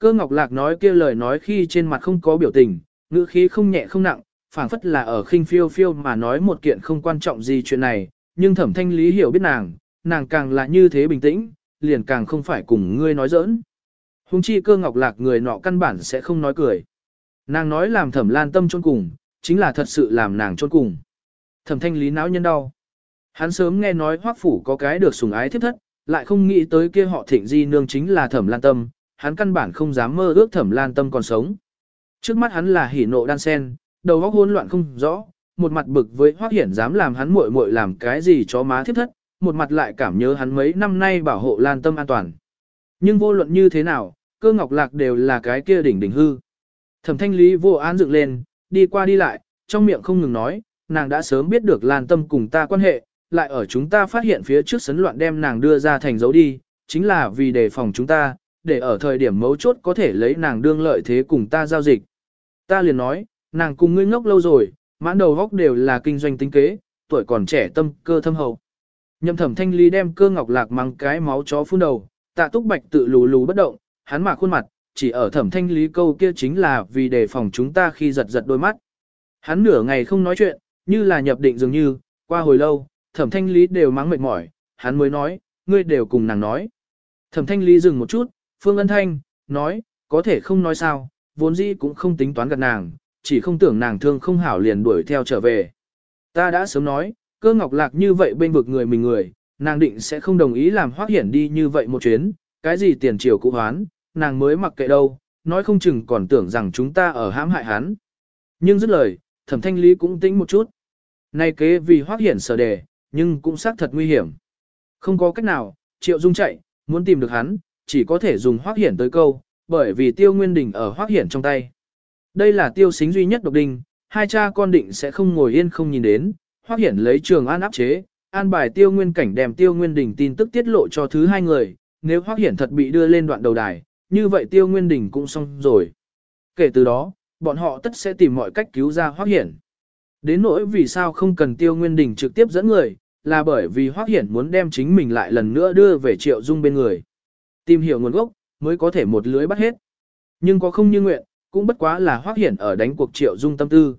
Cơ ngọc lạc nói kia lời nói khi trên mặt không có biểu tình, ngữ khí không nhẹ không nặng, phảng phất là ở khinh phiêu phiêu mà nói một kiện không quan trọng gì chuyện này, nhưng thẩm thanh lý hiểu biết nàng, nàng càng là như thế bình tĩnh, liền càng không phải cùng ngươi nói giỡn. Hùng chi cơ ngọc lạc người nọ căn bản sẽ không nói cười. Nàng nói làm thẩm lan tâm chôn cùng, chính là thật sự làm nàng chôn cùng. Thẩm thanh lý não nhân đau. Hắn sớm nghe nói hoác phủ có cái được sủng ái thiết thất, lại không nghĩ tới kia họ thịnh di nương chính là thẩm lan tâm, hắn căn bản không dám mơ ước thẩm lan tâm còn sống. Trước mắt hắn là hỉ nộ đan sen, đầu óc hỗn loạn không rõ, một mặt bực với hoác hiển dám làm hắn muội muội làm cái gì cho má thiết thất, một mặt lại cảm nhớ hắn mấy năm nay bảo hộ lan tâm an toàn. Nhưng vô luận như thế nào, cơ ngọc lạc đều là cái kia đỉnh đỉnh hư. Thẩm thanh lý vô án dựng lên, đi qua đi lại, trong miệng không ngừng nói, nàng đã sớm biết được lan tâm cùng ta quan hệ, lại ở chúng ta phát hiện phía trước sấn loạn đem nàng đưa ra thành dấu đi, chính là vì đề phòng chúng ta, để ở thời điểm mấu chốt có thể lấy nàng đương lợi thế cùng ta giao dịch. Ta liền nói, nàng cùng ngươi ngốc lâu rồi, mãn đầu góc đều là kinh doanh tính kế, tuổi còn trẻ tâm cơ thâm hậu. Nhậm thẩm thanh ly đem cơ ngọc lạc mang cái máu chó phun đầu, tạ túc bạch tự lù lù bất động, hắn mà khuôn mặt, chỉ ở thẩm thanh lý câu kia chính là vì đề phòng chúng ta khi giật giật đôi mắt. Hắn nửa ngày không nói chuyện, như là nhập định dường như, qua hồi lâu, thẩm thanh lý đều mắng mệt mỏi, hắn mới nói, ngươi đều cùng nàng nói. Thẩm thanh lý dừng một chút, phương ân thanh, nói, có thể không nói sao, vốn dĩ cũng không tính toán gặt nàng, chỉ không tưởng nàng thương không hảo liền đuổi theo trở về. Ta đã sớm nói, cơ ngọc lạc như vậy bên vực người mình người, nàng định sẽ không đồng ý làm hoác hiển đi như vậy một chuyến, cái gì tiền triều cụ hoán, nàng mới mặc kệ đâu, nói không chừng còn tưởng rằng chúng ta ở hãm hại hắn. Nhưng dứt lời, thẩm thanh lý cũng tĩnh một chút. Nay kế vì hoác hiển sở đề, nhưng cũng xác thật nguy hiểm. Không có cách nào, triệu dung chạy, muốn tìm được hắn, chỉ có thể dùng hoác hiển tới câu, bởi vì tiêu nguyên đình ở hoác hiển trong tay. Đây là tiêu xính duy nhất độc đinh, hai cha con định sẽ không ngồi yên không nhìn đến, hoác hiển lấy trường an áp chế, an bài tiêu nguyên cảnh đem tiêu nguyên đình tin tức tiết lộ cho thứ hai người, nếu hoác hiển thật bị đưa lên đoạn đầu đài, như vậy tiêu nguyên đình cũng xong rồi. Kể từ đó, bọn họ tất sẽ tìm mọi cách cứu ra hoác hiển. Đến nỗi vì sao không cần tiêu nguyên đình trực tiếp dẫn người, là bởi vì hoác hiển muốn đem chính mình lại lần nữa đưa về triệu dung bên người. Tìm hiểu nguồn gốc, mới có thể một lưới bắt hết. Nhưng có không như nguyện, cũng bất quá là hoác hiển ở đánh cuộc triệu dung tâm tư.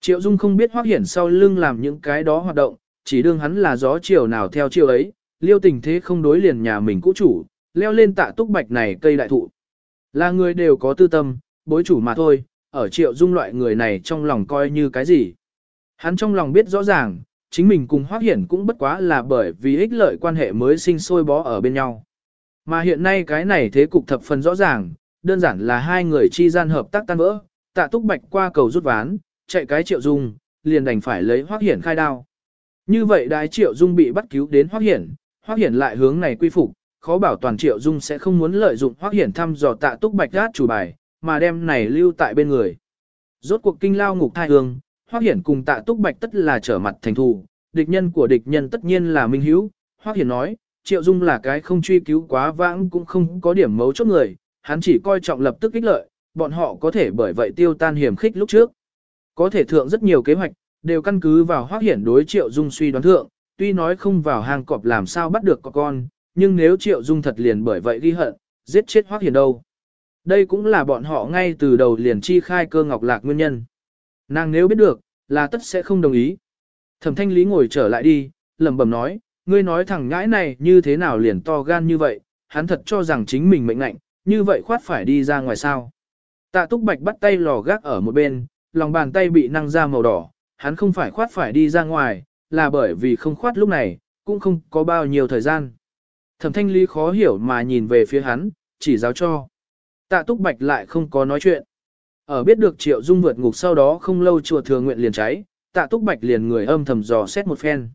Triệu dung không biết hoác hiển sau lưng làm những cái đó hoạt động, chỉ đương hắn là gió chiều nào theo chiều ấy, liêu tình thế không đối liền nhà mình cũ chủ, leo lên tạ túc bạch này cây đại thụ. Là người đều có tư tâm, bối chủ mà thôi, ở triệu dung loại người này trong lòng coi như cái gì. Hắn trong lòng biết rõ ràng, chính mình cùng Hoác Hiển cũng bất quá là bởi vì ích lợi quan hệ mới sinh sôi bó ở bên nhau. Mà hiện nay cái này thế cục thập phần rõ ràng, đơn giản là hai người chi gian hợp tác tan vỡ, tạ túc bạch qua cầu rút ván, chạy cái triệu dung, liền đành phải lấy Hoác Hiển khai đao. Như vậy đại triệu dung bị bắt cứu đến Hoác Hiển, Hoác Hiển lại hướng này quy phục, khó bảo toàn triệu dung sẽ không muốn lợi dụng Hoác Hiển thăm dò tạ túc bạch gát chủ bài, mà đem này lưu tại bên người. Rốt cuộc kinh lao ngục thai hương, Hoắc Hiển cùng Tạ Túc Bạch tất là trở mặt thành thù, địch nhân của địch nhân tất nhiên là Minh Hiếu. Hoắc Hiển nói, Triệu Dung là cái không truy cứu quá vãng cũng không có điểm mấu chốt người, hắn chỉ coi trọng lập tức ích lợi, bọn họ có thể bởi vậy tiêu tan hiểm khích lúc trước. Có thể thượng rất nhiều kế hoạch, đều căn cứ vào hoác Hiển đối Triệu Dung suy đoán thượng, tuy nói không vào hang cọp làm sao bắt được có con, nhưng nếu Triệu Dung thật liền bởi vậy ghi hận, giết chết hoác Hiển đâu. Đây cũng là bọn họ ngay từ đầu liền chi khai cơ ngọc lạc nguyên nhân. Nàng nếu biết được, là tất sẽ không đồng ý. Thẩm thanh lý ngồi trở lại đi, lẩm bẩm nói, ngươi nói thằng ngãi này như thế nào liền to gan như vậy, hắn thật cho rằng chính mình mệnh ngạnh, như vậy khoát phải đi ra ngoài sao. Tạ túc bạch bắt tay lò gác ở một bên, lòng bàn tay bị năng ra màu đỏ, hắn không phải khoát phải đi ra ngoài, là bởi vì không khoát lúc này, cũng không có bao nhiêu thời gian. Thẩm thanh lý khó hiểu mà nhìn về phía hắn, chỉ giáo cho. Tạ túc bạch lại không có nói chuyện. Ở biết được triệu dung vượt ngục sau đó không lâu chùa thừa nguyện liền cháy, tạ túc bạch liền người âm thầm dò xét một phen.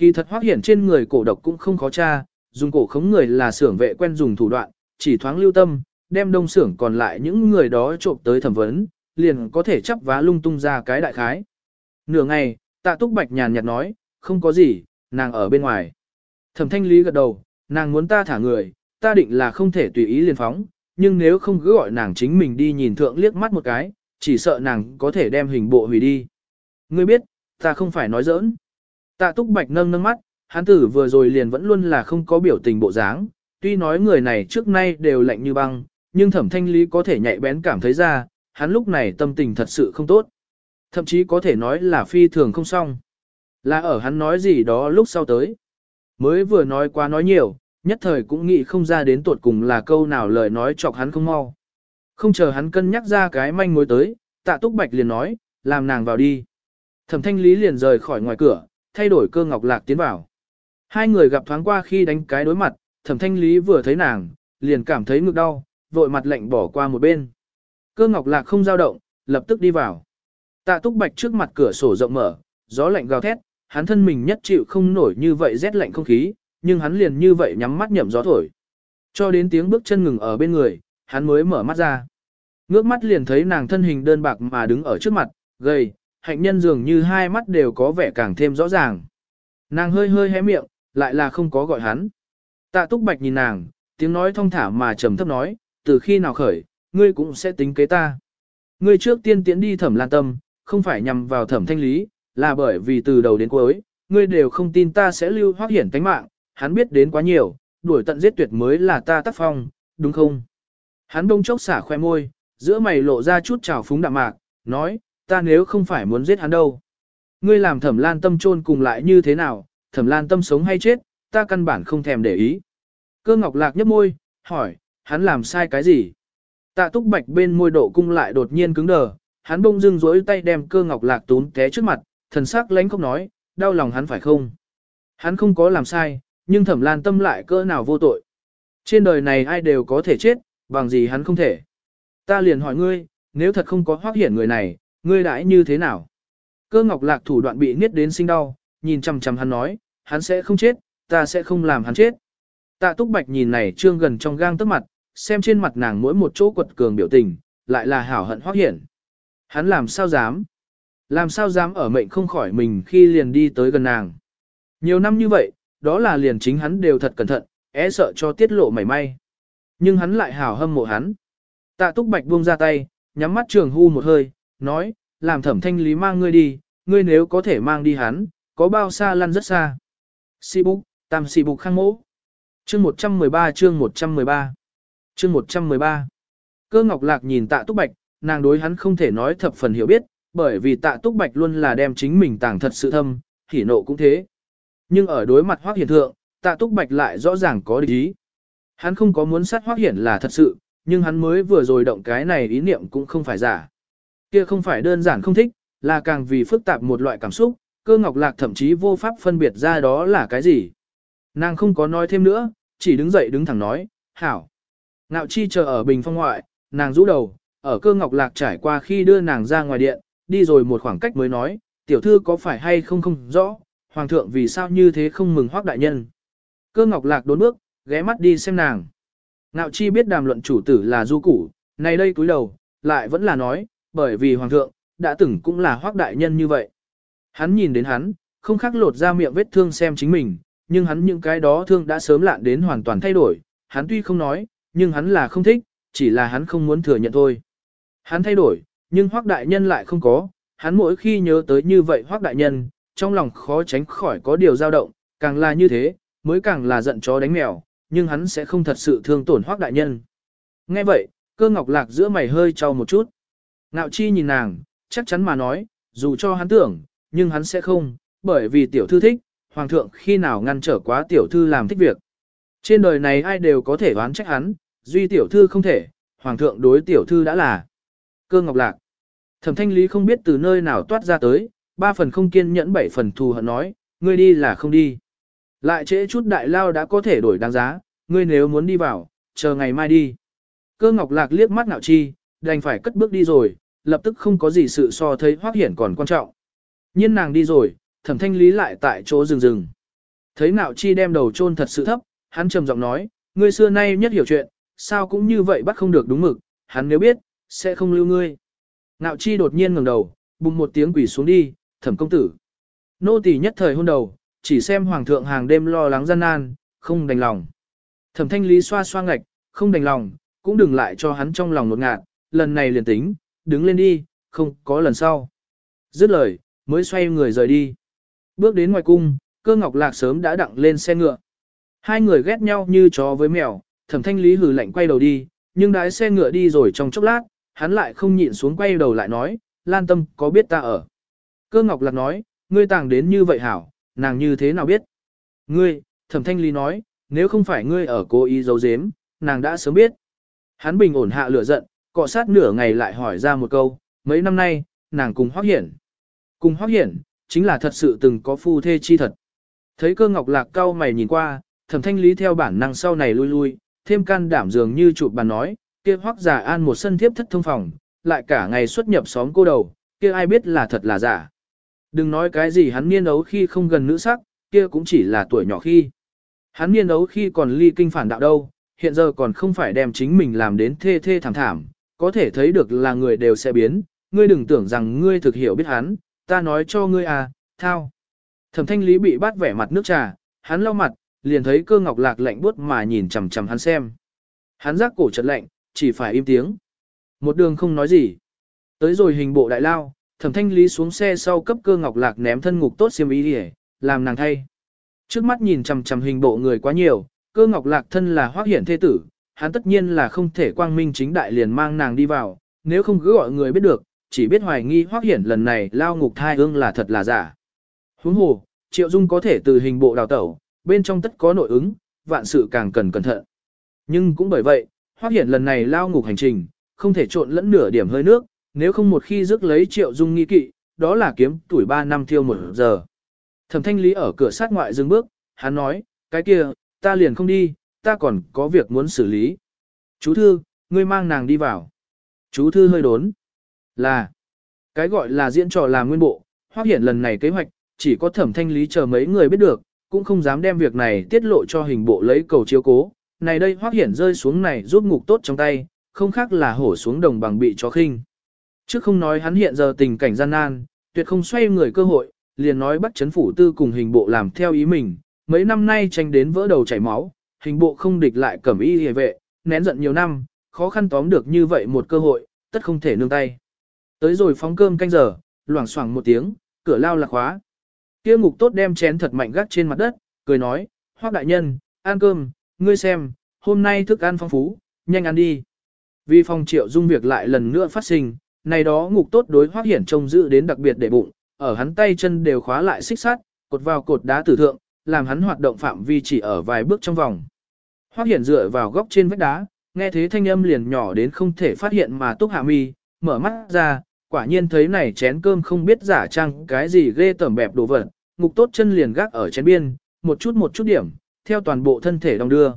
Kỳ thật hoác hiển trên người cổ độc cũng không khó tra, dùng cổ khống người là xưởng vệ quen dùng thủ đoạn, chỉ thoáng lưu tâm, đem đông xưởng còn lại những người đó trộm tới thẩm vấn, liền có thể chấp vá lung tung ra cái đại khái. Nửa ngày, tạ túc bạch nhàn nhạt nói, không có gì, nàng ở bên ngoài. Thẩm thanh lý gật đầu, nàng muốn ta thả người, ta định là không thể tùy ý liền phóng, nhưng nếu không cứ gọi nàng chính mình đi nhìn thượng liếc mắt một cái, chỉ sợ nàng có thể đem hình bộ hủy đi. Ngươi biết, ta không phải nói giỡn. Tạ túc bạch nâng nâng mắt, hắn tử vừa rồi liền vẫn luôn là không có biểu tình bộ dáng, tuy nói người này trước nay đều lạnh như băng, nhưng thẩm thanh lý có thể nhạy bén cảm thấy ra, hắn lúc này tâm tình thật sự không tốt. Thậm chí có thể nói là phi thường không xong. Là ở hắn nói gì đó lúc sau tới. Mới vừa nói quá nói nhiều, nhất thời cũng nghĩ không ra đến tuột cùng là câu nào lời nói chọc hắn không mau. Không chờ hắn cân nhắc ra cái manh mối tới, tạ túc bạch liền nói, làm nàng vào đi. Thẩm thanh lý liền rời khỏi ngoài cửa, thay đổi cơ ngọc lạc tiến vào. Hai người gặp thoáng qua khi đánh cái đối mặt, thẩm thanh lý vừa thấy nàng, liền cảm thấy ngực đau, vội mặt lạnh bỏ qua một bên. Cơ ngọc lạc không dao động, lập tức đi vào. Tạ túc bạch trước mặt cửa sổ rộng mở, gió lạnh gào thét, hắn thân mình nhất chịu không nổi như vậy rét lạnh không khí, nhưng hắn liền như vậy nhắm mắt nhậm gió thổi. Cho đến tiếng bước chân ngừng ở bên người, hắn mới mở mắt ra. Ngước mắt liền thấy nàng thân hình đơn bạc mà đứng ở trước mặt, gầy, hạnh nhân dường như hai mắt đều có vẻ càng thêm rõ ràng. Nàng hơi hơi hé miệng, lại là không có gọi hắn. Tạ túc bạch nhìn nàng, tiếng nói thong thả mà trầm thấp nói, từ khi nào khởi, ngươi cũng sẽ tính kế ta. Ngươi trước tiên tiến đi thẩm lan tâm, không phải nhằm vào thẩm thanh lý, là bởi vì từ đầu đến cuối, ngươi đều không tin ta sẽ lưu hoác hiển tánh mạng, hắn biết đến quá nhiều, đuổi tận giết tuyệt mới là ta tác phong, đúng không? Hắn đông chốc xả khoe môi, giữa mày lộ ra chút trào phúng đạm mạc, nói, ta nếu không phải muốn giết hắn đâu. Ngươi làm thẩm lan tâm trôn cùng lại như thế nào, thẩm lan tâm sống hay chết, ta căn bản không thèm để ý. Cơ ngọc lạc nhấp môi, hỏi, hắn làm sai cái gì? Tạ túc bạch bên môi độ cung lại đột nhiên cứng đờ, hắn bông dưng rối tay đem cơ ngọc lạc tún té trước mặt, thần sắc lánh không nói, đau lòng hắn phải không? Hắn không có làm sai, nhưng thẩm lan tâm lại cỡ nào vô tội. Trên đời này ai đều có thể chết, bằng gì hắn không thể. Ta liền hỏi ngươi, nếu thật không có hoác hiển người này, ngươi đãi như thế nào? Cơ ngọc lạc thủ đoạn bị nghiết đến sinh đau, nhìn chằm chằm hắn nói, hắn sẽ không chết, ta sẽ không làm hắn chết. Tạ túc bạch nhìn này trương gần trong gang tức mặt, xem trên mặt nàng mỗi một chỗ quật cường biểu tình, lại là hảo hận hoác hiển. Hắn làm sao dám? Làm sao dám ở mệnh không khỏi mình khi liền đi tới gần nàng? Nhiều năm như vậy, đó là liền chính hắn đều thật cẩn thận, é sợ cho tiết lộ mảy may. Nhưng hắn lại hảo hâm mộ hắn. Tạ túc bạch buông ra tay, nhắm mắt trường hu một hơi, nói, làm thẩm thanh lý mang ngươi đi, ngươi nếu có thể mang đi hắn, có bao xa lăn rất xa. sĩ bục, tam sĩ bục khang mỗ. Chương 113 chương 113 Chương 113 Cơ ngọc lạc nhìn tạ túc bạch, nàng đối hắn không thể nói thập phần hiểu biết, bởi vì tạ túc bạch luôn là đem chính mình tàng thật sự thâm, hỉ nộ cũng thế. Nhưng ở đối mặt hoác hiển thượng, tạ túc bạch lại rõ ràng có địch ý. Hắn không có muốn sát hoác hiển là thật sự, nhưng hắn mới vừa rồi động cái này ý niệm cũng không phải giả. Kia không phải đơn giản không thích, là càng vì phức tạp một loại cảm xúc, cơ ngọc lạc thậm chí vô pháp phân biệt ra đó là cái gì. Nàng không có nói thêm nữa, chỉ đứng dậy đứng thẳng nói, hảo. Ngạo chi chờ ở bình phong ngoại, nàng rũ đầu, ở cơ ngọc lạc trải qua khi đưa nàng ra ngoài điện, đi rồi một khoảng cách mới nói, tiểu thư có phải hay không không rõ, hoàng thượng vì sao như thế không mừng hoác đại nhân. Cơ ngọc lạc đốn bước, ghé mắt đi xem nàng. Ngạo chi biết đàm luận chủ tử là du củ, này đây cúi đầu, lại vẫn là nói, bởi vì hoàng thượng, đã từng cũng là hoác đại nhân như vậy. Hắn nhìn đến hắn, không khắc lột ra miệng vết thương xem chính mình, nhưng hắn những cái đó thương đã sớm lạn đến hoàn toàn thay đổi, hắn tuy không nói, nhưng hắn là không thích, chỉ là hắn không muốn thừa nhận thôi. Hắn thay đổi, nhưng hoác đại nhân lại không có, hắn mỗi khi nhớ tới như vậy hoác đại nhân, trong lòng khó tránh khỏi có điều dao động, càng là như thế, mới càng là giận chó đánh mèo, nhưng hắn sẽ không thật sự thương tổn hoác đại nhân. Nghe vậy, cơ ngọc lạc giữa mày hơi trao một chút. Ngạo chi nhìn nàng, chắc chắn mà nói, dù cho hắn tưởng, nhưng hắn sẽ không, bởi vì tiểu thư thích, hoàng thượng khi nào ngăn trở quá tiểu thư làm thích việc. Trên đời này ai đều có thể đoán trách hắn, duy tiểu thư không thể, hoàng thượng đối tiểu thư đã là. Cơ ngọc lạc. Thẩm thanh lý không biết từ nơi nào toát ra tới, ba phần không kiên nhẫn bảy phần thù hận nói, ngươi đi là không đi. Lại trễ chút đại lao đã có thể đổi đáng giá, ngươi nếu muốn đi vào, chờ ngày mai đi. Cơ ngọc lạc liếc mắt ngạo chi, đành phải cất bước đi rồi, lập tức không có gì sự so thấy hoác hiển còn quan trọng. Nhiên nàng đi rồi, thẩm thanh lý lại tại chỗ rừng rừng. Thấy nạo chi đem đầu chôn thật sự thấp, hắn trầm giọng nói, ngươi xưa nay nhất hiểu chuyện, sao cũng như vậy bắt không được đúng mực, hắn nếu biết, sẽ không lưu ngươi. Nạo chi đột nhiên ngẩng đầu, bùng một tiếng quỷ xuống đi, thẩm công tử. Nô tỳ nhất thời hôn đầu, chỉ xem hoàng thượng hàng đêm lo lắng gian nan, không đành lòng. Thẩm thanh lý xoa xoa ngạch, không đành lòng, cũng đừng lại cho hắn trong lòng nột ngạt, lần này liền tính, đứng lên đi, không có lần sau. Dứt lời, mới xoay người rời đi. Bước đến ngoài cung, cơ ngọc lạc sớm đã đặng lên xe ngựa. Hai người ghét nhau như chó với mèo, thẩm thanh lý hừ lạnh quay đầu đi, Nhưng đái xe ngựa đi rồi trong chốc lát, hắn lại không nhịn xuống quay đầu lại nói, Lan Tâm có biết ta ở. Cơ Ngọc Lạc nói, ngươi tàng đến như vậy hảo, nàng như thế nào biết? Ngươi, thẩm thanh lý nói, nếu không phải ngươi ở cố ý giấu giếm, nàng đã sớm biết. Hắn bình ổn hạ lửa giận, cọ sát nửa ngày lại hỏi ra một câu, mấy năm nay, nàng cùng hoác hiển. Cùng hoác hiển, chính là thật sự từng có phu thê chi thật. Thấy cơ ngọc lạc cao mày nhìn qua, thẩm thanh lý theo bản năng sau này lui lui, thêm can đảm dường như chụp bàn nói, kia hoác giả an một sân thiếp thất thông phòng, lại cả ngày xuất nhập xóm cô đầu, kia ai biết là thật là giả. Đừng nói cái gì hắn niên ấu khi không gần nữ sắc, kia cũng chỉ là tuổi nhỏ khi. Hắn niên ấu khi còn ly kinh phản đạo đâu, hiện giờ còn không phải đem chính mình làm đến thê thê thảm thảm, có thể thấy được là người đều sẽ biến, ngươi đừng tưởng rằng ngươi thực hiểu biết hắn, ta nói cho ngươi à, thao. Thẩm thanh lý bị bắt vẻ mặt nước trà, hắn lau mặt, liền thấy cơ ngọc lạc lạnh buốt mà nhìn chằm chằm hắn xem. Hắn giác cổ chật lạnh, chỉ phải im tiếng. Một đường không nói gì. Tới rồi hình bộ đại lao, thẩm thanh lý xuống xe sau cấp cơ ngọc lạc ném thân ngục tốt xiêm ý để, làm nàng thay. Trước mắt nhìn chằm chằm hình bộ người quá nhiều, cơ ngọc lạc thân là hoác hiển thế tử, hắn tất nhiên là không thể quang minh chính đại liền mang nàng đi vào, nếu không cứ gọi người biết được, chỉ biết hoài nghi hoác hiển lần này lao ngục thai ương là thật là giả. Huống hồ, triệu dung có thể từ hình bộ đào tẩu, bên trong tất có nội ứng, vạn sự càng cần cẩn thận. Nhưng cũng bởi vậy, hoác hiển lần này lao ngục hành trình, không thể trộn lẫn nửa điểm hơi nước, nếu không một khi rước lấy triệu dung nghi kỵ, đó là kiếm tuổi 3 năm thiêu một giờ. Thẩm thanh lý ở cửa sát ngoại dừng bước, hắn nói, cái kia, ta liền không đi, ta còn có việc muốn xử lý. Chú thư, ngươi mang nàng đi vào. Chú thư hơi đốn. Là, cái gọi là diễn trò là nguyên bộ, hoác hiện lần này kế hoạch, chỉ có thẩm thanh lý chờ mấy người biết được, cũng không dám đem việc này tiết lộ cho hình bộ lấy cầu chiếu cố. Này đây hoác hiển rơi xuống này giúp ngục tốt trong tay, không khác là hổ xuống đồng bằng bị chó khinh. Chứ không nói hắn hiện giờ tình cảnh gian nan, tuyệt không xoay người cơ hội, liền nói bắt chấn phủ tư cùng hình bộ làm theo ý mình, mấy năm nay tranh đến vỡ đầu chảy máu, hình bộ không địch lại cẩm y hề vệ, nén giận nhiều năm, khó khăn tóm được như vậy một cơ hội, tất không thể nương tay. Tới rồi phóng cơm canh giờ, loảng xoảng một tiếng, cửa lao lạc khóa. Kia ngục tốt đem chén thật mạnh gác trên mặt đất, cười nói, hoác đại nhân, ăn cơm, ngươi xem, hôm nay thức ăn phong phú, nhanh ăn đi. Vì phòng triệu dung việc lại lần nữa phát sinh, này đó ngục tốt đối hoác hiển trông giữ đến đặc biệt để bụng, ở hắn tay chân đều khóa lại xích sắt, cột vào cột đá tử thượng, làm hắn hoạt động phạm vi chỉ ở vài bước trong vòng. Hoắc Hiển dựa vào góc trên vách đá, nghe thế thanh âm liền nhỏ đến không thể phát hiện mà túc hạ mi, mở mắt ra, quả nhiên thấy này chén cơm không biết giả trang cái gì ghê tởm bẹp đồ vật, ngục tốt chân liền gác ở chén biên, một chút một chút điểm, theo toàn bộ thân thể đong đưa.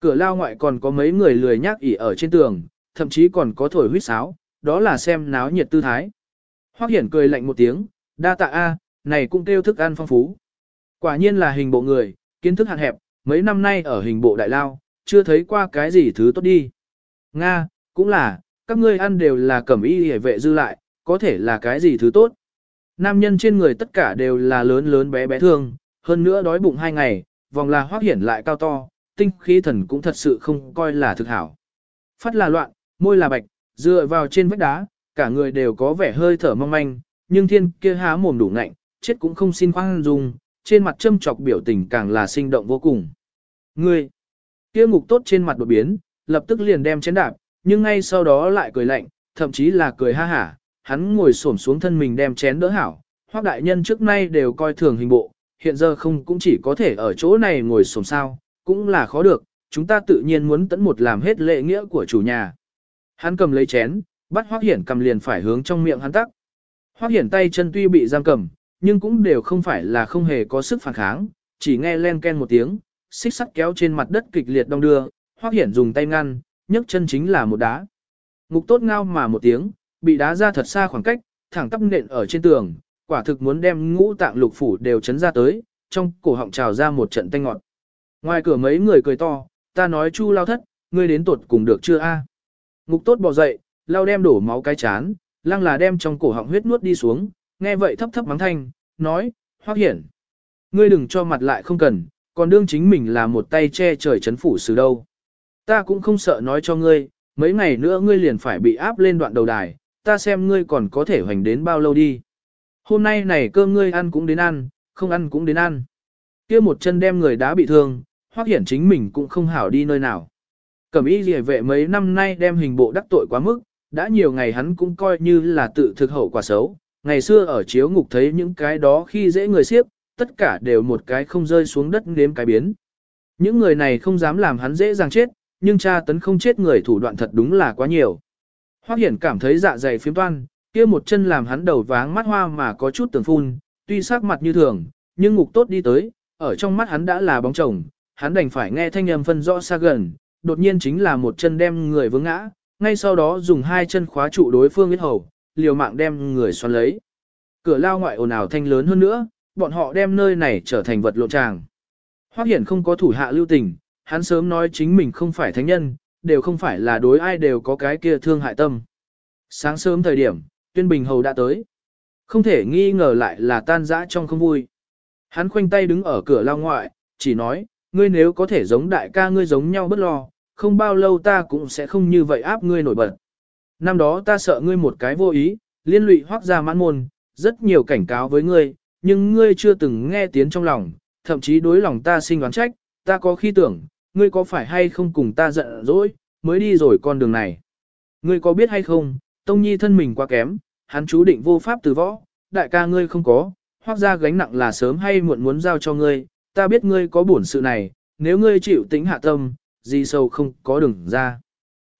Cửa lao ngoại còn có mấy người lười nhác ỉ ở trên tường, thậm chí còn có thổi huýt sáo, đó là xem náo nhiệt tư thái. Hoắc Hiển cười lạnh một tiếng, đa tạ a, này cũng kêu thức ăn phong phú. Quả nhiên là hình bộ người, kiến thức hạn hẹp, mấy năm nay ở hình bộ đại lao, chưa thấy qua cái gì thứ tốt đi. Nga, cũng là, các ngươi ăn đều là cẩm y hề vệ dư lại, có thể là cái gì thứ tốt. Nam nhân trên người tất cả đều là lớn lớn bé bé thương, hơn nữa đói bụng hai ngày, vòng là hoác hiển lại cao to, tinh khí thần cũng thật sự không coi là thực hảo. Phát là loạn, môi là bạch, dựa vào trên vách đá, cả người đều có vẻ hơi thở mong manh, nhưng thiên kia há mồm đủ ngạnh, chết cũng không xin khoan dung, trên mặt châm chọc biểu tình càng là sinh động vô cùng. Ngươi, kia ngục tốt trên mặt đột biến, lập tức liền đem chén đạp, nhưng ngay sau đó lại cười lạnh, thậm chí là cười ha hả, hắn ngồi xổm xuống thân mình đem chén đỡ hảo, hoác đại nhân trước nay đều coi thường hình bộ, hiện giờ không cũng chỉ có thể ở chỗ này ngồi xổm sao, cũng là khó được, chúng ta tự nhiên muốn tẫn một làm hết lệ nghĩa của chủ nhà. Hắn cầm lấy chén, bắt hoác hiển cầm liền phải hướng trong miệng hắn tắc. Hoác hiển tay chân tuy bị giam cầm, nhưng cũng đều không phải là không hề có sức phản kháng, chỉ nghe len ken một tiếng, xích sắt kéo trên mặt đất kịch liệt đong đưa, Hoắc Hiển dùng tay ngăn, nhấc chân chính là một đá. Ngục tốt ngao mà một tiếng, bị đá ra thật xa khoảng cách, thẳng tắp nện ở trên tường, quả thực muốn đem ngũ tạng lục phủ đều chấn ra tới, trong cổ họng trào ra một trận tanh ngọt. Ngoài cửa mấy người cười to, ta nói chu lao thất, ngươi đến tuột cùng được chưa a? Ngục tốt bò dậy, lao đem đổ máu cái chán, lăng là đem trong cổ họng huyết nuốt đi xuống, nghe vậy thấp thấp mắng thanh, nói, hoác Hiển. Ngươi đừng cho mặt lại không cần, còn đương chính mình là một tay che trời chấn phủ xử đâu. Ta cũng không sợ nói cho ngươi, mấy ngày nữa ngươi liền phải bị áp lên đoạn đầu đài, ta xem ngươi còn có thể hoành đến bao lâu đi. Hôm nay này cơm ngươi ăn cũng đến ăn, không ăn cũng đến ăn. kia một chân đem người đá bị thương, hoác Hiển chính mình cũng không hảo đi nơi nào. Cẩm y rìa vệ mấy năm nay đem hình bộ đắc tội quá mức, đã nhiều ngày hắn cũng coi như là tự thực hậu quả xấu. Ngày xưa ở chiếu ngục thấy những cái đó khi dễ người siếp, tất cả đều một cái không rơi xuống đất nếm cái biến. Những người này không dám làm hắn dễ dàng chết, nhưng cha tấn không chết người thủ đoạn thật đúng là quá nhiều. Hoắc Hiển cảm thấy dạ dày phiếm toan, kia một chân làm hắn đầu váng mắt hoa mà có chút tưởng phun, tuy sắc mặt như thường, nhưng ngục tốt đi tới, ở trong mắt hắn đã là bóng chồng, hắn đành phải nghe thanh âm phân rõ xa gần, đột nhiên chính là một chân đem người vướng ngã, ngay sau đó dùng hai chân khóa trụ đối phương huyết hầu, liều mạng đem người xoắn lấy. Cửa lao ngoại ồn ào thanh lớn hơn nữa, bọn họ đem nơi này trở thành vật lộn tràng. Hoắc Hiển không có thủ hạ lưu tình, hắn sớm nói chính mình không phải thánh nhân, đều không phải là đối ai đều có cái kia thương hại tâm. Sáng sớm thời điểm, Tuyên Bình Hầu đã tới. Không thể nghi ngờ lại là tan dã trong không vui. Hắn khoanh tay đứng ở cửa lao ngoại, chỉ nói, ngươi nếu có thể giống đại ca ngươi giống nhau bất lo, không bao lâu ta cũng sẽ không như vậy áp ngươi nổi bật. Năm đó ta sợ ngươi một cái vô ý, liên lụy hoác ra mãn môn, rất nhiều cảnh cáo với ngươi, nhưng ngươi chưa từng nghe tiếng trong lòng, thậm chí đối lòng ta sinh oán trách, ta có khi tưởng, ngươi có phải hay không cùng ta giận dỗi, mới đi rồi con đường này. Ngươi có biết hay không, Tông Nhi thân mình quá kém, hắn chú định vô pháp từ võ, đại ca ngươi không có, hoác ra gánh nặng là sớm hay muộn muốn giao cho ngươi, ta biết ngươi có bổn sự này, nếu ngươi chịu tính hạ tâm, gì sâu không có đường ra.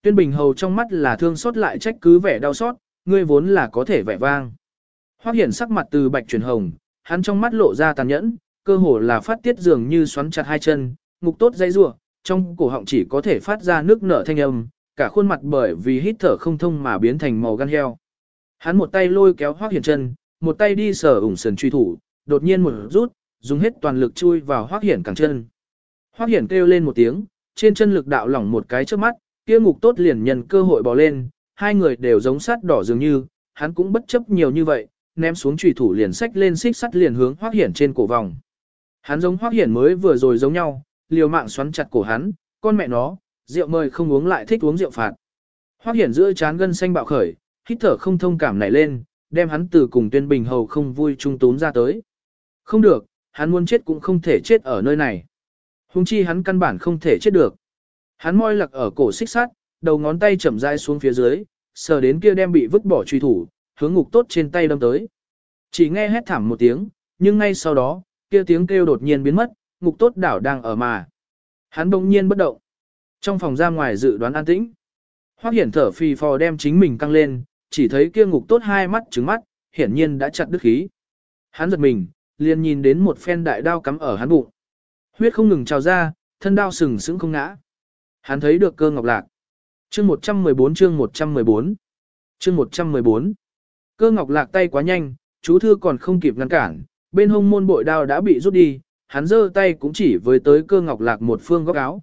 Tuyên Bình Hầu trong mắt là thương xót lại trách cứ vẻ đau xót, ngươi vốn là có thể vẻ vang. Hoắc Hiển sắc mặt từ bạch chuyển hồng, hắn trong mắt lộ ra tàn nhẫn, cơ hồ là phát tiết dường như xoắn chặt hai chân, ngục tốt dây rủa, trong cổ họng chỉ có thể phát ra nước nở thanh âm, cả khuôn mặt bởi vì hít thở không thông mà biến thành màu gan heo. Hắn một tay lôi kéo Hoắc Hiển chân, một tay đi sở ủng sườn truy thủ, đột nhiên một rút, dùng hết toàn lực chui vào Hoắc Hiển cẳng chân. Hoắc Hiển kêu lên một tiếng, trên chân lực đạo lỏng một cái trước mắt, kia ngục tốt liền nhân cơ hội bò lên, hai người đều giống sắt đỏ dường như, hắn cũng bất chấp nhiều như vậy, ném xuống trùy thủ liền sách lên xích sắt liền hướng Hoắc Hiển trên cổ vòng. Hắn giống Hoắc Hiển mới vừa rồi giống nhau, liều mạng xoắn chặt cổ hắn, con mẹ nó, rượu mời không uống lại thích uống rượu phạt. Hoắc Hiển giữa chán gân xanh bạo khởi, hít thở không thông cảm nảy lên, đem hắn từ cùng Tuyên Bình hầu không vui trung tốn ra tới. Không được, hắn muốn chết cũng không thể chết ở nơi này. Hùng chi hắn căn bản không thể chết được. Hắn môi lặc ở cổ xích sắt, đầu ngón tay chậm rãi xuống phía dưới, sờ đến kia đem bị vứt bỏ truy thủ, hướng ngục tốt trên tay đâm tới. Chỉ nghe hét thảm một tiếng, nhưng ngay sau đó, kia tiếng kêu đột nhiên biến mất, ngục tốt đảo đang ở mà. Hắn bỗng nhiên bất động. Trong phòng giam ngoài dự đoán an tĩnh. Hoắc Hiển thở phì phò đem chính mình căng lên, chỉ thấy kia ngục tốt hai mắt trừng mắt, hiển nhiên đã chặt đứt khí. Hắn giật mình, liền nhìn đến một phen đại đao cắm ở hắn bụng. Huyết không ngừng trào ra, thân đao sừng sững không ngã. Hắn thấy được cơ ngọc lạc. Chương 114 chương 114 Chương 114 Cơ ngọc lạc tay quá nhanh, chú thư còn không kịp ngăn cản, bên hông môn bội đao đã bị rút đi, hắn giơ tay cũng chỉ với tới cơ ngọc lạc một phương góc áo.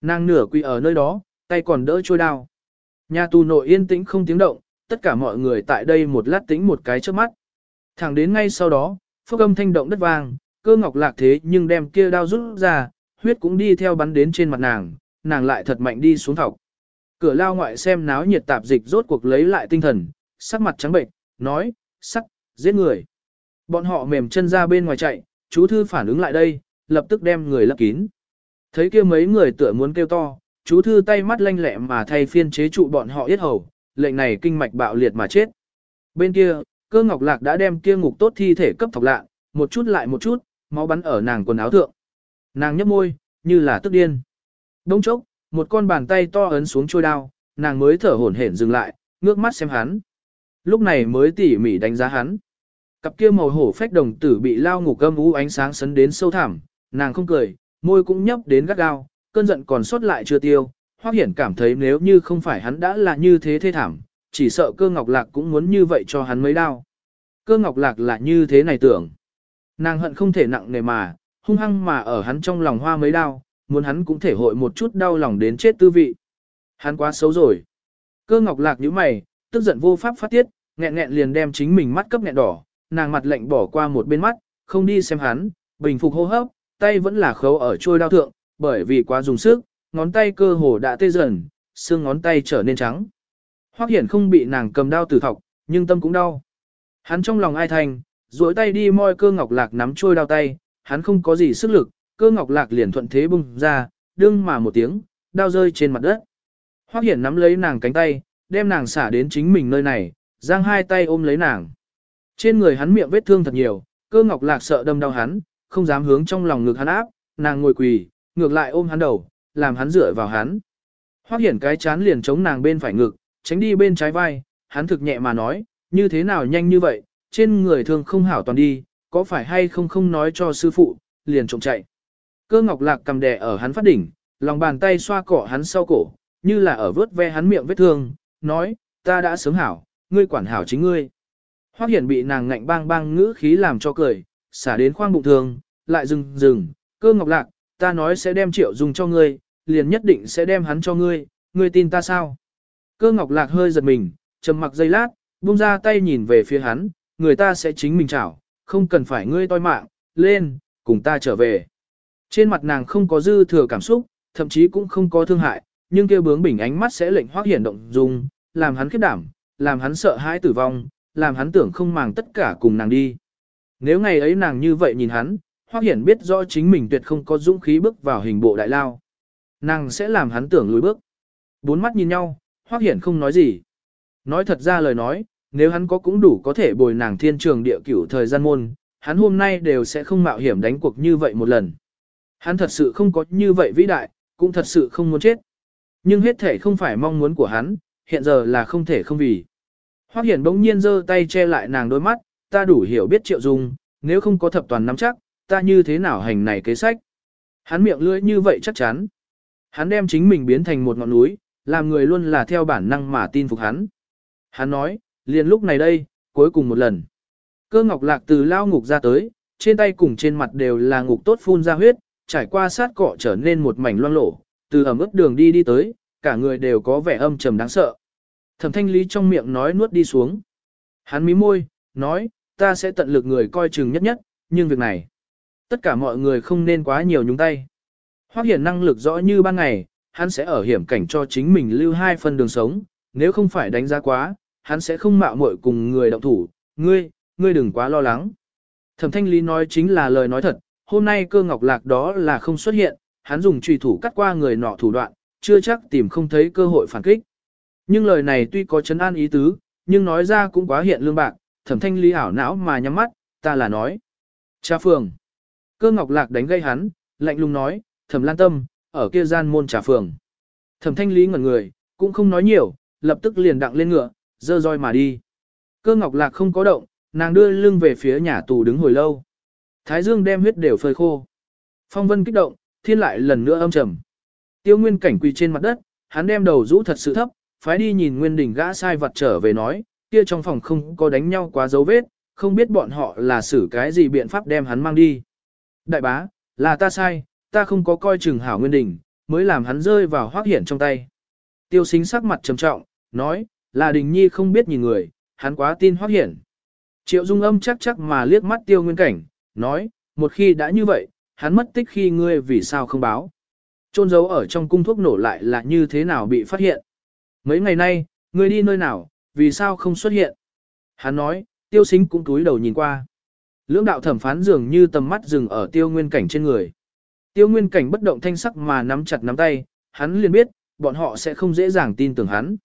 Nàng nửa quỳ ở nơi đó, tay còn đỡ trôi đao. Nhà tù nội yên tĩnh không tiếng động, tất cả mọi người tại đây một lát tĩnh một cái trước mắt. Thẳng đến ngay sau đó, phốc âm thanh động đất vang, cơ ngọc lạc thế nhưng đem kia đao rút ra, huyết cũng đi theo bắn đến trên mặt nàng, nàng lại thật mạnh đi xuống thọc. Cửa lao ngoại xem náo nhiệt tạp dịch rốt cuộc lấy lại tinh thần, sắc mặt trắng bệnh, nói, sắc, giết người. Bọn họ mềm chân ra bên ngoài chạy, chú thư phản ứng lại đây, lập tức đem người lấp kín. Thấy kia mấy người tựa muốn kêu to, chú thư tay mắt lanh lẹ mà thay phiên chế trụ bọn họ yết hầu, lệnh này kinh mạch bạo liệt mà chết. Bên kia, cơ ngọc lạc đã đem kia ngục tốt thi thể cấp thọc lạ, một chút lại một chút, máu bắn ở nàng quần áo thượng. Nàng nhấp môi, như là tức điên. Đông chốc, một con bàn tay to ấn xuống trôi đao, nàng mới thở hổn hển dừng lại, ngước mắt xem hắn. Lúc này mới tỉ mỉ đánh giá hắn. Cặp kia màu hổ phách đồng tử bị lao ngục âm u ánh sáng sấn đến sâu thẳm, nàng không cười, môi cũng nhấp đến gắt gao, cơn giận còn sót lại chưa tiêu. Hoắc Hiển cảm thấy nếu như không phải hắn đã là như thế thê thảm, chỉ sợ cơ ngọc lạc cũng muốn như vậy cho hắn mấy đao. Cơ ngọc lạc là như thế này tưởng. Nàng hận không thể nặng nề mà, hung hăng mà ở hắn trong lòng hoa mấy đao, muốn hắn cũng thể hội một chút đau lòng đến chết tư vị. Hắn quá xấu rồi. Cơ ngọc lạc như mày, tức giận vô pháp phát tiết, nghẹn nghẹn liền đem chính mình mắt cấp nghẹn đỏ, nàng mặt lạnh bỏ qua một bên mắt, không đi xem hắn, bình phục hô hấp, tay vẫn là khấu ở trôi đao thượng, bởi vì quá dùng sức, ngón tay cơ hồ đã tê dần, xương ngón tay trở nên trắng. Hoắc Hiển không bị nàng cầm đao tử thọc, nhưng tâm cũng đau. Hắn trong lòng ai thành, duỗi tay đi moi cơ ngọc lạc nắm trôi đao tay, hắn không có gì sức lực, cơ ngọc lạc liền thuận thế bung ra, đương mà một tiếng, đao rơi trên mặt đất. Hoắc Hiển nắm lấy nàng cánh tay, đem nàng xả đến chính mình nơi này, giang hai tay ôm lấy nàng. Trên người hắn miệng vết thương thật nhiều, cơ ngọc lạc sợ đâm đau hắn, không dám hướng trong lòng ngực hắn áp, nàng ngồi quỳ, ngược lại ôm hắn đầu, làm hắn dựa vào hắn. Hoắc Hiển cái chán liền chống nàng bên phải ngực, tránh đi bên trái vai, hắn thực nhẹ mà nói, như thế nào nhanh như vậy, trên người thường không hảo toàn đi, có phải hay không không nói cho sư phụ, liền trộm chạy. Cơ ngọc lạc cầm đè ở hắn phát đỉnh, lòng bàn tay xoa cỏ hắn sau cổ, như là ở vớt ve hắn miệng vết thương, nói, ta đã sớm hảo, ngươi quản hảo chính ngươi. Hoác Hiển bị nàng ngạnh bang bang ngữ khí làm cho cười, xả đến khoang bụng thường, lại dừng dừng, cơ ngọc lạc, ta nói sẽ đem triệu dùng cho ngươi, liền nhất định sẽ đem hắn cho ngươi, ngươi tin ta sao? Cơ ngọc lạc hơi giật mình, trầm mặc giây lát, buông ra tay nhìn về phía hắn, người ta sẽ chính mình chảo, không cần phải ngươi toi mạng, lên, cùng ta trở về. Trên mặt nàng không có dư thừa cảm xúc, thậm chí cũng không có thương hại, nhưng kêu bướng bình ánh mắt sẽ lệnh hoác hiển động dung, làm hắn khiếp đảm, làm hắn sợ hãi tử vong, làm hắn tưởng không màng tất cả cùng nàng đi. Nếu ngày ấy nàng như vậy nhìn hắn, hoác hiển biết rõ chính mình tuyệt không có dũng khí bước vào hình bộ đại lao. Nàng sẽ làm hắn tưởng lùi bước. Bốn mắt nhìn nhau, hoác hiển không nói gì. Nói thật ra lời nói, nếu hắn có cũng đủ có thể bồi nàng thiên trường địa cửu thời gian môn, hắn hôm nay đều sẽ không mạo hiểm đánh cuộc như vậy một lần. Hắn thật sự không có như vậy vĩ đại, cũng thật sự không muốn chết. Nhưng hết thể không phải mong muốn của hắn, hiện giờ là không thể không vì. Hoắc Hiển bỗng nhiên giơ tay che lại nàng đôi mắt, ta đủ hiểu biết Triệu Dung, nếu không có thập toàn nắm chắc, ta như thế nào hành này kế sách. Hắn miệng lưỡi như vậy chắc chắn. Hắn đem chính mình biến thành một ngọn núi, làm người luôn là theo bản năng mà tin phục hắn. Hắn nói, liền lúc này đây, cuối cùng một lần. Cơ ngọc lạc từ lao ngục ra tới, trên tay cùng trên mặt đều là ngục tốt phun ra huyết, trải qua sát cọ trở nên một mảnh loang lổ, từ ẩm ướt đường đi đi tới, cả người đều có vẻ âm trầm đáng sợ. Thẩm thanh lý trong miệng nói nuốt đi xuống. Hắn mí môi, nói, ta sẽ tận lực người coi chừng nhất nhất, nhưng việc này, tất cả mọi người không nên quá nhiều nhúng tay. Hoắc hiển năng lực rõ như ban ngày, hắn sẽ ở hiểm cảnh cho chính mình lưu hai phần đường sống, nếu không phải đánh giá quá, hắn sẽ không mạo muội cùng người động thủ, ngươi, ngươi đừng quá lo lắng. Thẩm thanh lý nói chính là lời nói thật, hôm nay cơ ngọc lạc đó là không xuất hiện, hắn dùng truy thủ cắt qua người nọ thủ đoạn, chưa chắc tìm không thấy cơ hội phản kích. Nhưng lời này tuy có chấn an ý tứ, nhưng nói ra cũng quá hiện lương bạc, thẩm thanh lý ảo não mà nhắm mắt, ta là nói. Cha phường. Cơ ngọc lạc đánh gây hắn, lạnh lùng nói, thẩm lan tâm, ở kia gian môn trà phường. Thẩm thanh lý ngẩn người, cũng không nói nhiều, lập tức liền đặng lên ngựa, dơ roi mà đi. Cơ ngọc lạc không có động, nàng đưa lưng về phía nhà tù đứng hồi lâu. Thái dương đem huyết đều phơi khô. Phong vân kích động, thiên lại lần nữa âm trầm. Tiêu nguyên cảnh quỳ trên mặt đất, hắn đem đầu rũ thật sự thấp, phái đi nhìn nguyên đỉnh gã sai vật trở về nói, kia trong phòng không có đánh nhau quá dấu vết, không biết bọn họ là xử cái gì biện pháp đem hắn mang đi. Đại bá, là ta sai, ta không có coi chừng hảo nguyên đỉnh, mới làm hắn rơi vào hoác hiển trong tay. Tiêu Sính sắc mặt trầm trọng, nói, là đình nhi không biết nhìn người, hắn quá tin hoác hiển. Triệu dung âm chắc chắc mà liếc mắt tiêu nguyên cảnh, nói, một khi đã như vậy, hắn mất tích khi ngươi vì sao không báo. Trôn giấu ở trong cung thuốc nổ lại là như thế nào bị phát hiện. Mấy ngày nay, ngươi đi nơi nào, vì sao không xuất hiện. Hắn nói, tiêu xính cũng túi đầu nhìn qua. Lưỡng đạo thẩm phán dường như tầm mắt dừng ở tiêu nguyên cảnh trên người. Tiêu nguyên cảnh bất động thanh sắc mà nắm chặt nắm tay, hắn liền biết, bọn họ sẽ không dễ dàng tin tưởng hắn.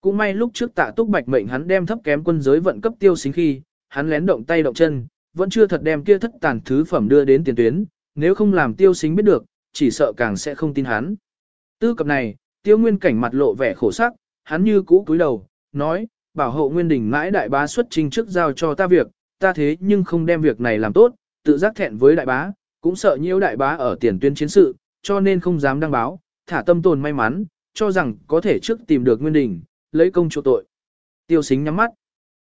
Cũng may lúc trước tạ túc bạch mệnh hắn đem thấp kém quân giới vận cấp tiêu xính khi, hắn lén động tay động chân, vẫn chưa thật đem kia thất tàn thứ phẩm đưa đến tiền tuyến, nếu không làm tiêu xính biết được, chỉ sợ càng sẽ không tin hắn. Tư cập này, tiêu nguyên cảnh mặt lộ vẻ khổ sắc, hắn như cũ cúi đầu, nói, bảo hộ nguyên đình mãi đại bá xuất trình trước giao cho ta việc, ta thế nhưng không đem việc này làm tốt, tự giác thẹn với đại bá, cũng sợ nhiễu đại bá ở tiền tuyến chiến sự, cho nên không dám đăng báo, thả tâm tồn may mắn, cho rằng có thể trước tìm được nguyên đình, lấy công chỗ tội. Tiêu xính nhắm mắt.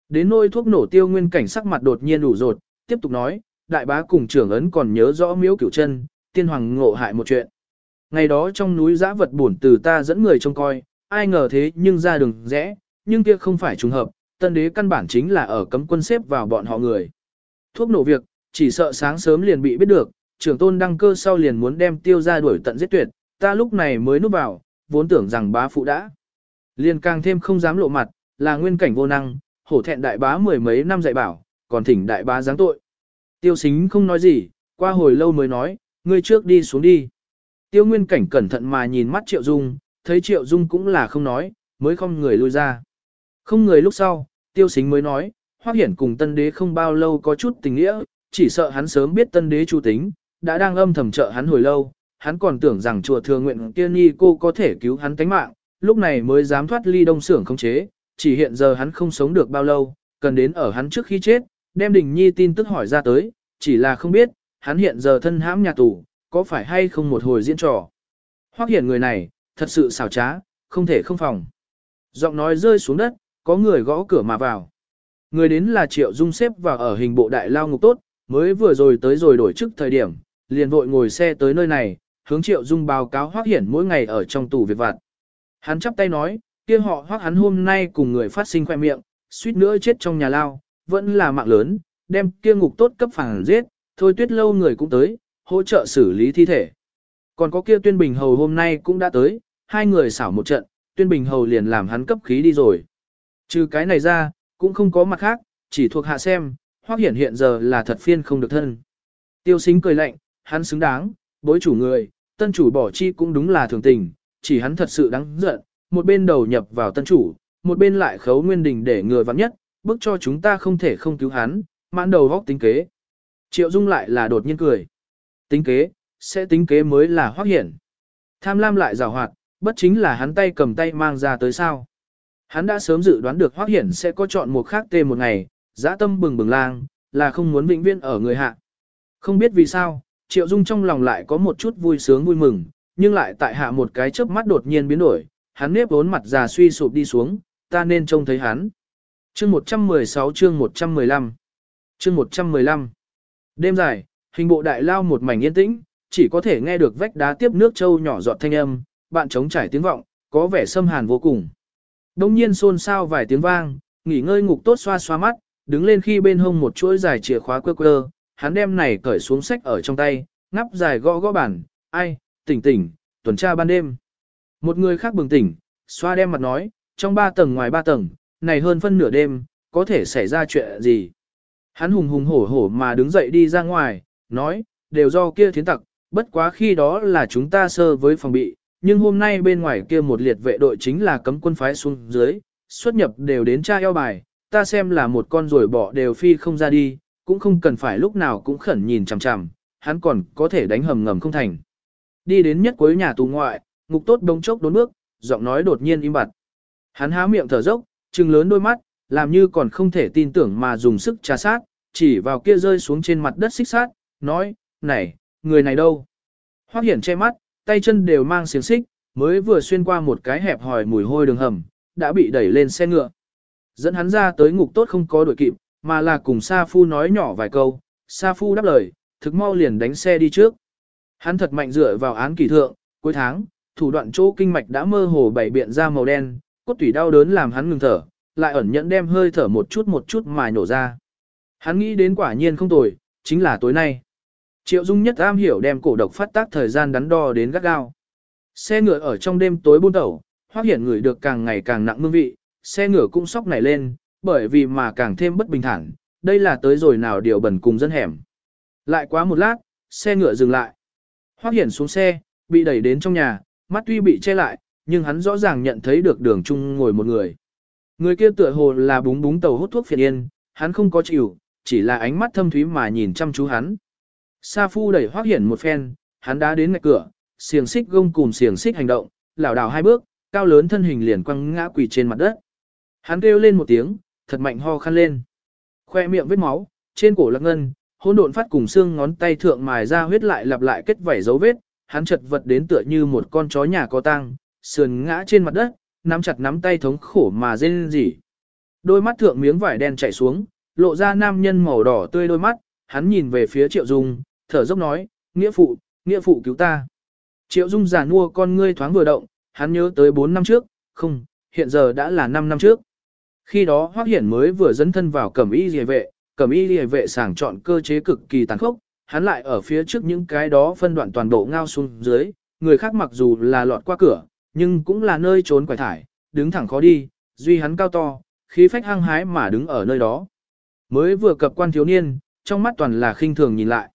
Đến nôi thuốc nổ tiêu nguyên cảnh sắc mặt đột nhiên đủ rột, tiếp tục nói, đại bá cùng trưởng ấn còn nhớ rõ miếu cửu chân, tiên hoàng ngộ hại một chuyện. Ngày đó trong núi giã vật buồn từ ta dẫn người trông coi, ai ngờ thế nhưng ra đường rẽ, nhưng kia không phải trùng hợp, tân đế căn bản chính là ở cấm quân xếp vào bọn họ người. Thuốc nổ việc, chỉ sợ sáng sớm liền bị biết được, trưởng tôn đăng cơ sau liền muốn đem tiêu ra đuổi tận giết tuyệt, ta lúc này mới núp vào, vốn tưởng rằng bá phụ đã. Liền càng thêm không dám lộ mặt, là nguyên cảnh vô năng, hổ thẹn đại bá mười mấy năm dạy bảo, còn thỉnh đại bá giáng tội. Tiêu xính không nói gì, qua hồi lâu mới nói, ngươi trước đi xuống đi. Tiêu Nguyên Cảnh cẩn thận mà nhìn mắt Triệu Dung, thấy Triệu Dung cũng là không nói, mới không người lui ra. Không người lúc sau, Tiêu Xính mới nói, hoác Hiển cùng Tân Đế không bao lâu có chút tình nghĩa, chỉ sợ hắn sớm biết Tân Đế chủ tính, đã đang âm thầm trợ hắn hồi lâu, hắn còn tưởng rằng chùa thừa nguyện kia ni cô có thể cứu hắn tánh mạng, lúc này mới dám thoát ly đông xưởng không chế, chỉ hiện giờ hắn không sống được bao lâu, cần đến ở hắn trước khi chết, đem Đình Nhi tin tức hỏi ra tới, chỉ là không biết, hắn hiện giờ thân hãm nhà tù, có phải hay không một hồi diễn trò. Hoắc Hiển người này, thật sự xảo trá, không thể không phòng. Giọng nói rơi xuống đất, có người gõ cửa mà vào. Người đến là Triệu Dung xếp vào ở hình bộ đại lao ngục tốt, mới vừa rồi tới rồi đổi chức thời điểm, liền vội ngồi xe tới nơi này, hướng Triệu Dung báo cáo Hoắc Hiển mỗi ngày ở trong tù việc vặt. Hắn chắp tay nói, kia họ Hoắc hắn hôm nay cùng người phát sinh khoe miệng, suýt nữa chết trong nhà lao, vẫn là mạng lớn, đem kia ngục tốt cấp phản giết, thôi tuyết lâu người cũng tới, hỗ trợ xử lý thi thể. Còn có kia tuyên bình hầu hôm nay cũng đã tới, hai người xảo một trận, tuyên bình hầu liền làm hắn cấp khí đi rồi. Trừ cái này ra, cũng không có mặt khác, chỉ thuộc hạ xem, hoác hiển hiện giờ là thật phiên không được thân. Tiêu xính cười lạnh, hắn xứng đáng, bối chủ người, tân chủ bỏ chi cũng đúng là thường tình, chỉ hắn thật sự đáng giận, một bên đầu nhập vào tân chủ, một bên lại khấu nguyên đình để người vắng nhất, bức cho chúng ta không thể không cứu hắn, mãn đầu góc tính kế. Triệu Dung lại là đột nhiên cười. Tính kế, sẽ tính kế mới là hoác hiển. Tham lam lại rào hoạt, bất chính là hắn tay cầm tay mang ra tới sao. Hắn đã sớm dự đoán được hoác hiển sẽ có chọn một khác tê một ngày, dã tâm bừng bừng lang, là không muốn vĩnh viên ở người hạ. Không biết vì sao, Triệu Dung trong lòng lại có một chút vui sướng vui mừng, nhưng lại tại hạ một cái chớp mắt đột nhiên biến đổi, hắn nếp vốn mặt già suy sụp đi xuống, ta nên trông thấy hắn. Chương 116 chương 115 Chương 115 Đêm dài, hình bộ đại lao một mảnh yên tĩnh, chỉ có thể nghe được vách đá tiếp nước trâu nhỏ giọt thanh âm, bạn chống trải tiếng vọng, có vẻ xâm hàn vô cùng. Đông nhiên xôn xao vài tiếng vang, nghỉ ngơi ngục tốt xoa xoa mắt, đứng lên khi bên hông một chuỗi dài chìa khóa quơ quơ, hắn đem này cởi xuống sách ở trong tay, ngắp dài gõ gõ bản, ai, tỉnh tỉnh, tuần tra ban đêm. Một người khác bừng tỉnh, xoa đem mặt nói, trong ba tầng ngoài ba tầng, này hơn phân nửa đêm, có thể xảy ra chuyện gì. Hắn hùng hùng hổ hổ mà đứng dậy đi ra ngoài, nói, đều do kia thiến tặc, bất quá khi đó là chúng ta sơ với phòng bị, nhưng hôm nay bên ngoài kia một liệt vệ đội chính là cấm quân phái xuống dưới, xuất nhập đều đến tra eo bài, ta xem là một con rồi bỏ đều phi không ra đi, cũng không cần phải lúc nào cũng khẩn nhìn chằm chằm, hắn còn có thể đánh hầm ngầm không thành. Đi đến nhất cuối nhà tù ngoại, ngục tốt đông chốc đốn bước, giọng nói đột nhiên im bặt. Hắn há miệng thở dốc, trừng lớn đôi mắt, làm như còn không thể tin tưởng mà dùng sức trà sát, chỉ vào kia rơi xuống trên mặt đất xích sát, nói, này, người này đâu? Hoác hiển che mắt, tay chân đều mang xiềng xích, mới vừa xuyên qua một cái hẹp hòi mùi hôi đường hầm, đã bị đẩy lên xe ngựa. Dẫn hắn ra tới ngục tốt không có đuổi kịp, mà là cùng Sa Phu nói nhỏ vài câu, Sa Phu đáp lời, thực mau liền đánh xe đi trước. Hắn thật mạnh dựa vào án kỳ thượng, cuối tháng, thủ đoạn chỗ kinh mạch đã mơ hồ bảy biện ra màu đen, cốt tủy đau đớn làm hắn ngừng thở, lại ẩn nhẫn đem hơi thở một chút một chút mà nổ ra. Hắn nghĩ đến quả nhiên không tồi, chính là tối nay. Triệu Dung nhất am hiểu đem cổ độc phát tác thời gian đắn đo đến gắt gao. Xe ngựa ở trong đêm tối buôn tẩu, hoác hiển người được càng ngày càng nặng mương vị, xe ngựa cũng sóc nảy lên, bởi vì mà càng thêm bất bình thản, đây là tới rồi nào điều bẩn cùng dân hẻm. Lại quá một lát, xe ngựa dừng lại. Hoác hiển xuống xe, bị đẩy đến trong nhà, mắt tuy bị che lại, nhưng hắn rõ ràng nhận thấy được đường chung ngồi một người. Người kia tựa hồ là búng búng tàu hút thuốc phiền yên, hắn không có chịu, chỉ là ánh mắt thâm thúy mà nhìn chăm chú hắn. Sa Phu đẩy Hoắc Hiển một phen, hắn đá đến ngạch cửa, xiềng xích gông cùng xiềng xích hành động, lảo đảo hai bước, cao lớn thân hình liền quăng ngã quỳ trên mặt đất. Hắn kêu lên một tiếng, thật mạnh ho khăn lên. Khoe miệng vết máu, trên cổ lạc ngân, hỗn độn phát cùng xương ngón tay thượng mài ra huyết lại lặp lại kết vảy dấu vết, hắn chật vật đến tựa như một con chó nhà có tang, sườn ngã trên mặt đất, nắm chặt nắm tay thống khổ mà rên rỉ. Đôi mắt thượng miếng vải đen chảy xuống, lộ ra nam nhân màu đỏ tươi đôi mắt, hắn nhìn về phía Triệu Dung, thở dốc nói, nghĩa phụ, nghĩa phụ cứu ta. Triệu Dung giả nua con ngươi thoáng vừa động, hắn nhớ tới 4 năm trước, không, hiện giờ đã là 5 năm trước. Khi đó Hoắc Hiển mới vừa dẫn thân vào cẩm y liề vệ, cẩm y liề vệ sàng chọn cơ chế cực kỳ tàn khốc, hắn lại ở phía trước những cái đó phân đoạn toàn bộ ngao xuống dưới, người khác mặc dù là lọt qua cửa, nhưng cũng là nơi trốn quải thải, đứng thẳng khó đi, duy hắn cao to, khí phách hăng hái mà đứng ở nơi đó. Mới vừa cập quan thiếu niên, trong mắt toàn là khinh thường nhìn lại.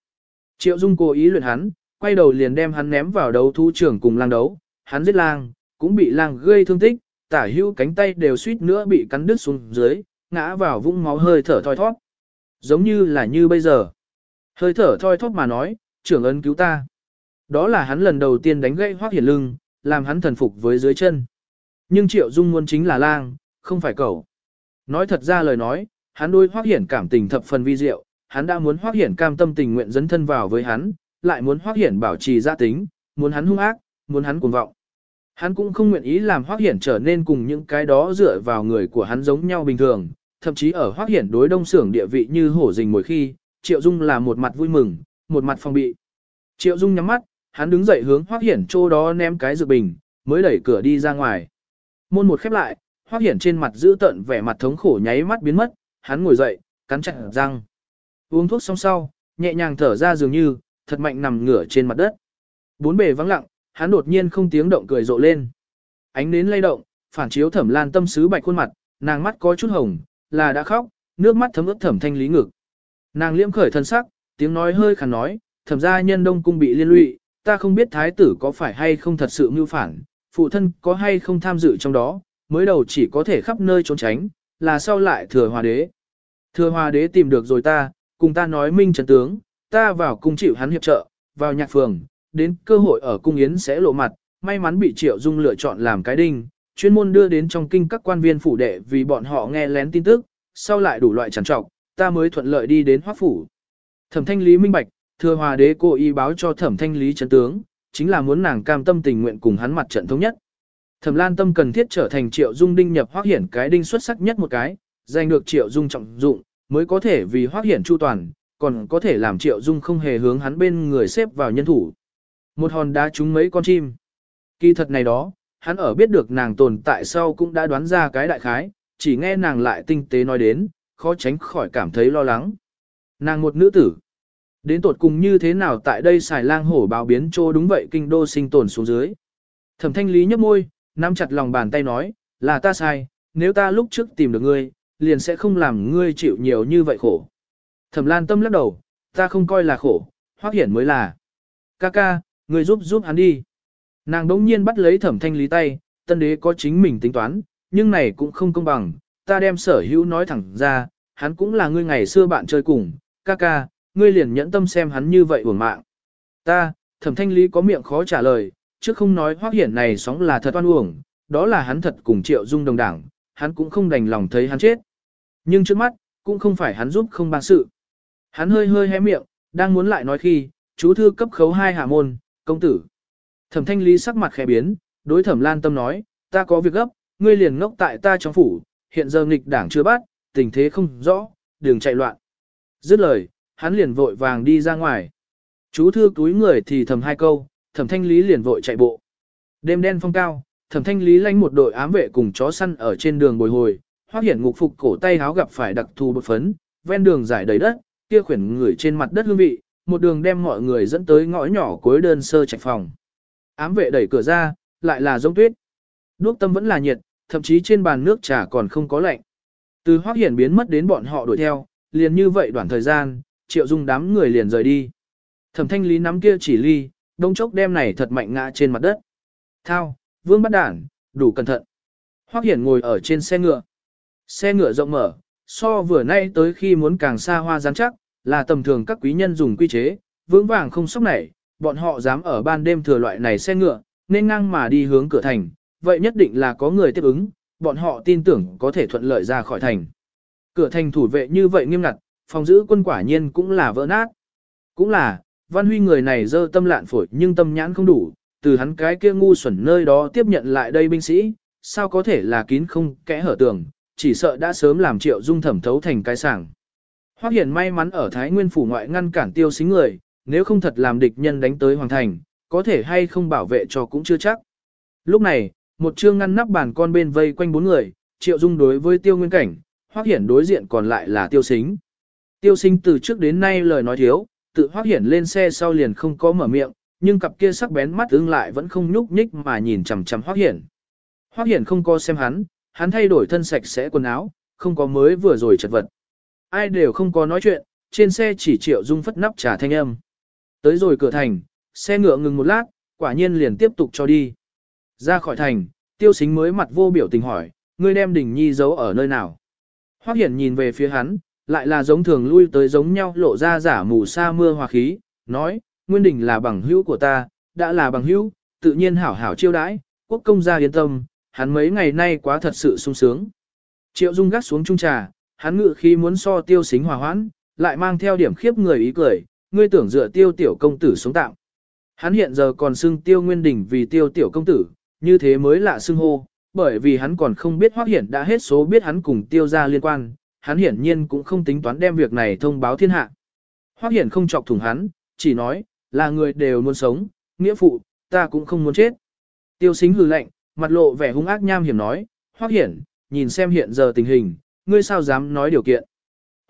Triệu Dung cố ý luyện hắn, quay đầu liền đem hắn ném vào đấu thú trưởng cùng lang đấu, hắn giết lang, cũng bị lang gây thương tích, tả hữu cánh tay đều suýt nữa bị cắn đứt xuống dưới, ngã vào vũng máu hơi thở thoi thoát. Giống như là như bây giờ. Hơi thở thoi thoát mà nói, trưởng ân cứu ta. Đó là hắn lần đầu tiên đánh gãy hoác hiển lưng, làm hắn thần phục với dưới chân. Nhưng Triệu Dung muốn chính là lang, không phải cẩu. Nói thật ra lời nói, hắn đôi Hoắc hiển cảm tình thập phần vi diệu, hắn đã muốn Hoắc hiển cam tâm tình nguyện dấn thân vào với hắn, lại muốn Hoắc hiển bảo trì gia tính, muốn hắn hung ác, muốn hắn cuồng vọng. Hắn cũng không nguyện ý làm Hoắc hiển trở nên cùng những cái đó dựa vào người của hắn giống nhau bình thường, thậm chí ở Hoắc hiển đối đông xưởng địa vị như hổ rình mỗi khi, Triệu Dung là một mặt vui mừng, một mặt phòng bị. Triệu Dung nhắm mắt, hắn đứng dậy hướng Hoắc hiển chỗ đó ném cái dược bình, mới đẩy cửa đi ra ngoài. Môn một khép lại, Hoắc hiển trên mặt giữ tận vẻ mặt thống khổ nháy mắt biến mất, hắn ngồi dậy, cắn chặt răng. Uống thuốc xong sau, nhẹ nhàng thở ra dường như, thật mạnh nằm ngửa trên mặt đất. Bốn bề vắng lặng, hắn đột nhiên không tiếng động cười rộ lên. Ánh nến lay động, phản chiếu thẩm lan tâm sứ bạch khuôn mặt, nàng mắt có chút hồng, là đã khóc, nước mắt thấm ướt thẩm thanh lý ngực. Nàng liễm khởi thân sắc, tiếng nói hơi khàn nói, thẩm gia nhân đông cung bị liên lụy, ta không biết thái tử có phải hay không thật sự mưu phản, phụ thân có hay không tham dự trong đó, mới đầu chỉ có thể khắp nơi trốn tránh, là sau lại thừa hòa đế. Thừa hòa đế tìm được rồi ta, cùng ta nói minh trần tướng, ta vào cung chịu hắn hiệp trợ, vào nhạc phường, đến cơ hội ở cung yến sẽ lộ mặt, may mắn bị triệu dung lựa chọn làm cái đinh, chuyên môn đưa đến trong kinh các quan viên phủ đệ vì bọn họ nghe lén tin tức, sau lại đủ loại trằn trọc, ta mới thuận lợi đi đến hoác phủ. Thẩm thanh lý minh bạch, thừa hòa đế cô y báo cho thẩm thanh lý chấn tướng, chính là muốn nàng cam tâm tình nguyện cùng hắn mặt trận thống nhất. Thẩm lan tâm cần thiết trở thành triệu dung đinh nhập hoác hiển cái đinh xuất sắc nhất một cái, giành được triệu dung trọng dụng, mới có thể vì hoác hiển chu toàn, còn có thể làm triệu dung không hề hướng hắn bên người xếp vào nhân thủ. Một hòn đá trúng mấy con chim. Kỳ thật này đó, hắn ở biết được nàng tồn tại sau cũng đã đoán ra cái đại khái, chỉ nghe nàng lại tinh tế nói đến, khó tránh khỏi cảm thấy lo lắng. Nàng một nữ tử. Đến tột cùng như thế nào tại đây xài lang hổ báo biến trô đúng vậy kinh đô sinh tồn xuống dưới. Thẩm thanh lý nhấp môi, nắm chặt lòng bàn tay nói, là ta sai, nếu ta lúc trước tìm được ngươi, liền sẽ không làm ngươi chịu nhiều như vậy khổ. Thẩm lan tâm lắc đầu, ta không coi là khổ, hoác hiển mới là. Ca ca, ngươi giúp giúp hắn đi. Nàng đống nhiên bắt lấy thẩm thanh lý tay, tân đế có chính mình tính toán, nhưng này cũng không công bằng, ta đem sở hữu nói thẳng ra, hắn cũng là ngươi ngày xưa bạn chơi cùng, ca ca, ngươi liền nhẫn tâm xem hắn như vậy uổng mạng. Ta, thẩm thanh lý có miệng khó trả lời, chứ không nói hoác hiển này sóng là thật oan uổng, đó là hắn thật cùng triệu dung đồng đảng, hắn cũng không đành lòng thấy hắn chết. Nhưng trước mắt, cũng không phải hắn giúp không ban sự. Hắn hơi hơi hé miệng, đang muốn lại nói khi, chú thư cấp khấu hai hạ môn, công tử. Thẩm thanh lý sắc mặt khẽ biến, đối thẩm lan tâm nói, ta có việc gấp, ngươi liền ngốc tại ta trong phủ, hiện giờ nghịch đảng chưa bắt, tình thế không rõ, đường chạy loạn. Dứt lời, hắn liền vội vàng đi ra ngoài. Chú thư túi người thì thầm hai câu, thẩm thanh lý liền vội chạy bộ. Đêm đen phong cao, thẩm thanh lý lánh một đội ám vệ cùng chó săn ở trên đường bồi hồi, hoác hiển ngục phục cổ tay háo gặp phải đặc thù bột phấn, ven đường giải đầy đất, kia khuyển người trên mặt đất hương vị, một đường đem mọi người dẫn tới ngõ nhỏ cuối đơn sơ trạch phòng. Ám vệ đẩy cửa ra, lại là giống tuyết. Đuốc tâm vẫn là nhiệt, thậm chí trên bàn nước trà còn không có lạnh. Từ hoác hiển biến mất đến bọn họ đuổi theo, liền như vậy đoạn thời gian, triệu dung đám người liền rời đi. Thẩm thanh lý nắm kia chỉ ly, đông chốc đem này thật mạnh ngã trên mặt đất. Thao, vương bắt đản, đủ cẩn thận. Hoác hiển ngồi ở trên xe ngựa. Xe ngựa rộng mở, so vừa nay tới khi muốn càng xa hoa rắn chắc, là tầm thường các quý nhân dùng quy chế, vững vàng không sốc nảy, bọn họ dám ở ban đêm thừa loại này xe ngựa, nên ngang mà đi hướng cửa thành, vậy nhất định là có người tiếp ứng, bọn họ tin tưởng có thể thuận lợi ra khỏi thành. Cửa thành thủ vệ như vậy nghiêm ngặt, phòng giữ quân quả nhiên cũng là vỡ nát. Cũng là, văn huy người này dơ tâm lạn phổi nhưng tâm nhãn không đủ, từ hắn cái kia ngu xuẩn nơi đó tiếp nhận lại đây binh sĩ, sao có thể là kín không kẽ hở tường, chỉ sợ đã sớm làm triệu dung thẩm thấu thành cái sảng. Hoắc Hiển may mắn ở Thái Nguyên phủ ngoại ngăn cản tiêu xính người, nếu không thật làm địch nhân đánh tới hoàng thành, có thể hay không bảo vệ cho cũng chưa chắc. Lúc này, một chương ngăn nắp bàn con bên vây quanh bốn người, Triệu Dung đối với Tiêu Nguyên Cảnh, Hoắc Hiển đối diện còn lại là Tiêu Xính. Tiêu Sinh từ trước đến nay lời nói thiếu, tự Hoắc Hiển lên xe sau liền không có mở miệng, nhưng cặp kia sắc bén mắt ưng lại vẫn không nhúc nhích mà nhìn chằm chằm Hoắc Hiển. Hoắc Hiển không có xem hắn, hắn thay đổi thân sạch sẽ quần áo, không có mới vừa rồi chật vật. Ai đều không có nói chuyện, trên xe chỉ Triệu Dung phất nắp trà thanh âm. Tới rồi cửa thành, xe ngựa ngừng một lát, quả nhiên liền tiếp tục cho đi. Ra khỏi thành, tiêu xính mới mặt vô biểu tình hỏi, ngươi đem đỉnh nhi giấu ở nơi nào. Hoắc hiển nhìn về phía hắn, lại là giống thường lui tới giống nhau lộ ra giả mù sa mưa hòa khí, nói, nguyên đỉnh là bằng hữu của ta, đã là bằng hữu, tự nhiên hảo hảo chiêu đãi, quốc công gia yên tâm, hắn mấy ngày nay quá thật sự sung sướng. Triệu Dung gắt xuống trung trà, hắn ngự khi muốn so tiêu xính hòa hoãn, lại mang theo điểm khiếp người ý cười, ngươi tưởng dựa tiêu tiểu công tử sống tạm. Hắn hiện giờ còn xưng tiêu nguyên đỉnh vì tiêu tiểu công tử, như thế mới lạ xưng hô, bởi vì hắn còn không biết hoác Hiển đã hết số biết hắn cùng tiêu gia liên quan, hắn hiển nhiên cũng không tính toán đem việc này thông báo thiên hạ. Hoắc Hiển không chọc thủng hắn, chỉ nói, là người đều muốn sống, nghĩa phụ, ta cũng không muốn chết. Tiêu Sính hừ lạnh, mặt lộ vẻ hung ác nham hiểm nói, Hoắc Hiển, nhìn xem hiện giờ tình hình, ngươi sao dám nói điều kiện.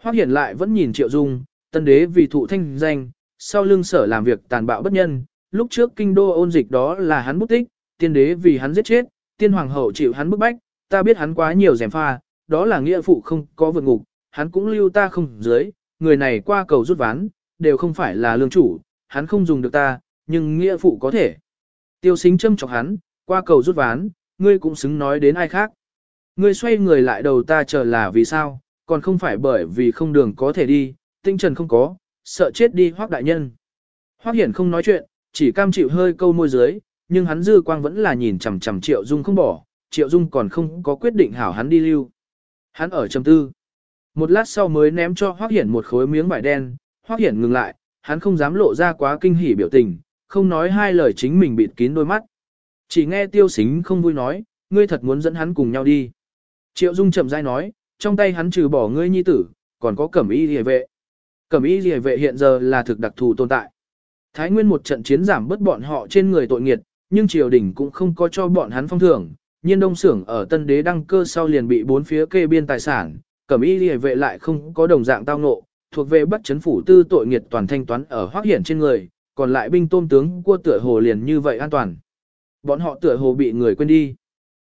Hoắc Hiển lại vẫn nhìn Triệu Dung, tân đế vì thụ thanh danh, sau lưng sở làm việc tàn bạo bất nhân, lúc trước kinh đô ôn dịch đó là hắn bút tích, tiên đế vì hắn giết chết, tiên hoàng hậu chịu hắn bức bách, ta biết hắn quá nhiều rèm pha, đó là nghĩa phụ không có vượt ngục, hắn cũng lưu ta không dưới, người này qua cầu rút ván, đều không phải là lương chủ, hắn không dùng được ta, nhưng nghĩa phụ có thể. Tiêu xính châm chọc hắn, qua cầu rút ván, ngươi cũng xứng nói đến ai khác. Ngươi xoay người lại đầu ta chờ là vì sao, còn không phải bởi vì không đường có thể đi, tinh trần không có, sợ chết đi hoác đại nhân. Hoác hiển không nói chuyện, chỉ cam chịu hơi câu môi dưới, nhưng hắn dư quang vẫn là nhìn chằm chằm triệu dung không bỏ, triệu dung còn không có quyết định hảo hắn đi lưu. Hắn ở trầm tư. Một lát sau mới ném cho hoắc hiển một khối miếng vải đen, hoắc hiển ngừng lại, hắn không dám lộ ra quá kinh hỉ biểu tình, không nói hai lời chính mình bịt kín đôi mắt. Chỉ nghe tiêu xính không vui nói, ngươi thật muốn dẫn hắn cùng nhau đi. Triệu Dung chậm rãi nói, trong tay hắn trừ bỏ ngươi nhi tử, còn có cẩm y Liễu vệ. Cẩm y Liễu vệ hiện giờ là thực đặc thù tồn tại. Thái Nguyên một trận chiến giảm bớt bọn họ trên người tội nghiệt, nhưng triều đình cũng không có cho bọn hắn phong thưởng. Nhiên đông xưởng ở tân đế đăng cơ sau liền bị bốn phía kê biên tài sản, cẩm y liề vệ lại không có đồng dạng tao ngộ, thuộc về bắt chấn phủ tư tội nghiệt toàn thanh toán ở hoác hiển trên người, còn lại binh tôm tướng cua tựa hồ liền như vậy an toàn. Bọn họ tựa hồ bị người quên đi.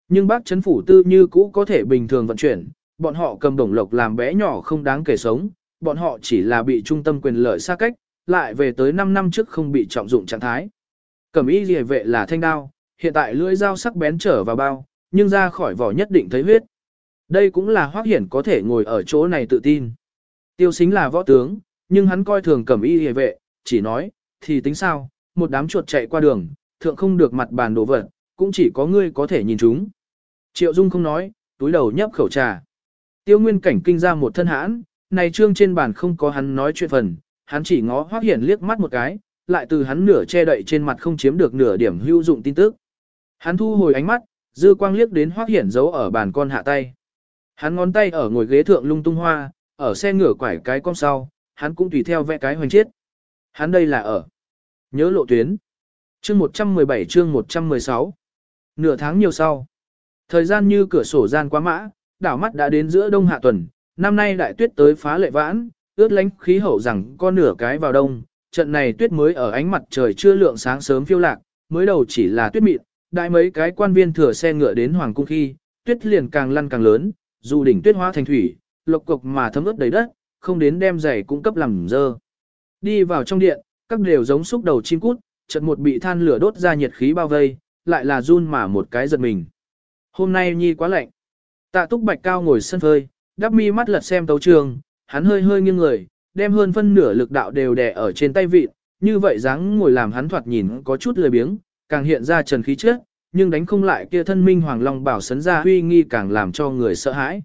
Nhưng bác chấn phủ tư như cũ có thể bình thường vận chuyển, bọn họ cầm đồng lộc làm bé nhỏ không đáng kể sống, bọn họ chỉ là bị trung tâm quyền lợi xa cách, lại về tới 5 năm trước không bị trọng dụng trạng thái. Cẩm y liề vệ là thanh đao, hiện tại lưỡi dao sắc bén trở vào bao, nhưng ra khỏi vỏ nhất định thấy huyết. Đây cũng là hoác hiển có thể ngồi ở chỗ này tự tin. Tiêu xính là võ tướng, nhưng hắn coi thường cẩm y hề vệ, chỉ nói, thì tính sao, một đám chuột chạy qua đường, thượng không được mặt bàn đồ vật, cũng chỉ có ngươi có thể nhìn chúng. Triệu Dung không nói, túi đầu nhấp khẩu trà. Tiêu Nguyên cảnh kinh ra một thân hãn, này trương trên bàn không có hắn nói chuyện phần, hắn chỉ ngó Hoắc Hiển liếc mắt một cái, lại từ hắn nửa che đậy trên mặt không chiếm được nửa điểm hữu dụng tin tức. Hắn thu hồi ánh mắt, dư quang liếc đến hoác Hiển giấu ở bàn con hạ tay. Hắn ngón tay ở ngồi ghế thượng lung tung hoa, ở xe ngửa quải cái con sau, hắn cũng tùy theo vẽ cái hoành chiết. Hắn đây là ở. Nhớ lộ tuyến. Chương 117 chương 116. Nửa tháng nhiều sau. Thời gian như cửa sổ gian quá mã, đảo mắt đã đến giữa đông hạ tuần, năm nay đại tuyết tới phá lệ vãn, ướt lánh khí hậu rằng con nửa cái vào đông, trận này tuyết mới ở ánh mặt trời chưa lượng sáng sớm phiêu lạc, mới đầu chỉ là tuyết mịn, đại mấy cái quan viên thừa xe ngựa đến hoàng cung khi, tuyết liền càng lăn càng lớn, dù đỉnh tuyết hóa thành thủy, lộc cục mà thấm ướt đầy đất, không đến đem giày cung cấp làm dơ. Đi vào trong điện, các đều giống xúc đầu chim cút, chợt một bị than lửa đốt ra nhiệt khí bao vây, lại là run mà một cái giật mình. Hôm nay nhi quá lạnh. Tạ túc bạch cao ngồi sân phơi, đắp mi mắt lật xem tấu trường, hắn hơi hơi nghiêng người, đem hơn phân nửa lực đạo đều đè ở trên tay vịt, như vậy dáng ngồi làm hắn thoạt nhìn có chút lười biếng, càng hiện ra trần khí trước, nhưng đánh không lại kia thân minh hoàng long bảo sấn ra huy nghi càng làm cho người sợ hãi.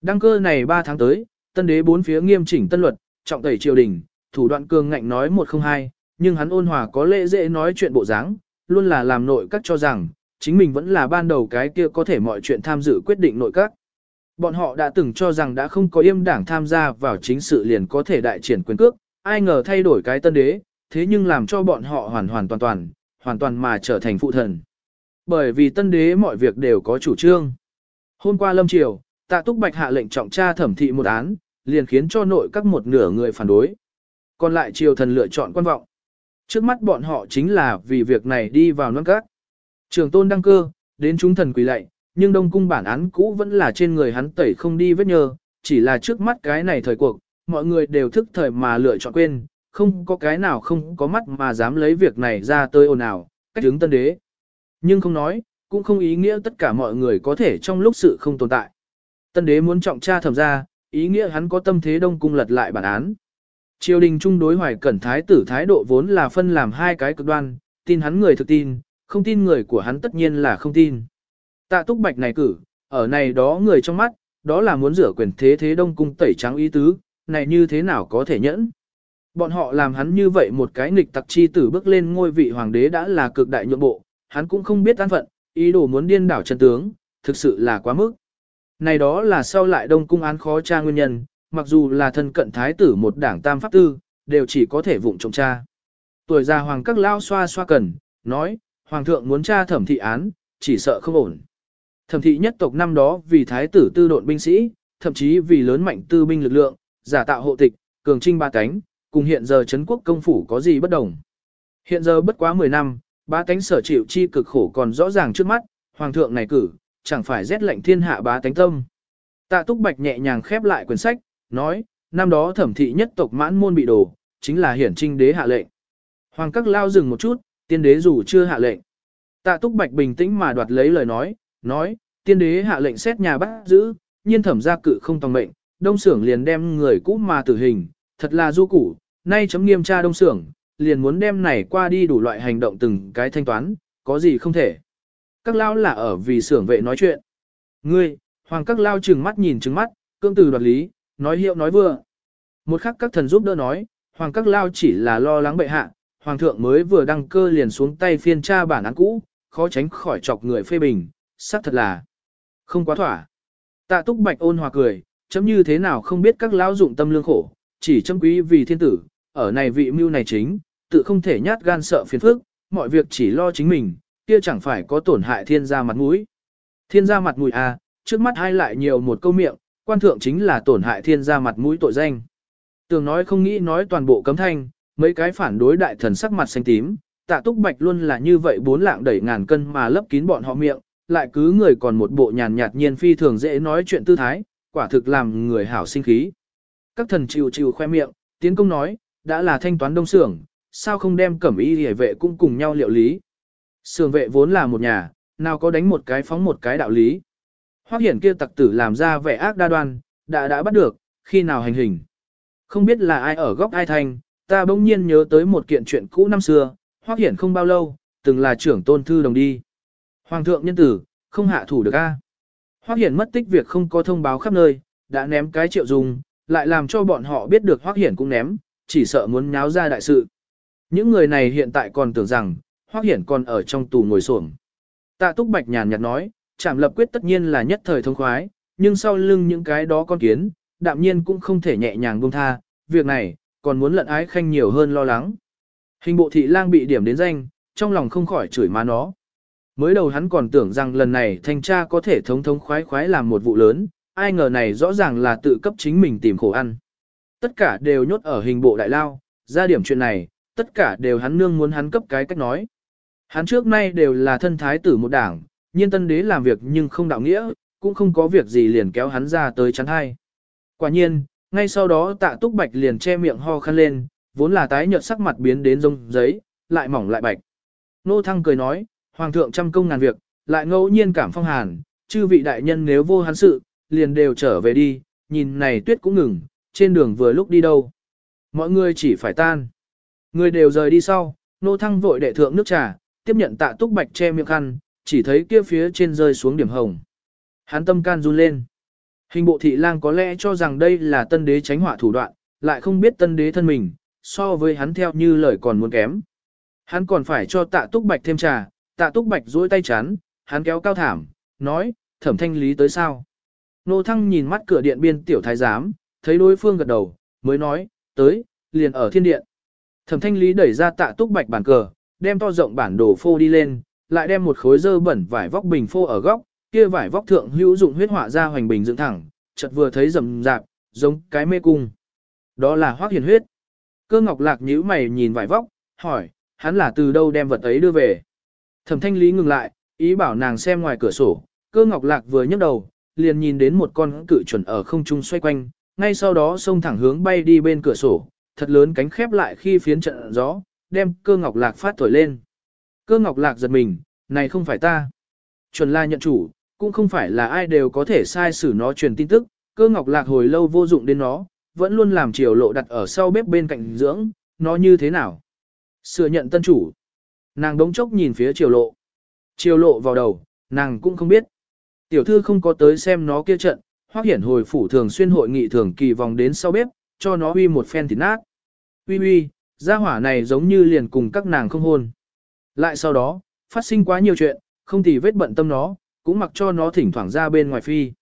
Đăng cơ này 3 tháng tới, tân đế bốn phía nghiêm chỉnh tân luật, trọng tẩy triều đình, thủ đoạn cường ngạnh nói một không hai, nhưng hắn ôn hòa có lễ dễ nói chuyện bộ dáng, luôn là làm nội các cho rằng, chính mình vẫn là ban đầu cái kia có thể mọi chuyện tham dự quyết định nội các. Bọn họ đã từng cho rằng đã không có yêm đảng tham gia vào chính sự liền có thể đại triển quyền cước, ai ngờ thay đổi cái tân đế, thế nhưng làm cho bọn họ hoàn hoàn toàn toàn, hoàn toàn mà trở thành phụ thần. Bởi vì tân đế mọi việc đều có chủ trương. Hôm qua lâm triều, tạ túc bạch hạ lệnh trọng tra thẩm thị một án, liền khiến cho nội các một nửa người phản đối. Còn lại triều thần lựa chọn quan vọng. Trước mắt bọn họ chính là vì việc này đi vào non các. Trường tôn đăng cơ, đến chúng thần quỳ lạy, nhưng đông cung bản án cũ vẫn là trên người hắn tẩy không đi vết nhơ, chỉ là trước mắt cái này thời cuộc, mọi người đều thức thời mà lựa chọn quên, không có cái nào không có mắt mà dám lấy việc này ra tới ồn ào, cách hướng tân đế. Nhưng không nói, cũng không ý nghĩa tất cả mọi người có thể trong lúc sự không tồn tại. Tân đế muốn trọng tra thẩm ra, ý nghĩa hắn có tâm thế đông cung lật lại bản án. Triều đình trung đối hoài cẩn thái tử thái độ vốn là phân làm hai cái cực đoan, tin hắn người thực tin, không tin người của hắn tất nhiên là không tin. Tạ túc bạch này cử, ở này đó người trong mắt, đó là muốn rửa quyền thế thế đông cung tẩy trắng ý tứ, này như thế nào có thể nhẫn. Bọn họ làm hắn như vậy một cái nghịch tặc chi tử bước lên ngôi vị hoàng đế đã là cực đại nhượng bộ, hắn cũng không biết an phận, ý đồ muốn điên đảo chân tướng, thực sự là quá mức. Này đó là sau lại đông cung án khó tra nguyên nhân, mặc dù là thân cận thái tử một đảng tam pháp tư, đều chỉ có thể vụng trông tra. Tuổi già hoàng các lao xoa xoa cần, nói, hoàng thượng muốn tra thẩm thị án, chỉ sợ không ổn. Thẩm thị nhất tộc năm đó vì thái tử tư độn binh sĩ, thậm chí vì lớn mạnh tư binh lực lượng, giả tạo hộ tịch, cường trinh ba cánh, cùng hiện giờ Trấn quốc công phủ có gì bất đồng. Hiện giờ bất quá 10 năm, ba tánh sở chịu chi cực khổ còn rõ ràng trước mắt, hoàng thượng này cử, chẳng phải rét lệnh thiên hạ bá tánh tâm. Tạ Túc Bạch nhẹ nhàng khép lại quyển sách, nói, năm đó thẩm thị nhất tộc mãn môn bị đổ, chính là hiển trinh đế hạ lệnh. Hoàng các lao dừng một chút, tiên đế dù chưa hạ lệnh. Tạ Túc Bạch bình tĩnh mà đoạt lấy lời nói, nói, tiên đế hạ lệnh xét nhà bắt giữ, nhiên thẩm gia cự không tòng mệnh, đông xưởng liền đem người cũ mà tử hình, thật là du củ, nay chấm nghiêm tra đông xưởng, liền muốn đem này qua đi đủ loại hành động từng cái thanh toán, có gì không thể. Các lao là ở vì xưởng vệ nói chuyện. Ngươi, hoàng các lao trừng mắt nhìn trừng mắt, cương từ đoạt lý, nói hiệu nói vừa. Một khắc các thần giúp đỡ nói, hoàng các lao chỉ là lo lắng bệ hạ, hoàng thượng mới vừa đăng cơ liền xuống tay phiên tra bản án cũ, khó tránh khỏi chọc người phê bình, xác thật là không quá thỏa. Tạ túc bạch ôn hòa cười, chấm như thế nào không biết các lão dụng tâm lương khổ, chỉ chấm quý vì thiên tử, ở này vị mưu này chính, tự không thể nhát gan sợ phiền phức, mọi việc chỉ lo chính mình, kia chẳng phải có tổn hại thiên gia mặt mũi. Thiên gia mặt mũi à, trước mắt hai lại nhiều một câu miệng, quan thượng chính là tổn hại thiên gia mặt mũi tội danh. Tường nói không nghĩ nói toàn bộ cấm thanh, mấy cái phản đối đại thần sắc mặt xanh tím, tạ túc bạch luôn là như vậy bốn lạng đẩy ngàn cân mà lấp kín bọn họ miệng, lại cứ người còn một bộ nhàn nhạt nhiên phi thường dễ nói chuyện tư thái, quả thực làm người hảo sinh khí. Các thần chịu chịu khoe miệng, tiến công nói, đã là thanh toán đông xưởng, sao không đem cẩm y hề vệ cũng cùng nhau liệu lý. Sưởng vệ vốn là một nhà, nào có đánh một cái phóng một cái đạo lý. Hoắc hiển kia tặc tử làm ra vẻ ác đa đoan, đã đã bắt được, khi nào hành hình. Không biết là ai ở góc ai thành, ta bỗng nhiên nhớ tới một kiện chuyện cũ năm xưa, Hoắc hiển không bao lâu, từng là trưởng tôn thư đồng đi. Hoàng thượng nhân tử, không hạ thủ được a. Hoắc hiển mất tích việc không có thông báo khắp nơi, đã ném cái triệu dùng, lại làm cho bọn họ biết được Hoắc hiển cũng ném, chỉ sợ muốn nháo ra đại sự. Những người này hiện tại còn tưởng rằng, Hoắc hiển còn ở trong tù ngồi xổm. Tạ Túc Bạch nhàn nhạt nói, Trảm lập quyết tất nhiên là nhất thời thông khoái, nhưng sau lưng những cái đó con kiến, đạm nhiên cũng không thể nhẹ nhàng buông tha, việc này, còn muốn lận ái khanh nhiều hơn lo lắng. Hình bộ thị lang bị điểm đến danh, trong lòng không khỏi chửi má nó. Mới đầu hắn còn tưởng rằng lần này thanh tra có thể thống thống khoái khoái làm một vụ lớn, ai ngờ này rõ ràng là tự cấp chính mình tìm khổ ăn. Tất cả đều nhốt ở hình bộ đại lao, ra điểm chuyện này, tất cả đều hắn nương muốn hắn cấp cái cách nói. Hắn trước nay đều là thân thái tử một đảng, nhiên tân đế làm việc nhưng không đạo nghĩa, cũng không có việc gì liền kéo hắn ra tới chắn hai. Quả nhiên, ngay sau đó tạ túc bạch liền che miệng ho khăn lên, vốn là tái nhợt sắc mặt biến đến rông giấy, lại mỏng lại bạch. Nô thăng cười nói, hoàng thượng trăm công ngàn việc, lại ngẫu nhiên cảm phong hàn, chư vị đại nhân nếu vô hắn sự, liền đều trở về đi, nhìn này tuyết cũng ngừng, trên đường vừa lúc đi đâu. Mọi người chỉ phải tan. Người đều rời đi sau, nô thăng vội đệ thượng nước trà, tiếp nhận tạ túc bạch che miệng khăn, chỉ thấy kia phía trên rơi xuống điểm hồng. Hắn tâm can run lên. Hình bộ thị lang có lẽ cho rằng đây là tân đế tránh họa thủ đoạn, lại không biết tân đế thân mình, so với hắn theo như lời còn muốn kém. Hắn còn phải cho tạ túc bạch thêm trà, tạ túc bạch duỗi tay chán, hắn kéo cao thảm, nói, thẩm thanh lý tới sao. Nô thăng nhìn mắt cửa điện biên tiểu thái giám, thấy đối phương gật đầu, mới nói, tới, liền ở thiên điện. Thẩm thanh lý đẩy ra tạ túc bạch bàn cờ, đem to rộng bản đồ phô đi lên, lại đem một khối dơ bẩn vải vóc bình phô ở góc, kia vải vóc thượng hữu dụng huyết họa ra hoành bình dựng thẳng, chợt vừa thấy rầm rạp, giống cái mê cung. Đó là hoác hiền huyết. Cơ ngọc lạc nhíu mày nhìn vải vóc, hỏi, hắn là từ đâu đem vật ấy đưa về. Thẩm thanh lý ngừng lại, ý bảo nàng xem ngoài cửa sổ, cơ ngọc lạc vừa nhấc đầu, liền nhìn đến một con cự chuẩn ở không trung xoay quanh, ngay sau đó xông thẳng hướng bay đi bên cửa sổ, thật lớn cánh khép lại khi phiến trận gió, đem cơ ngọc lạc phát thổi lên. Cơ ngọc lạc giật mình, này không phải ta. Chuẩn la nhận chủ, cũng không phải là ai đều có thể sai xử nó truyền tin tức, cơ ngọc lạc hồi lâu vô dụng đến nó, vẫn luôn làm chiều lộ đặt ở sau bếp bên cạnh dưỡng, nó như thế nào. Sửa nhận tân chủ. Nàng đống chốc nhìn phía chiều lộ. Chiều lộ vào đầu, nàng cũng không biết. Tiểu thư không có tới xem nó kia trận, hoác hiển hồi phủ thường xuyên hội nghị thường kỳ vòng đến sau bếp, cho nó uy một phen thịt nát. Uy uy, gia hỏa này giống như liền cùng các nàng không hôn. Lại sau đó, phát sinh quá nhiều chuyện, không thì vết bận tâm nó, cũng mặc cho nó thỉnh thoảng ra bên ngoài phi.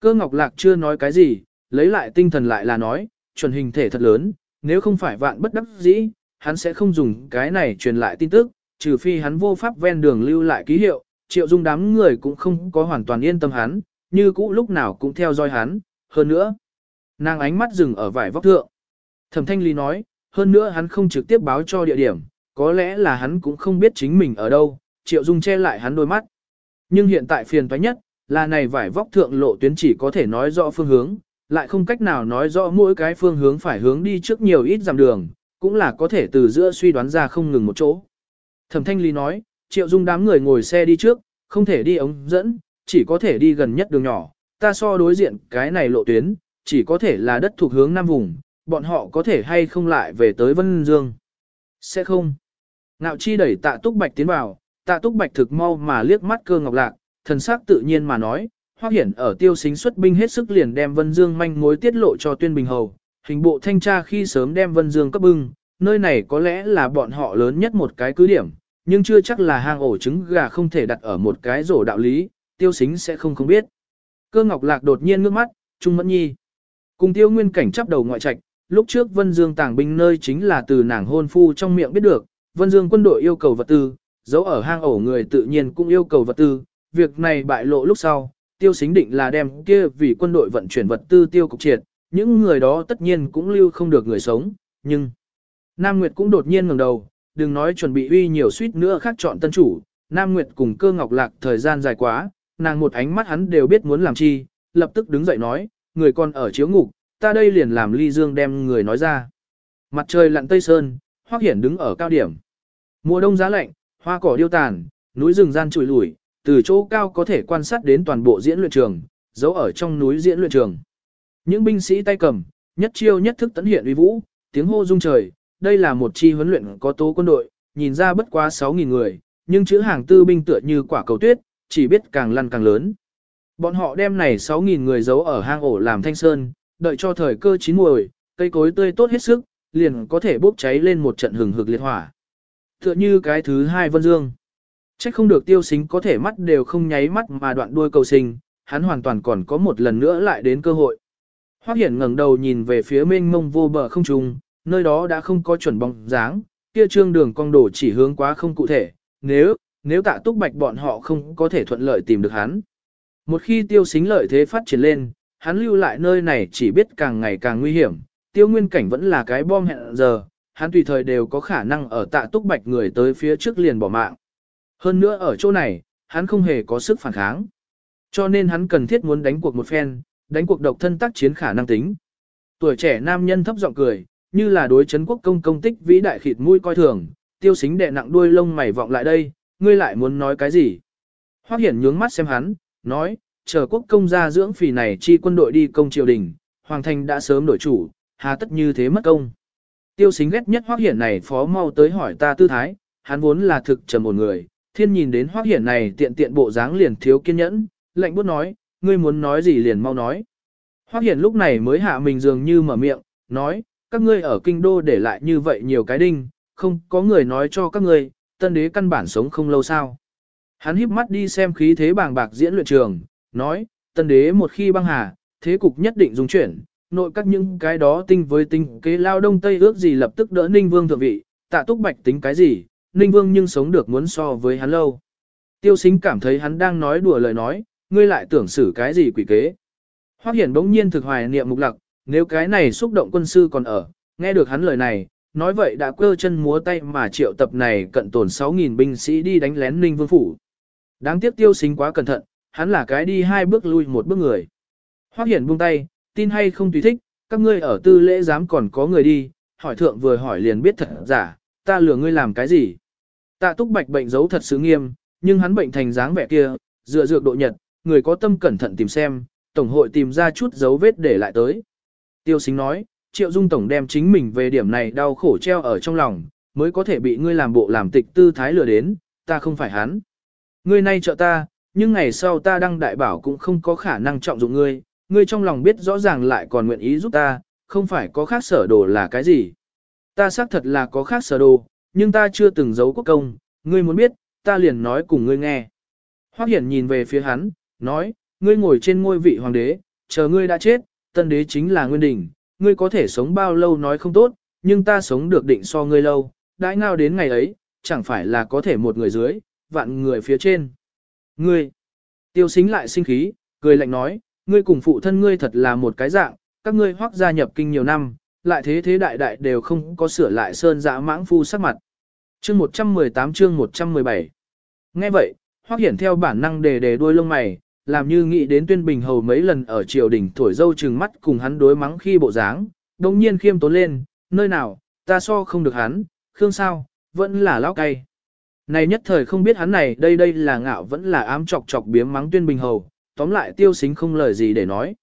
Cơ ngọc lạc chưa nói cái gì, lấy lại tinh thần lại là nói, chuẩn hình thể thật lớn, nếu không phải vạn bất đắc dĩ, hắn sẽ không dùng cái này truyền lại tin tức, trừ phi hắn vô pháp ven đường lưu lại ký hiệu, triệu dung đám người cũng không có hoàn toàn yên tâm hắn, như cũ lúc nào cũng theo dõi hắn, hơn nữa. Nàng ánh mắt dừng ở vải vóc thượng. Thẩm thanh lý nói, hơn nữa hắn không trực tiếp báo cho địa điểm, có lẽ là hắn cũng không biết chính mình ở đâu, triệu dung che lại hắn đôi mắt. Nhưng hiện tại phiền toái nhất, là này vải vóc thượng lộ tuyến chỉ có thể nói rõ phương hướng, lại không cách nào nói rõ mỗi cái phương hướng phải hướng đi trước nhiều ít dặm đường, cũng là có thể từ giữa suy đoán ra không ngừng một chỗ. Thẩm Thanh Lý nói, Triệu Dung đám người ngồi xe đi trước, không thể đi ống dẫn, chỉ có thể đi gần nhất đường nhỏ, ta so đối diện cái này lộ tuyến, chỉ có thể là đất thuộc hướng Nam vùng, bọn họ có thể hay không lại về tới Vân Dương. Sẽ không. Ngạo Chi đẩy tạ túc bạch tiến vào, tạ túc bạch thực mau mà liếc mắt cơ ngọc lạc, thần sắc tự nhiên mà nói, Hoắc Hiển ở tiêu xính xuất binh hết sức liền đem Vân Dương manh mối tiết lộ cho Tuyên Bình Hầu, hình bộ thanh tra khi sớm đem Vân Dương cấp bưng, nơi này có lẽ là bọn họ lớn nhất một cái cứ điểm, nhưng chưa chắc là hang ổ trứng gà không thể đặt ở một cái rổ đạo lý, tiêu xính sẽ không không biết. Cơ Ngọc Lạc đột nhiên ngước mắt, Trung Mẫn Nhi. Cùng tiêu nguyên cảnh chắp đầu ngoại trạch, lúc trước Vân Dương tàng binh nơi chính là từ nàng hôn phu trong miệng biết được, Vân Dương quân đội yêu cầu vật tư, giấu ở hang ổ người tự nhiên cũng yêu cầu vật tư, việc này bại lộ lúc sau, tiêu xính định là đem kia vì quân đội vận chuyển vật tư tiêu cục triệt, những người đó tất nhiên cũng lưu không được người sống, nhưng... Nam Nguyệt cũng đột nhiên ngẩng đầu, đừng nói chuẩn bị uy nhiều suýt nữa khác chọn tân chủ, Nam Nguyệt cùng cơ ngọc lạc thời gian dài quá, nàng một ánh mắt hắn đều biết muốn làm chi, lập tức đứng dậy nói, người còn ở chiếu ngục, ta đây liền làm ly dương đem người nói ra. Mặt trời lặn tây sơn, hoác hiển đứng ở cao điểm. Mùa đông giá lạnh, hoa cỏ điêu tàn, núi rừng gian trùi lủi, từ chỗ cao có thể quan sát đến toàn bộ diễn luyện trường, giấu ở trong núi diễn luyện trường. Những binh sĩ tay cầm, nhất chiêu nhất thức tấn hiện uy vũ, tiếng hô rung trời, đây là một chi huấn luyện có tố quân đội, nhìn ra bất quá 6.000 người, nhưng chữ hàng tư binh tựa như quả cầu tuyết, chỉ biết càng lăn càng lớn. Bọn họ đem này 6.000 người giấu ở hang ổ làm thanh sơn, đợi cho thời cơ chín muồi, cây cối tươi tốt hết sức, liền có thể bốc cháy lên một trận hừng hực liệt hỏa. Tựa như cái thứ hai Vân Dương. Trách không được tiêu xính có thể mắt đều không nháy mắt mà đoạn đuôi cầu sinh, hắn hoàn toàn còn có một lần nữa lại đến cơ hội. Hoắc Hiển ngẩng đầu nhìn về phía mênh mông vô bờ không trung, nơi đó đã không có chuẩn bóng dáng, kia trương đường cong đổ chỉ hướng quá không cụ thể, nếu, nếu tạ túc bạch bọn họ không có thể thuận lợi tìm được hắn. Một khi tiêu xính lợi thế phát triển lên, hắn lưu lại nơi này chỉ biết càng ngày càng nguy hiểm, tiêu nguyên cảnh vẫn là cái bom hẹn giờ, hắn tùy thời đều có khả năng ở tạ túc bạch người tới phía trước liền bỏ mạng. Hơn nữa ở chỗ này, hắn không hề có sức phản kháng. Cho nên hắn cần thiết muốn đánh cuộc một phen, đánh cuộc độc thân tác chiến khả năng tính. Tuổi trẻ nam nhân thấp giọng cười, như là đối chấn quốc công công tích vĩ đại khịt mũi coi thường, tiêu xính đệ nặng đuôi lông mày vọng lại đây, ngươi lại muốn nói cái gì? Hoắc Hiển nhướng mắt xem hắn, nói, chờ quốc công gia dưỡng phì này chi quân đội đi công triều đình, hoàng thành đã sớm đổi chủ, hà tất như thế mất công. Tiêu xính ghét nhất Hoắc Hiển này phó mau tới hỏi ta tư thái, hắn vốn là thực trầm một người, thiên nhìn đến Hoắc Hiển này tiện tiện bộ dáng liền thiếu kiên nhẫn, lạnh bút nói, ngươi muốn nói gì liền mau nói. Hoắc Hiển lúc này mới hạ mình dường như mở miệng, nói, các ngươi ở kinh đô để lại như vậy nhiều cái đinh, không có người nói cho các ngươi, tân đế căn bản sống không lâu sao. Hắn híp mắt đi xem khí thế bàng bạc diễn luyện trường, nói, tân đế một khi băng hà, thế cục nhất định dung chuyển, nội các những cái đó tinh với tinh kế lao đông tây ước gì lập tức đỡ ninh vương thượng vị, tạ túc bạch tính cái gì, ninh vương nhưng sống được muốn so với hắn lâu. Tiêu xính cảm thấy hắn đang nói đùa lời nói, ngươi lại tưởng xử cái gì quỷ kế. Hoác hiển bỗng nhiên thực hoài niệm mục lặc, nếu cái này xúc động quân sư còn ở, nghe được hắn lời này, nói vậy đã quơ chân múa tay mà triệu tập này cận tổn 6.000 binh sĩ đi đánh lén Ninh Vương Phủ. Đáng tiếc tiêu xính quá cẩn thận, hắn là cái đi hai bước lui một bước người. Hoác hiển buông tay, tin hay không tùy thích, các ngươi ở tư lễ dám còn có người đi, hỏi thượng vừa hỏi liền biết thật giả, ta lừa ngươi làm cái gì. Tạ túc bạch bệnh giấu thật sự nghiêm, nhưng hắn bệnh thành dáng vẻ kia, dựa dược độ nhật, người có tâm cẩn thận tìm xem, tổng hội tìm ra chút dấu vết để lại tới. Tiêu xính nói, triệu dung tổng đem chính mình về điểm này đau khổ treo ở trong lòng, mới có thể bị ngươi làm bộ làm tịch tư thái lừa đến, ta không phải hắn. Ngươi nay trợ ta, nhưng ngày sau ta đăng đại bảo cũng không có khả năng trọng dụng ngươi, ngươi trong lòng biết rõ ràng lại còn nguyện ý giúp ta, không phải có khác sở đồ là cái gì. Ta xác thật là có khác sở đồ, nhưng ta chưa từng giấu quốc công, ngươi muốn biết, ta liền nói cùng ngươi nghe. Hoắc Hiển nhìn về phía hắn, nói, ngươi ngồi trên ngôi vị hoàng đế, chờ ngươi đã chết, tân đế chính là nguyên đỉnh, ngươi có thể sống bao lâu nói không tốt, nhưng ta sống được định so ngươi lâu, đãi ngao đến ngày ấy, chẳng phải là có thể một người dưới, vạn người phía trên. Ngươi, tiêu xính lại sinh khí, cười lạnh nói, ngươi cùng phụ thân ngươi thật là một cái dạng, các ngươi hoác gia nhập kinh nhiều năm, lại thế thế đại đại đều không có sửa lại sơn dã mãng phu sắc mặt. Chương 118 chương 117 Nghe vậy, hoác hiển theo bản năng đề đề đuôi lông mày, làm như nghĩ đến tuyên bình hầu mấy lần ở triều đình thổi dâu trừng mắt cùng hắn đối mắng khi bộ dáng, đồng nhiên khiêm tốn lên, nơi nào, ta so không được hắn, khương sao, vẫn là lão cay. Này nhất thời không biết hắn này đây đây là ngạo vẫn là ám chọc chọc biếm mắng tuyên bình hầu, tóm lại tiêu xính không lời gì để nói.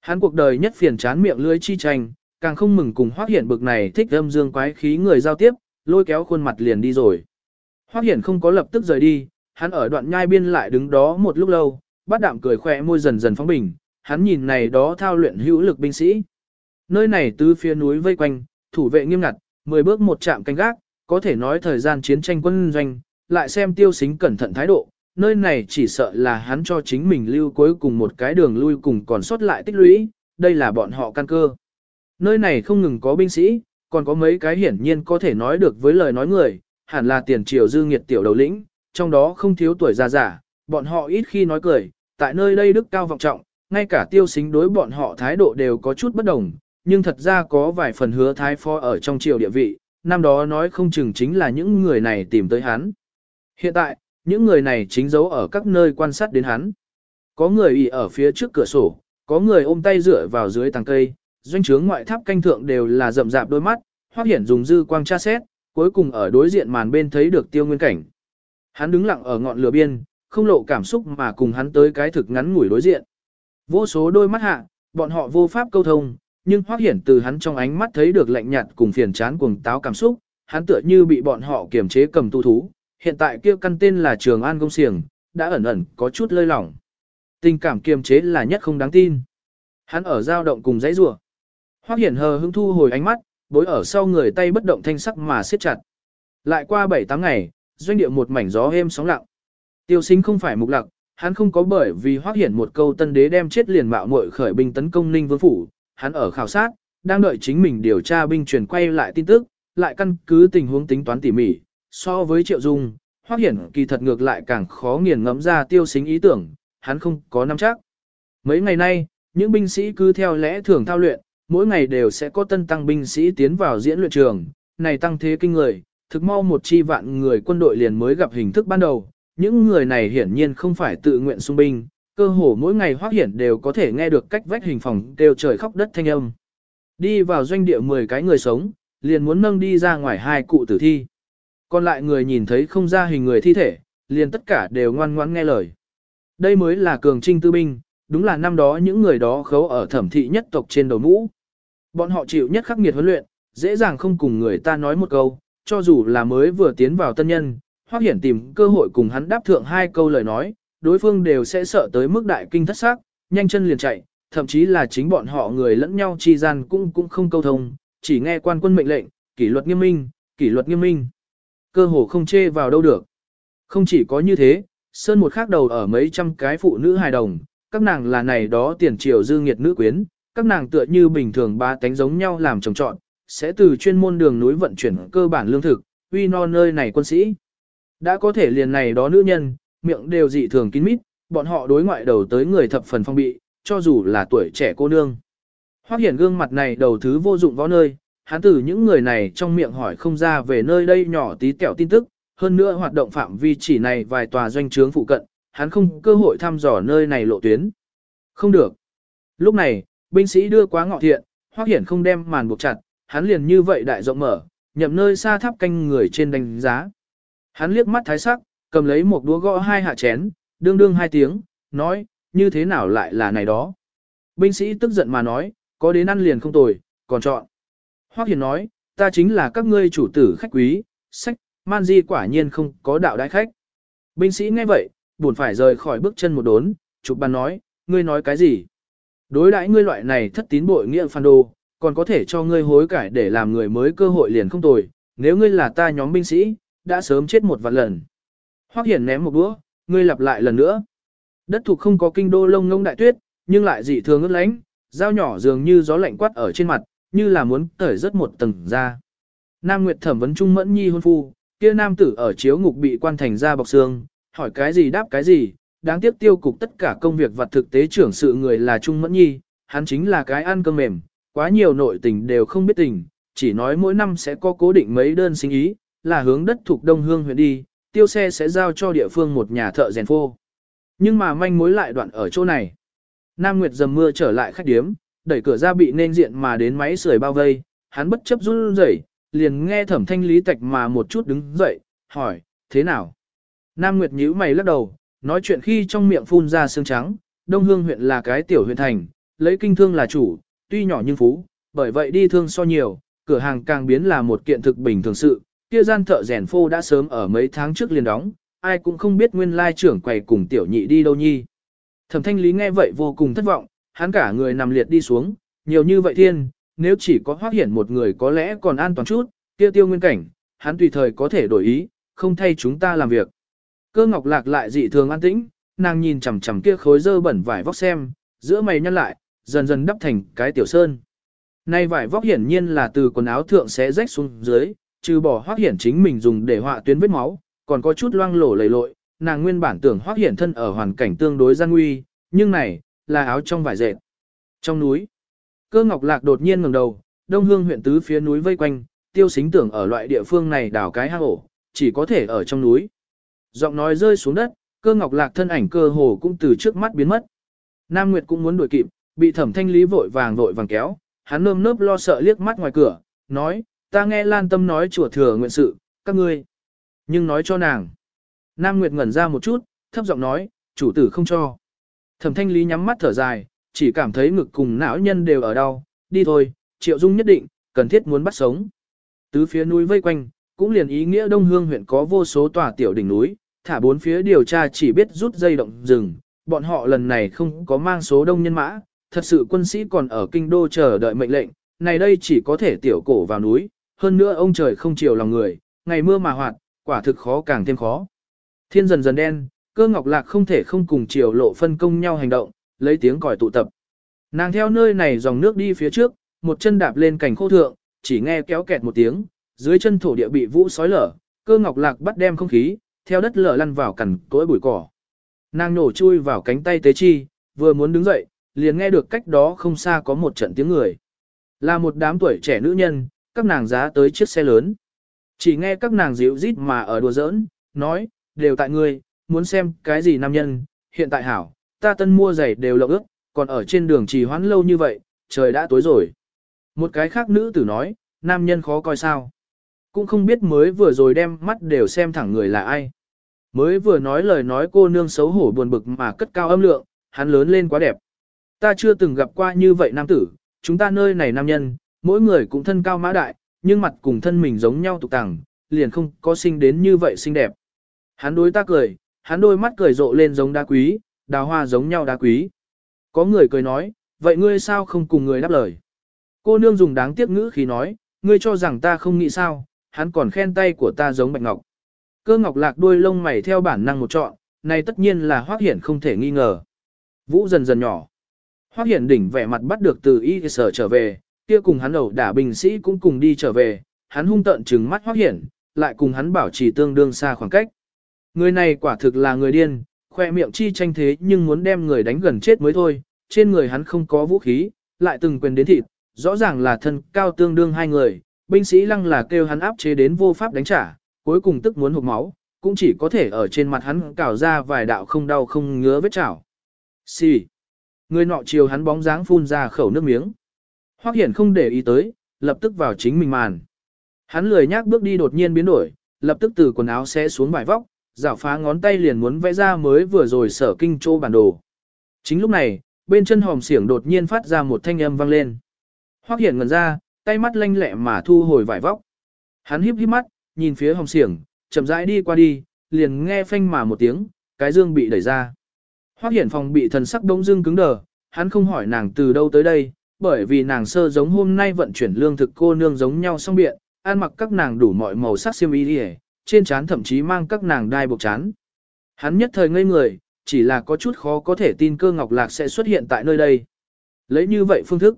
Hắn cuộc đời nhất phiền chán miệng lưới chi tranh, càng không mừng cùng hoác Hiển bực này thích âm dương quái khí người giao tiếp, lôi kéo khuôn mặt liền đi rồi. Hoác Hiển không có lập tức rời đi, hắn ở đoạn nhai biên lại đứng đó một lúc lâu, Bát đạm cười khỏe môi dần dần phóng bình, hắn nhìn này đó thao luyện hữu lực binh sĩ. Nơi này tứ phía núi vây quanh, thủ vệ nghiêm ngặt, 10 bước một chạm canh gác, có thể nói thời gian chiến tranh quân doanh, lại xem tiêu xính cẩn thận thái độ, nơi này chỉ sợ là hắn cho chính mình lưu cuối cùng một cái đường lui cùng còn sót lại tích lũy, đây là bọn họ căn cơ. Nơi này không ngừng có binh sĩ, còn có mấy cái hiển nhiên có thể nói được với lời nói người, hẳn là tiền triều dư nghiệt tiểu đầu lĩnh, trong đó không thiếu tuổi già giả, bọn họ ít khi nói cười, tại nơi đây đức cao vọng trọng, ngay cả tiêu xính đối bọn họ thái độ đều có chút bất đồng, nhưng thật ra có vài phần hứa thái phó ở trong triều địa vị, năm đó nói không chừng chính là những người này tìm tới hắn. Hiện tại, những người này chính giấu ở các nơi quan sát đến hắn. Có người ỉ ở phía trước cửa sổ, có người ôm tay dựa vào dưới tàng cây, doanh trướng ngoại tháp canh thượng đều là rậm rạp đôi mắt, hoác hiển dùng dư quang tra xét, cuối cùng ở đối diện màn bên thấy được tiêu nguyên cảnh. Hắn đứng lặng ở ngọn lửa biên, không lộ cảm xúc mà cùng hắn tới cái thực ngắn ngủi đối diện. Vô số đôi mắt hạ, bọn họ vô pháp câu thông, nhưng hoác hiển từ hắn trong ánh mắt thấy được lạnh nhạt cùng phiền chán cuồng táo cảm xúc, hắn tựa như bị bọn họ kiềm chế cầm tu thú, hiện tại kia căn tên là Trường An Công Siềng, đã ẩn ẩn có chút lơi lỏng. Tình cảm kiềm chế là nhất không đáng tin. Hắn ở giao động cùng dãy rủa. Hoắc Hiển hờ hững thu hồi ánh mắt, bối ở sau người tay bất động thanh sắc mà siết chặt. Lại qua 7-8 ngày, doanh địa một mảnh gió êm sóng lặng. Tiêu Sinh không phải mục lặc, hắn không có bởi vì hoác Hiển một câu tân đế đem chết liền mạo muội khởi binh tấn công Ninh Vương phủ, hắn ở khảo sát, đang đợi chính mình điều tra binh truyền quay lại tin tức, lại căn cứ tình huống tính toán tỉ mỉ, so với Triệu Dung, hoác Hiển kỳ thật ngược lại càng khó nghiền ngẫm ra tiêu xính ý tưởng, hắn không có nắm chắc. Mấy ngày nay, những binh sĩ cứ theo lẽ thường thao luyện, mỗi ngày đều sẽ có tân tăng binh sĩ tiến vào diễn luyện trường, này tăng thế kinh người, thực mau một chi vạn người quân đội liền mới gặp hình thức ban đầu, những người này hiển nhiên không phải tự nguyện xung binh, cơ hồ mỗi ngày hoác Hiển đều có thể nghe được cách vách hình phòng kêu trời khóc đất thanh âm. Đi vào doanh địa 10 cái người sống, liền muốn nâng đi ra ngoài hai cụ tử thi. Còn lại người nhìn thấy không ra hình người thi thể, liền tất cả đều ngoan ngoãn nghe lời. Đây mới là cường trinh tư binh, đúng là năm đó những người đó khấu ở thẩm thị nhất tộc trên đầu mũ. Bọn họ chịu nhất khắc nghiệt huấn luyện, dễ dàng không cùng người ta nói một câu, cho dù là mới vừa tiến vào tân nhân, Hoắc hiển tìm cơ hội cùng hắn đáp thượng hai câu lời nói, đối phương đều sẽ sợ tới mức đại kinh thất sắc nhanh chân liền chạy, thậm chí là chính bọn họ người lẫn nhau chi gian cũng cũng không câu thông, chỉ nghe quan quân mệnh lệnh, kỷ luật nghiêm minh, kỷ luật nghiêm minh. Cơ hồ không chê vào đâu được. Không chỉ có như thế, Sơn một khác đầu ở mấy trăm cái phụ nữ hài đồng, các nàng là này đó tiền triều dư nghiệt nữ quyến, các nàng tựa như bình thường ba tánh giống nhau làm trồng trọn, sẽ từ chuyên môn đường núi vận chuyển cơ bản lương thực, uy no nơi này quân sĩ. Đã có thể liền này đó nữ nhân, miệng đều dị thường kín mít, bọn họ đối ngoại đầu tới người thập phần phong bị, cho dù là tuổi trẻ cô nương. Hoắc hiển gương mặt này đầu thứ vô dụng võ nơi, hắn từ những người này trong miệng hỏi không ra về nơi đây nhỏ tí tẹo tin tức, hơn nữa hoạt động phạm vi chỉ này vài tòa doanh trướng phụ cận, hắn không cơ hội thăm dò nơi này lộ tuyến. Không được. Lúc này, binh sĩ đưa quá ngọ thiện, Hoắc Hiển không đem màn buộc chặt, hắn liền như vậy đại rộng mở, nhậm nơi xa tháp canh người trên đánh giá. Hắn liếc mắt thái sắc, cầm lấy một đũa gõ hai hạ chén, đương đương hai tiếng, nói, như thế nào lại là này đó. Binh sĩ tức giận mà nói, có đến ăn liền không tồi, còn chọn. Hoắc Hiền nói, ta chính là các ngươi chủ tử khách quý, sách, man di quả nhiên không có đạo đại khách. Binh sĩ nghe vậy, buồn phải rời khỏi bước chân một đốn, chụp bàn nói, ngươi nói cái gì? Đối đãi ngươi loại này thất tín bội nghĩa phản đồ, còn có thể cho ngươi hối cải để làm người mới cơ hội liền không tồi, nếu ngươi là ta nhóm binh sĩ, đã sớm chết một vạn lần. Hoắc Hiển ném một đũa, ngươi lặp lại lần nữa. Đất thuộc không có kinh đô lông ngông đại tuyết, nhưng lại dị thường ướt lánh, dao nhỏ dường như gió lạnh quát ở trên mặt, như là muốn tởi rất một tầng ra. Nam Nguyệt thẩm vấn Trung Mẫn Nhi hôn phu, kia nam tử ở chiếu ngục bị quan thành ra bọc xương, hỏi cái gì đáp cái gì, đáng tiếc tiêu cục tất cả công việc vật thực tế trưởng sự người là Trung Mẫn Nhi, hắn chính là cái ăn cơm mềm, quá nhiều nội tình đều không biết tình, chỉ nói mỗi năm sẽ có cố định mấy đơn sinh ý, là hướng đất thuộc Đông Hương huyện đi, tiêu xe sẽ giao cho địa phương một nhà thợ rèn phô. Nhưng mà manh mối lại đoạn ở chỗ này. Nam Nguyệt dầm mưa trở lại khách điếm, đẩy cửa ra bị nên diện mà đến máy sưởi bao vây, hắn bất chấp run rẩy, liền nghe thẩm thanh lý tạch mà một chút đứng dậy, hỏi, thế nào? Nam Nguyệt nhíu mày lắc đầu, nói chuyện khi trong miệng phun ra sương trắng, Đông Hương huyện là cái tiểu huyện thành, lấy kinh thương là chủ, tuy nhỏ nhưng phú, bởi vậy đi thương so nhiều, cửa hàng càng biến là một kiện thực bình thường sự, kia gian thợ rèn phô đã sớm ở mấy tháng trước liền đóng, ai cũng không biết nguyên lai trưởng quầy cùng tiểu nhị đi đâu nhi. Thẩm thanh lý nghe vậy vô cùng thất vọng, hắn cả người nằm liệt đi xuống, nhiều như vậy thiên, nếu chỉ có hoác hiển một người có lẽ còn an toàn chút, Tiêu tiêu nguyên cảnh, hắn tùy thời có thể đổi ý, không thay chúng ta làm việc. Cơ ngọc lạc lại dị thường an tĩnh, nàng nhìn chằm chằm kia khối dơ bẩn vải vóc xem, giữa mày nhăn lại, dần dần đắp thành cái tiểu sơn. Nay vải vóc hiển nhiên là từ quần áo thượng sẽ rách xuống dưới, trừ bỏ hoác hiển chính mình dùng để họa tuyến vết máu, còn có chút loang lổ lầy lội, nàng nguyên bản tưởng hoác hiển thân ở hoàn cảnh tương đối gian nguy, nhưng này, là áo trong vải dệt. Trong núi, cơ ngọc lạc đột nhiên ngẩng đầu, đông hương huyện tứ phía núi vây quanh, tiêu xính tưởng ở loại địa phương này đào cái hang ổ, chỉ có thể ở trong núi. Giọng nói rơi xuống đất, cơ ngọc lạc thân ảnh cơ hồ cũng từ trước mắt biến mất. Nam Nguyệt cũng muốn đuổi kịp, bị thẩm thanh lý vội vàng vội vàng kéo, hắn nơm nớp lo sợ liếc mắt ngoài cửa, nói, ta nghe Lan Tâm nói chùa thừa nguyện sự, các ngươi. Nhưng nói cho nàng. Nam Nguyệt ngẩn ra một chút, thấp giọng nói, chủ tử không cho. Thẩm thanh lý nhắm mắt thở dài, chỉ cảm thấy ngực cùng não nhân đều ở đau, đi thôi, triệu dung nhất định, cần thiết muốn bắt sống. Tứ phía núi vây quanh, cũng liền ý nghĩa Đông Hương huyện có vô số tòa tiểu đỉnh núi, thả bốn phía điều tra chỉ biết rút dây động rừng, bọn họ lần này không có mang số đông nhân mã, thật sự quân sĩ còn ở kinh đô chờ đợi mệnh lệnh, này đây chỉ có thể tiểu cổ vào núi, hơn nữa ông trời không chiều lòng người, ngày mưa mà hoạt, quả thực khó càng thêm khó. Thiên dần dần đen, cơ ngọc lạc không thể không cùng chiều lộ phân công nhau hành động, lấy tiếng còi tụ tập. Nàng theo nơi này dòng nước đi phía trước, một chân đạp lên cảnh khô thượng, chỉ nghe kéo kẹt một tiếng, dưới chân thổ địa bị vũ sói lở, cơ ngọc lạc bắt đem không khí, theo đất lở lăn vào cằn cỗi bụi cỏ. Nàng nổ chui vào cánh tay tế chi, vừa muốn đứng dậy, liền nghe được cách đó không xa có một trận tiếng người. Là một đám tuổi trẻ nữ nhân, các nàng giá tới chiếc xe lớn. Chỉ nghe các nàng dịu rít mà ở đùa giỡn, nói, đều tại ngươi, muốn xem cái gì nam nhân, hiện tại hảo, ta tân mua giày đều lộng ước, còn ở trên đường trì hoãn lâu như vậy, trời đã tối rồi. Một cái khác nữ tử nói, nam nhân khó coi sao. Cũng không biết mới vừa rồi đem mắt đều xem thẳng người là ai. Mới vừa nói lời nói cô nương xấu hổ buồn bực mà cất cao âm lượng, hắn lớn lên quá đẹp. Ta chưa từng gặp qua như vậy nam tử, chúng ta nơi này nam nhân, mỗi người cũng thân cao mã đại, nhưng mặt cùng thân mình giống nhau tục tẳng, liền không có sinh đến như vậy xinh đẹp. Hắn đối ta cười, hắn đôi mắt cười rộ lên giống đá quý, đào hoa giống nhau đá quý. Có người cười nói, vậy ngươi sao không cùng người đáp lời? Cô nương dùng đáng tiếc ngữ khi nói, ngươi cho rằng ta không nghĩ sao, hắn còn khen tay của ta giống bạch ngọc. Cơ ngọc lạc đuôi lông mày theo bản năng một trọn, này tất nhiên là hoác hiển không thể nghi ngờ. Vũ dần dần nhỏ. Hoác hiển đỉnh vẻ mặt bắt được từ y sở trở về, kia cùng hắn đầu đả binh sĩ cũng cùng đi trở về, hắn hung tợn trừng mắt hoác hiển, lại cùng hắn bảo trì tương đương xa khoảng cách. Người này quả thực là người điên, khoe miệng chi tranh thế nhưng muốn đem người đánh gần chết mới thôi, trên người hắn không có vũ khí, lại từng quyền đến thịt, rõ ràng là thân cao tương đương hai người, binh sĩ lăng là kêu hắn áp chế đến vô pháp đánh trả, cuối cùng tức muốn hụt máu, cũng chỉ có thể ở trên mặt hắn cào ra vài đạo không đau không ngứa vết chảo. Xì. Người nọ chiều hắn bóng dáng phun ra khẩu nước miếng. Hoắc Hiển không để ý tới, lập tức vào chính mình màn. Hắn lười nhác bước đi đột nhiên biến đổi, lập tức từ quần áo xé xuống vải vóc, rảo phá ngón tay liền muốn vẽ ra mới vừa rồi sở kinh chô bản đồ. Chính lúc này, bên chân hòm xiển đột nhiên phát ra một thanh âm vang lên. Hoắc Hiển ngẩn ra, tay mắt lanh lẹ mà thu hồi vải vóc. Hắn híp híp mắt, nhìn phía hòm xiển, chậm rãi đi qua đi, liền nghe phanh mà một tiếng, cái dương bị đẩy ra. Hoắc Hiển phòng bị thần sắc đông dương cứng đờ, hắn không hỏi nàng từ đâu tới đây, bởi vì nàng sơ giống hôm nay vận chuyển lương thực cô nương giống nhau song biện, ăn mặc các nàng đủ mọi màu sắc xiêm y đi trên trán thậm chí mang các nàng đai buộc chán. Hắn nhất thời ngây người, chỉ là có chút khó có thể tin cơ ngọc lạc sẽ xuất hiện tại nơi đây. Lấy như vậy phương thức.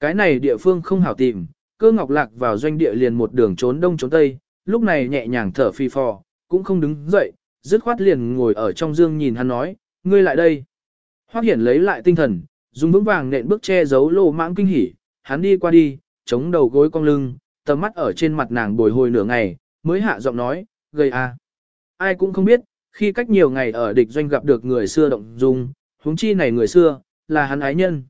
Cái này địa phương không hảo tìm, cơ ngọc lạc vào doanh địa liền một đường trốn đông trốn tây, lúc này nhẹ nhàng thở phi phò, cũng không đứng dậy, dứt khoát liền ngồi ở trong dương nhìn hắn nói, ngươi lại đây. Hoác hiển lấy lại tinh thần, dùng vững vàng nện bước che giấu lô mãng kinh hỉ, hắn đi qua đi, chống đầu gối cong lưng, tầm mắt ở trên mặt nàng bồi hồi nửa ngày, mới hạ giọng nói, gây a. À. Ai cũng không biết, khi cách nhiều ngày ở địch doanh gặp được người xưa động dung, huống chi này người xưa, là hắn ái nhân.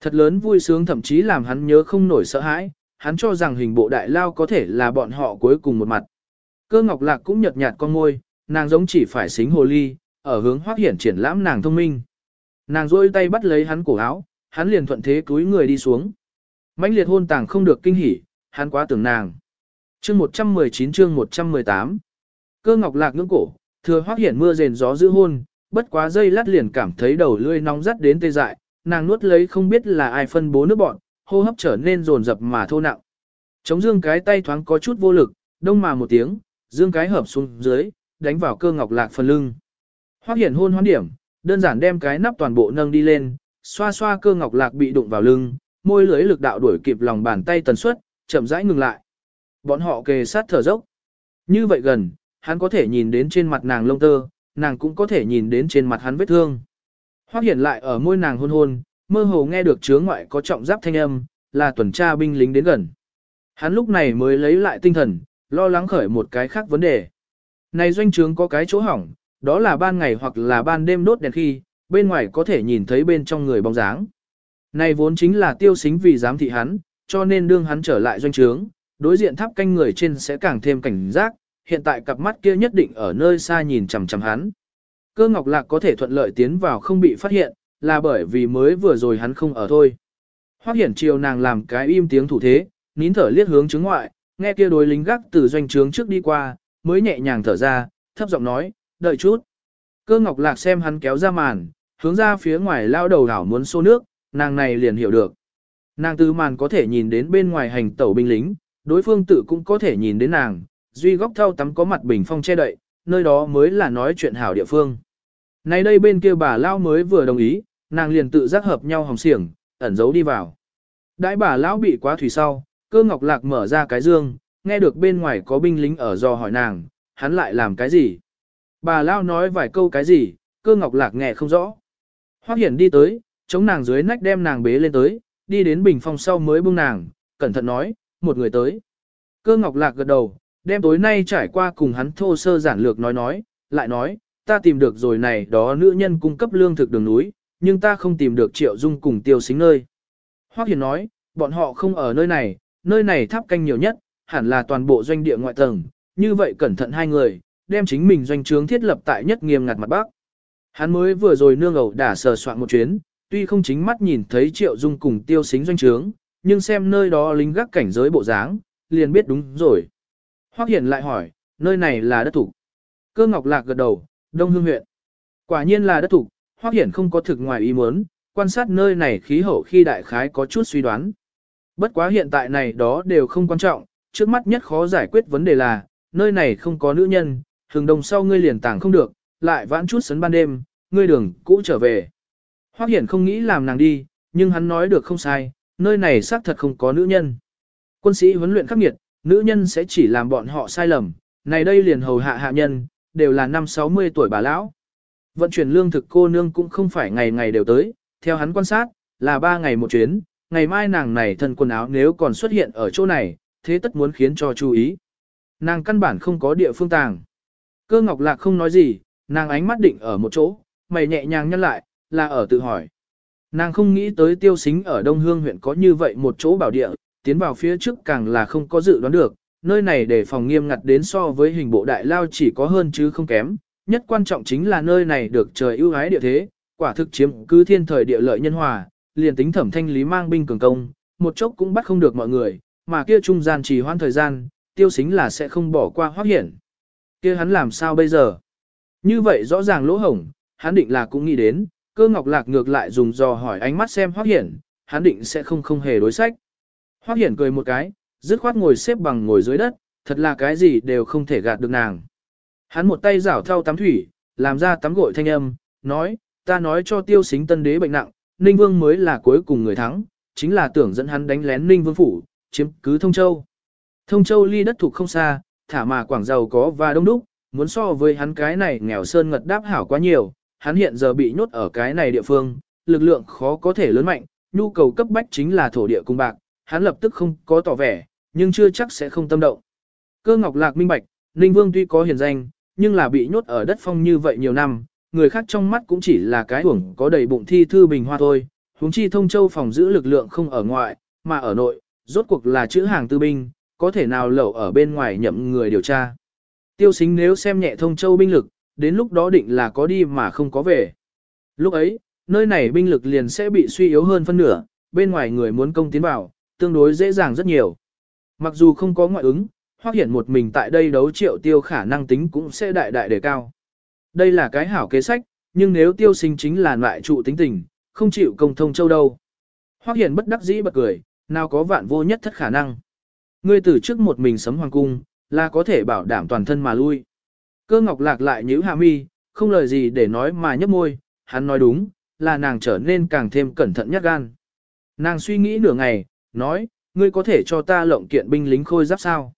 Thật lớn vui sướng thậm chí làm hắn nhớ không nổi sợ hãi, hắn cho rằng hình bộ đại lao có thể là bọn họ cuối cùng một mặt. Cơ ngọc lạc cũng nhợt nhạt con môi, nàng giống chỉ phải xính hồ ly, ở hướng hoác hiển triển lãm nàng thông minh. Nàng rôi tay bắt lấy hắn cổ áo, hắn liền thuận thế cúi người đi xuống. mãnh liệt hôn tàng không được kinh hỉ, hắn quá tưởng nàng. Chương 119 chương 118 Cơ ngọc lạc ngưỡng cổ, thừa hoác hiển mưa rền gió giữ hôn, bất quá dây lát liền cảm thấy đầu lưỡi nóng rắt đến tê dại, nàng nuốt lấy không biết là ai phân bố nước bọn, hô hấp trở nên rồn rập mà thô nặng. Chống dương cái tay thoáng có chút vô lực, đông mà một tiếng, dương cái hợp xuống dưới, đánh vào cơ ngọc lạc phần lưng. Hoác hiển hôn hoán điểm, đơn giản đem cái nắp toàn bộ nâng đi lên, xoa xoa cơ ngọc lạc bị đụng vào lưng, môi lưới lực đạo đuổi kịp lòng bàn tay tần suất, chậm rãi ngừng lại. Bọn họ kề sát thở dốc. Như vậy gần, hắn có thể nhìn đến trên mặt nàng lông tơ, nàng cũng có thể nhìn đến trên mặt hắn vết thương. Hoắc hiển lại ở môi nàng hôn hôn, mơ hồ nghe được chứa ngoại có trọng giáp thanh âm, là tuần tra binh lính đến gần. Hắn lúc này mới lấy lại tinh thần, lo lắng khởi một cái khác vấn đề. Này doanh trướng có cái chỗ hỏng, đó là ban ngày hoặc là ban đêm đốt đèn khi, bên ngoài có thể nhìn thấy bên trong người bóng dáng. Này vốn chính là tiêu xính vì giám thị hắn, cho nên đương hắn trở lại doanh trướng, đối diện tháp canh người trên sẽ càng thêm cảnh giác, hiện tại cặp mắt kia nhất định ở nơi xa nhìn chằm chằm hắn. Cơ ngọc lạc có thể thuận lợi tiến vào không bị phát hiện, là bởi vì mới vừa rồi hắn không ở thôi. Hoác hiển chiều nàng làm cái im tiếng thủ thế, nín thở liếc hướng chứng ngoại, nghe kia đối lính gác từ doanh trướng trước đi qua, mới nhẹ nhàng thở ra, thấp giọng nói, đợi chút. Cơ ngọc lạc xem hắn kéo ra màn, hướng ra phía ngoài lao đầu đảo muốn xô nước, nàng này liền hiểu được. Nàng từ màn có thể nhìn đến bên ngoài hành tẩu binh lính, đối phương tự cũng có thể nhìn đến nàng, duy góc thau tắm có mặt bình phong che đậy, nơi đó mới là nói chuyện hảo địa phương. Nay đây bên kia bà Lao mới vừa đồng ý, nàng liền tự giác hợp nhau hòng xiềng, ẩn giấu đi vào. Đãi bà Lão bị quá thủy sau, cơ ngọc lạc mở ra cái dương, nghe được bên ngoài có binh lính ở do hỏi nàng, hắn lại làm cái gì. Bà Lao nói vài câu cái gì, cơ ngọc lạc nghe không rõ. Hoác hiển đi tới, chống nàng dưới nách đem nàng bế lên tới, đi đến bình phong sau mới buông nàng, cẩn thận nói, một người tới. Cơ ngọc lạc gật đầu, đem tối nay trải qua cùng hắn thô sơ giản lược nói nói, lại nói, ta tìm được rồi này đó nữ nhân cung cấp lương thực đường núi, nhưng ta không tìm được triệu dung cùng tiêu xính nơi. Hoác hiển nói, bọn họ không ở nơi này, nơi này tháp canh nhiều nhất, hẳn là toàn bộ doanh địa ngoại tầng, như vậy cẩn thận hai người, đem chính mình doanh trướng thiết lập tại nhất nghiêm ngặt mặt bắc. Hắn mới vừa rồi nương ẩu đả sờ soạn một chuyến, tuy không chính mắt nhìn thấy triệu dung cùng tiêu xính doanh trướng, nhưng xem nơi đó lính gác cảnh giới bộ dáng, liền biết đúng rồi. Hoắc Hiển lại hỏi, nơi này là đất thủ. Cơ Ngọc Lạc gật đầu, Đông Hương huyện. Quả nhiên là đất thủ, Hoắc Hiển không có thực ngoài ý muốn, quan sát nơi này khí hậu khi đại khái có chút suy đoán. Bất quá hiện tại này đó đều không quan trọng, trước mắt nhất khó giải quyết vấn đề là, nơi này không có nữ nhân, thường đồng sau ngươi liền tàng không được, lại vãn chút sấn ban đêm, ngươi đường cũ trở về. Hoắc Hiển không nghĩ làm nàng đi, nhưng hắn nói được không sai, nơi này xác thật không có nữ nhân. Quân sĩ huấn luyện khắc nghiệt, nữ nhân sẽ chỉ làm bọn họ sai lầm, này đây liền hầu hạ hạ nhân, đều là năm 60 tuổi bà lão. Vận chuyển lương thực cô nương cũng không phải ngày ngày đều tới, theo hắn quan sát, là ba ngày một chuyến, ngày mai nàng này thân quần áo nếu còn xuất hiện ở chỗ này, thế tất muốn khiến cho chú ý. Nàng căn bản không có địa phương tàng. Cơ ngọc lạc không nói gì, nàng ánh mắt định ở một chỗ, mày nhẹ nhàng nhăn lại, là ở tự hỏi. Nàng không nghĩ tới tiêu xính ở Đông Hương huyện có như vậy một chỗ bảo địa, tiến vào phía trước càng là không có dự đoán được, nơi này để phòng nghiêm ngặt đến so với hình bộ đại lao chỉ có hơn chứ không kém, nhất quan trọng chính là nơi này được trời ưu ái địa thế, quả thực chiếm cứ thiên thời địa lợi nhân hòa, liền tính thẩm thanh lý mang binh cường công, một chốc cũng bắt không được mọi người, mà kia trung gian trì hoãn thời gian, tiêu xính là sẽ không bỏ qua hoác hiển kia hắn làm sao bây giờ? Như vậy rõ ràng lỗ hổng, hắn định là cũng nghĩ đến, cơ ngọc lạc ngược lại dùng dò hỏi ánh mắt xem hoác hiển, hắn định sẽ không không hề đối sách. Hoác hiển cười một cái, dứt khoát ngồi xếp bằng ngồi dưới đất, thật là cái gì đều không thể gạt được nàng. Hắn một tay rảo thau tắm thủy, làm ra tắm gội thanh âm, nói, ta nói cho tiêu xính tân đế bệnh nặng, Ninh Vương mới là cuối cùng người thắng, chính là tưởng dẫn hắn đánh lén Ninh Vương phủ, chiếm cứ Thông Châu. Thông Châu ly đất thuộc không xa, thả mà Quảng giàu có và đông đúc, muốn so với hắn cái này nghèo sơn ngật đáp hảo quá nhiều, hắn hiện giờ bị nhốt ở cái này địa phương, lực lượng khó có thể lớn mạnh, nhu cầu cấp bách chính là thổ địa cung bạc, hắn lập tức không có tỏ vẻ, nhưng chưa chắc sẽ không tâm động. Cơ Ngọc Lạc minh bạch, Ninh Vương tuy có hiền danh, nhưng là bị nhốt ở đất phong như vậy nhiều năm, người khác trong mắt cũng chỉ là cái uổng có đầy bụng thi thư bình hoa thôi, huống chi thông châu phòng giữ lực lượng không ở ngoại, mà ở nội, rốt cuộc là chữ hàng tư binh, có thể nào lẩu ở bên ngoài nhậm người điều tra. Tiêu xính nếu xem nhẹ thông châu binh lực, đến lúc đó định là có đi mà không có về. Lúc ấy, nơi này binh lực liền sẽ bị suy yếu hơn phân nửa, bên ngoài người muốn công tiến vào, tương đối dễ dàng rất nhiều. Mặc dù không có ngoại ứng, hoặc hiển một mình tại đây đấu triệu tiêu khả năng tính cũng sẽ đại đại đề cao. Đây là cái hảo kế sách, nhưng nếu tiêu sinh chính là loại trụ tính tình, không chịu công thông châu đâu. Hoắc Hiển bất đắc dĩ bật cười, nào có vạn vô nhất thất khả năng. Ngươi từ trước một mình sấm hoàng cung, là có thể bảo đảm toàn thân mà lui. Cơ ngọc lạc lại nhíu hạ mi, không lời gì để nói mà nhấp môi, hắn nói đúng, là nàng trở nên càng thêm cẩn thận nhất gan. Nàng suy nghĩ nửa ngày, nói, ngươi có thể cho ta lộng kiện binh lính khôi giáp sao?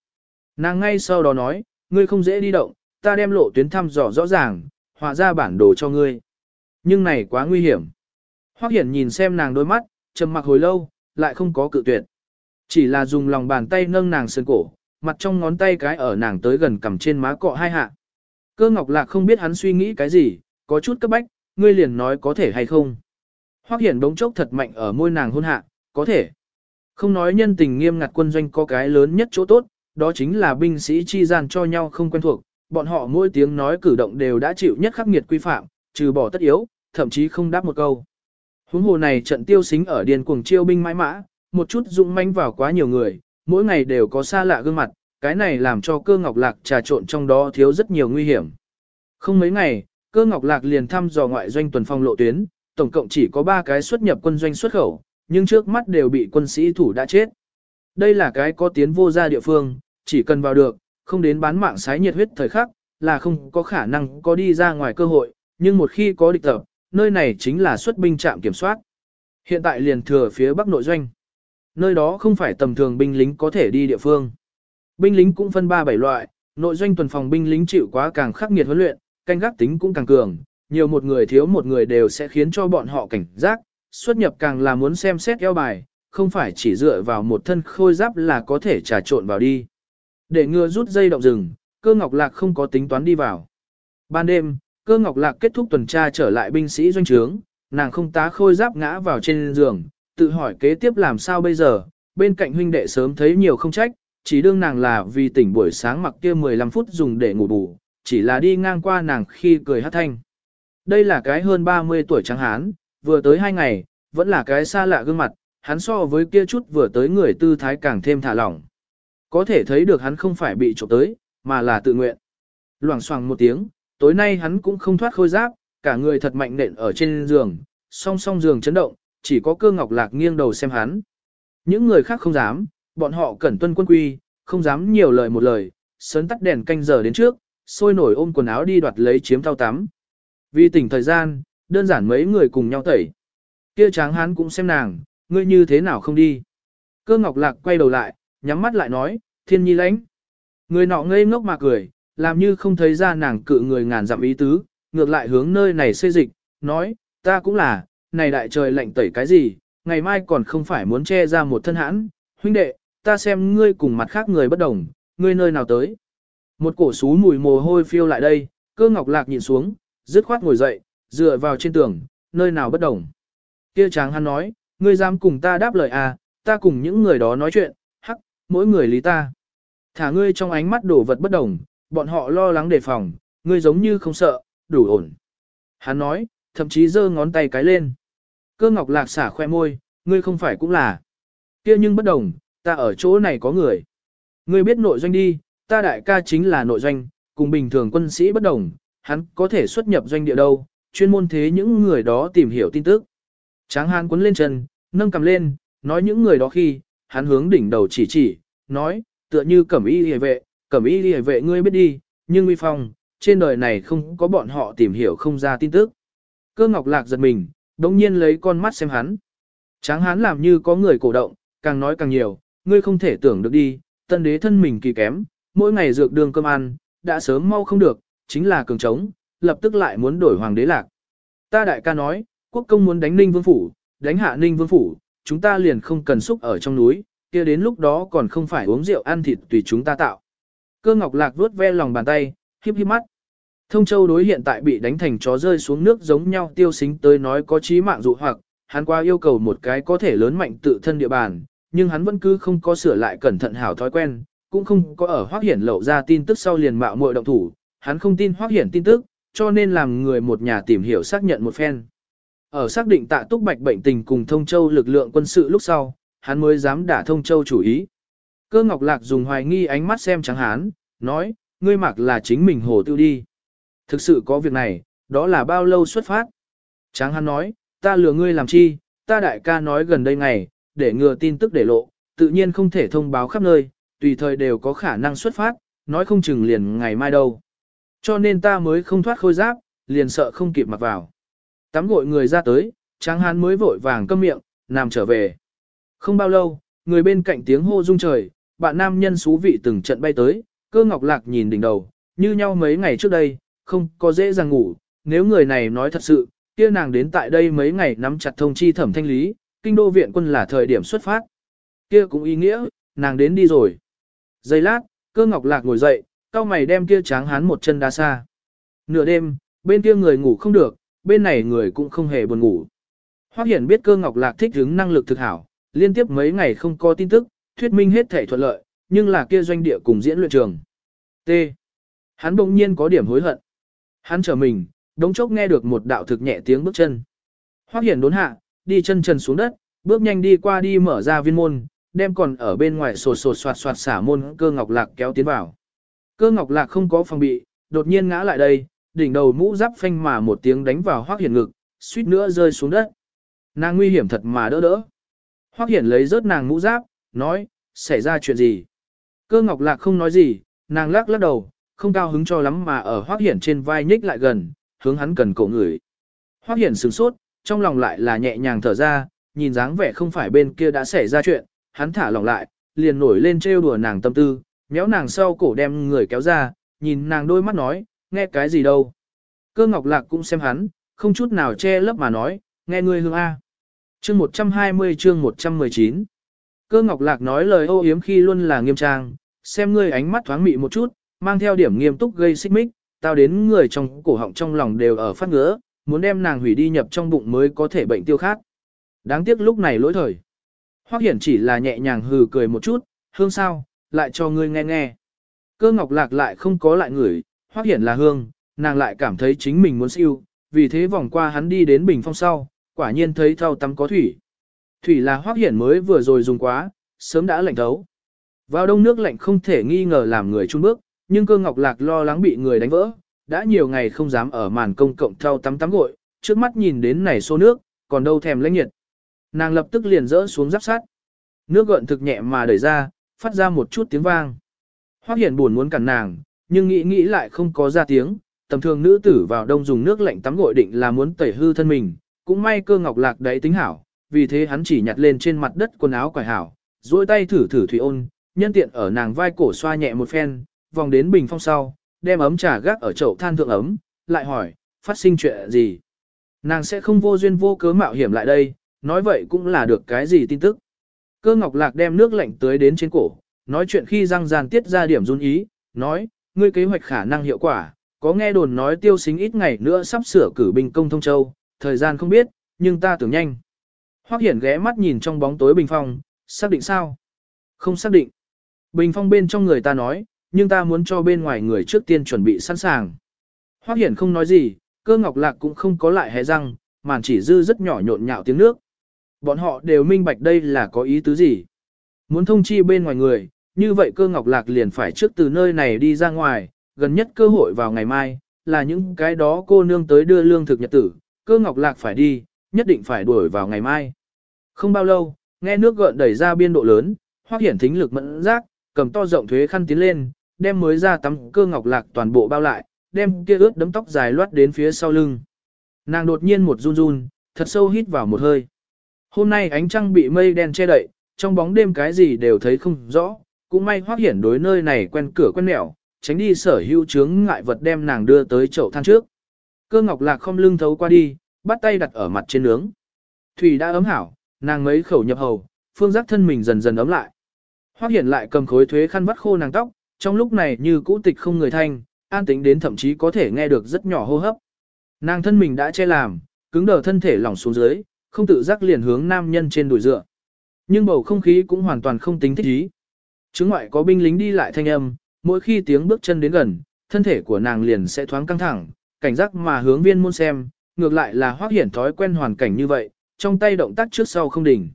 Nàng ngay sau đó nói, ngươi không dễ đi động, ta đem lộ tuyến thăm dò rõ ràng, họa ra bản đồ cho ngươi. Nhưng này quá nguy hiểm. Hoắc Hiển nhìn xem nàng đôi mắt, trầm mặc hồi lâu, lại không có cự tuyệt. Chỉ là dùng lòng bàn tay nâng nàng sườn cổ, mặt trong ngón tay cái ở nàng tới gần cầm trên má cọ hai hạ. Cơ Ngọc Lạc không biết hắn suy nghĩ cái gì, có chút cấp bách, ngươi liền nói có thể hay không. Hoắc Hiển bỗng chốc thật mạnh ở môi nàng hôn hạ, có thể. Không nói nhân tình nghiêm ngặt quân doanh có cái lớn nhất chỗ tốt, đó chính là binh sĩ chi gian cho nhau không quen thuộc, bọn họ mỗi tiếng nói cử động đều đã chịu nhất khắc nghiệt quy phạm, trừ bỏ tất yếu, thậm chí không đáp một câu. Huống hồ này trận tiêu xính ở điền cuồng chiêu binh mãi mã, một chút dũng manh vào quá nhiều người, mỗi ngày đều có xa lạ gương mặt, cái này làm cho cơ ngọc lạc trà trộn trong đó thiếu rất nhiều nguy hiểm. Không mấy ngày, cơ ngọc lạc liền thăm dò ngoại doanh tuần phong lộ tuyến, tổng cộng chỉ có 3 cái xuất nhập quân doanh xuất khẩu, nhưng trước mắt đều bị quân sĩ thủ đã chết. Đây là cái có tiến vô ra địa phương, chỉ cần vào được, không đến bán mạng sái nhiệt huyết thời khắc, là không có khả năng có đi ra ngoài cơ hội, nhưng một khi có địch tập, nơi này chính là xuất binh trạm kiểm soát. Hiện tại liền thừa phía bắc nội doanh. Nơi đó không phải tầm thường binh lính có thể đi địa phương. Binh lính cũng phân 3-7 loại, nội doanh tuần phòng binh lính chịu quá càng khắc nghiệt huấn luyện, canh gác tính cũng càng cường, nhiều một người thiếu một người đều sẽ khiến cho bọn họ cảnh giác, xuất nhập càng là muốn xem xét eo bài, không phải chỉ dựa vào một thân khôi giáp là có thể trà trộn vào đi. Để ngừa rút dây động rừng, cơ ngọc lạc không có tính toán đi vào. Ban đêm, cơ ngọc lạc kết thúc tuần tra trở lại binh sĩ doanh trướng, nàng không tá khôi giáp ngã vào trên giường, tự hỏi kế tiếp làm sao bây giờ, bên cạnh huynh đệ sớm thấy nhiều không trách, chỉ đương nàng là vì tỉnh buổi sáng mặc kia 15 phút dùng để ngủ bù, chỉ là đi ngang qua nàng khi cười hát thanh. Đây là cái hơn 30 tuổi trắng hán, vừa tới hai ngày, vẫn là cái xa lạ gương mặt, hắn so với kia chút vừa tới người tư thái càng thêm thả lỏng. Có thể thấy được hắn không phải bị trộm tới, mà là tự nguyện. Loảng xoảng một tiếng, tối nay hắn cũng không thoát khôi giáp, cả người thật mạnh nện ở trên giường, song song giường chấn động, chỉ có cơ ngọc lạc nghiêng đầu xem hắn. Những người khác không dám, bọn họ cẩn tuân quân quy, không dám nhiều lời một lời, sớn tắt đèn canh giờ đến trước, sôi nổi ôm quần áo đi đoạt lấy chiếm thao tắm. Vì tỉnh thời gian, đơn giản mấy người cùng nhau tẩy. Kia tráng hắn cũng xem nàng, ngươi như thế nào không đi. Cơ ngọc lạc quay đầu lại, nhắm mắt lại nói, thiên nhi lãnh. Người nọ ngây ngốc mà cười, làm như không thấy ra nàng cự người ngàn dặm ý tứ, ngược lại hướng nơi này xây dịch, nói, ta cũng là, này đại trời lạnh tẩy cái gì, ngày mai còn không phải muốn che ra một thân hãn, huynh đệ, ta xem ngươi cùng mặt khác người bất đồng, ngươi nơi nào tới. Một cổ sú mùi mồ hôi phiêu lại đây, cơ ngọc lạc nhìn xuống, dứt khoát ngồi dậy, dựa vào trên tường, nơi nào bất đồng. Kia tráng hắn nói, ngươi dám cùng ta đáp lời à, ta cùng những người đó nói chuyện, hắc, mỗi người lý ta. Thả ngươi trong ánh mắt đổ vật bất đồng, bọn họ lo lắng đề phòng, ngươi giống như không sợ, đủ ổn. Hắn nói, thậm chí giơ ngón tay cái lên. Cơ ngọc lạc xả khoe môi, ngươi không phải cũng là. kia nhưng bất đồng, ta ở chỗ này có người. Ngươi biết nội doanh đi, ta đại ca chính là nội doanh, cùng bình thường quân sĩ bất đồng, hắn có thể xuất nhập doanh địa đâu, chuyên môn thế những người đó tìm hiểu tin tức. Tráng hán quấn lên chân, nâng cầm lên, nói những người đó khi, hắn hướng đỉnh đầu chỉ chỉ, nói, tựa như cẩm y hề vệ, cẩm y hề vệ ngươi biết đi, nhưng uy phong, trên đời này không có bọn họ tìm hiểu không ra tin tức. Cơ ngọc lạc giật mình, đồng nhiên lấy con mắt xem hắn. Tráng hán làm như có người cổ động, càng nói càng nhiều, ngươi không thể tưởng được đi, tân đế thân mình kỳ kém, mỗi ngày dược đường cơm ăn, đã sớm mau không được, chính là cường trống, lập tức lại muốn đổi hoàng đế lạc. Ta đại ca nói, quốc công muốn đánh ninh vương phủ, đánh hạ ninh vương phủ, chúng ta liền không cần xúc ở trong núi, kia đến lúc đó còn không phải uống rượu ăn thịt tùy chúng ta tạo. Cơ ngọc lạc vuốt ve lòng bàn tay, hiếp hiếp mắt. Thông châu đối hiện tại bị đánh thành chó rơi xuống nước giống nhau tiêu xính tới nói có chí mạng dụ hoặc, hắn qua yêu cầu một cái có thể lớn mạnh tự thân địa bàn, nhưng hắn vẫn cứ không có sửa lại cẩn thận hảo thói quen, cũng không có ở hoác hiển lậu ra tin tức sau liền mạo muội động thủ, hắn không tin hoác hiển tin tức, cho nên làm người một nhà tìm hiểu xác nhận một phen. Ở xác định tạ túc bạch bệnh tình cùng thông châu lực lượng quân sự lúc sau, hắn mới dám đả thông châu chủ ý. Cơ ngọc lạc dùng hoài nghi ánh mắt xem trắng hán, nói, ngươi mặc là chính mình hồ tiêu đi. Thực sự có việc này, đó là bao lâu xuất phát? Tráng hắn nói, ta lừa ngươi làm chi, ta đại ca nói gần đây ngày, để ngừa tin tức để lộ, tự nhiên không thể thông báo khắp nơi, tùy thời đều có khả năng xuất phát, nói không chừng liền ngày mai đâu. Cho nên ta mới không thoát khôi giáp, liền sợ không kịp mặc vào. Tắm gội người ra tới, tráng hán mới vội vàng câm miệng, nằm trở về. Không bao lâu, người bên cạnh tiếng hô rung trời, bạn nam nhân xú vị từng trận bay tới, cơ ngọc lạc nhìn đỉnh đầu, như nhau mấy ngày trước đây, không có dễ dàng ngủ, nếu người này nói thật sự, kia nàng đến tại đây mấy ngày nắm chặt thông chi thẩm thanh lý, kinh đô viện quân là thời điểm xuất phát. Kia cũng ý nghĩa, nàng đến đi rồi. Giây lát, cơ ngọc lạc ngồi dậy, cao mày đem kia tráng hán một chân đá xa. Nửa đêm, bên kia người ngủ không được, bên này người cũng không hề buồn ngủ. Hoắc Hiển biết cơ ngọc lạc thích hứng năng lực thực hảo, liên tiếp mấy ngày không có tin tức, thuyết minh hết thể thuận lợi, nhưng là kia doanh địa cùng diễn luyện trường. T. Hắn bỗng nhiên có điểm hối hận. Hắn trở mình, đống chốc nghe được một đạo thực nhẹ tiếng bước chân. Hoắc Hiển đốn hạ, đi chân trần xuống đất, bước nhanh đi qua đi mở ra viên môn, đem còn ở bên ngoài sột sột soạt soạt xả môn cơ ngọc lạc kéo tiến vào. Cơ ngọc lạc không có phòng bị, đột nhiên ngã lại đây, đỉnh đầu mũ giáp phanh mà một tiếng đánh vào Hoắc Hiển ngực, suýt nữa rơi xuống đất. Nàng nguy hiểm thật mà đỡ đỡ. Hoắc Hiển lấy rớt nàng mũ giáp, nói, xảy ra chuyện gì? Cơ ngọc lạc không nói gì, nàng lắc lắc đầu, không cao hứng cho lắm mà ở Hoắc Hiển trên vai nhích lại gần, hướng hắn cần cổ người. Hoắc Hiển sửng sốt, trong lòng lại là nhẹ nhàng thở ra, nhìn dáng vẻ không phải bên kia đã xảy ra chuyện, hắn thả lòng lại, liền nổi lên trêu đùa nàng tâm tư, méo nàng sau cổ đem người kéo ra, nhìn nàng đôi mắt nói, nghe cái gì đâu. Cơ ngọc lạc cũng xem hắn, không chút nào che lấp mà nói, nghe ngươi hương A. Chương 120 chương 119 Cơ ngọc lạc nói lời ô yếm khi luôn là nghiêm trang, xem ngươi ánh mắt thoáng mị một chút, mang theo điểm nghiêm túc gây xích mích, tao đến người trong cổ họng trong lòng đều ở phát ngứa, muốn đem nàng hủy đi nhập trong bụng mới có thể bệnh tiêu khát. Đáng tiếc lúc này lỗi thời. Hoắc Hiển chỉ là nhẹ nhàng hừ cười một chút, hương sao, lại cho ngươi nghe nghe. Cơ ngọc lạc lại không có lại ngửi, Hoắc Hiển là hương, nàng lại cảm thấy chính mình muốn siêu, vì thế vòng qua hắn đi đến bình phong sau, quả nhiên thấy thau tắm có thủy. Thủy là Hoắc Hiển mới vừa rồi dùng quá, sớm đã lạnh thấu. Vào đông nước lạnh không thể nghi ngờ làm người chun bước, nhưng cơ ngọc lạc lo lắng bị người đánh vỡ, đã nhiều ngày không dám ở màn công cộng thau tắm tắm gội, trước mắt nhìn đến này xô nước, còn đâu thèm lãnh nhiệt. Nàng lập tức liền rỡ xuống giáp sát. Nước gợn thực nhẹ mà đẩy ra, phát ra một chút tiếng vang. Hoắc Hiển buồn muốn cản nàng, nhưng nghĩ nghĩ lại không có ra tiếng, tầm thường nữ tử vào đông dùng nước lạnh tắm gội định là muốn tẩy hư thân mình, cũng may cơ ngọc lạc đấy tính hảo, vì thế hắn chỉ nhặt lên trên mặt đất quần áo quải hảo, duỗi tay thử thử thủy ôn, nhân tiện ở nàng vai cổ xoa nhẹ một phen, vòng đến bình phong sau, đem ấm trà gác ở chậu than thượng ấm, lại hỏi, phát sinh chuyện gì? Nàng sẽ không vô duyên vô cớ mạo hiểm lại đây, nói vậy cũng là được cái gì tin tức. Cơ ngọc lạc đem nước lạnh tới đến trên cổ, nói chuyện khi răng ràn tiết ra điểm run ý, nói, ngươi kế hoạch khả năng hiệu quả, có nghe đồn nói tiêu xính ít ngày nữa sắp sửa cử binh công thông châu, thời gian không biết, nhưng ta tưởng nhanh. Hoắc Hiển ghé mắt nhìn trong bóng tối bình phong, xác định sao? Không xác định. Bình phong bên trong người ta nói, nhưng ta muốn cho bên ngoài người trước tiên chuẩn bị sẵn sàng. Hoắc Hiển không nói gì, cơ ngọc lạc cũng không có lại hé răng, màn chỉ dư rất nhỏ nhộn nhạo tiếng nước. Bọn họ đều minh bạch đây là có ý tứ gì. Muốn thông chi bên ngoài người, như vậy cơ ngọc lạc liền phải trước từ nơi này đi ra ngoài, gần nhất cơ hội vào ngày mai, là những cái đó cô nương tới đưa lương thực nhật tử, cơ ngọc lạc phải đi, nhất định phải đuổi vào ngày mai. Không bao lâu, nghe nước gợn đẩy ra biên độ lớn, hoác hiển thính lực mẫn giác, cầm to rộng thuế khăn tiến lên, đem mới ra tắm cơ ngọc lạc toàn bộ bao lại, đem kia ướt đấm tóc dài loát đến phía sau lưng. Nàng đột nhiên một run run, thật sâu hít vào một hơi. Hôm nay ánh trăng bị mây đen che đậy, trong bóng đêm cái gì đều thấy không rõ, cũng may hoác hiển đối nơi này quen cửa quen mẹo, tránh đi sở hữu chướng ngại vật đem nàng đưa tới chậu than trước. Cơ ngọc lạc không lưng thấu qua đi, bắt tay đặt ở mặt trên nướng. Thủy đã ấm hảo, nàng mấy khẩu nhập hầu, phương giác thân mình dần dần ấm lại. Hoác hiển lại cầm khối thuế khăn vắt khô nàng tóc, trong lúc này như cũ tịch không người thanh, an tĩnh đến thậm chí có thể nghe được rất nhỏ hô hấp. Nàng thân mình đã che làm, cứng đờ thân thể lỏng xuống dưới, không tự giác liền hướng nam nhân trên đùi dựa. Nhưng bầu không khí cũng hoàn toàn không tính thích ý. Chứng ngoại có binh lính đi lại thanh âm, mỗi khi tiếng bước chân đến gần, thân thể của nàng liền sẽ thoáng căng thẳng, cảnh giác mà hướng viên môn xem, ngược lại là hoác hiển thói quen hoàn cảnh như vậy, trong tay động tác trước sau không đỉnh.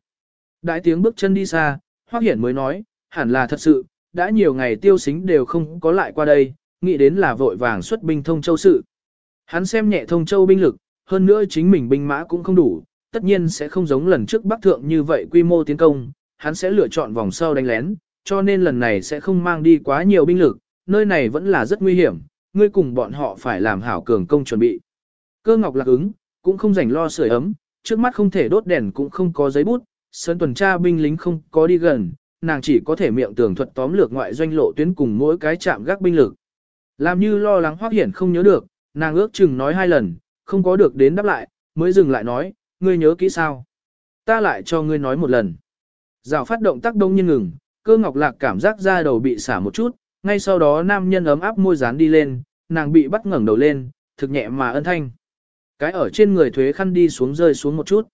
Đại tiếng bước chân đi xa, hoác hiển mới nói, hẳn là thật sự, đã nhiều ngày tiêu xính đều không có lại qua đây, nghĩ đến là vội vàng xuất binh thông châu sự. Hắn xem nhẹ thông châu binh lực, hơn nữa chính mình binh mã cũng không đủ, tất nhiên sẽ không giống lần trước Bắc Thượng như vậy quy mô tiến công, hắn sẽ lựa chọn vòng sau đánh lén, cho nên lần này sẽ không mang đi quá nhiều binh lực, nơi này vẫn là rất nguy hiểm, ngươi cùng bọn họ phải làm hảo cường công chuẩn bị. Cơ ngọc lạc ứng, cũng không rảnh lo sưởi ấm, trước mắt không thể đốt đèn cũng không có giấy bút, sơn tuần tra binh lính không có đi gần, nàng chỉ có thể miệng tường thuật tóm lược ngoại doanh lộ tuyến cùng mỗi cái chạm gác binh lực. Làm như lo lắng hoác hiển không nhớ được, nàng ước chừng nói hai lần, không có được đến đáp lại, mới dừng lại nói, ngươi nhớ kỹ sao? Ta lại cho ngươi nói một lần. Rào phát động tác đông nhiên ngừng, cơ ngọc lạc cảm giác da đầu bị xả một chút, ngay sau đó nam nhân ấm áp môi dán đi lên, nàng bị bắt ngẩng đầu lên, thực nhẹ mà ân thanh. Cái ở trên người thuế khăn đi xuống rơi xuống một chút.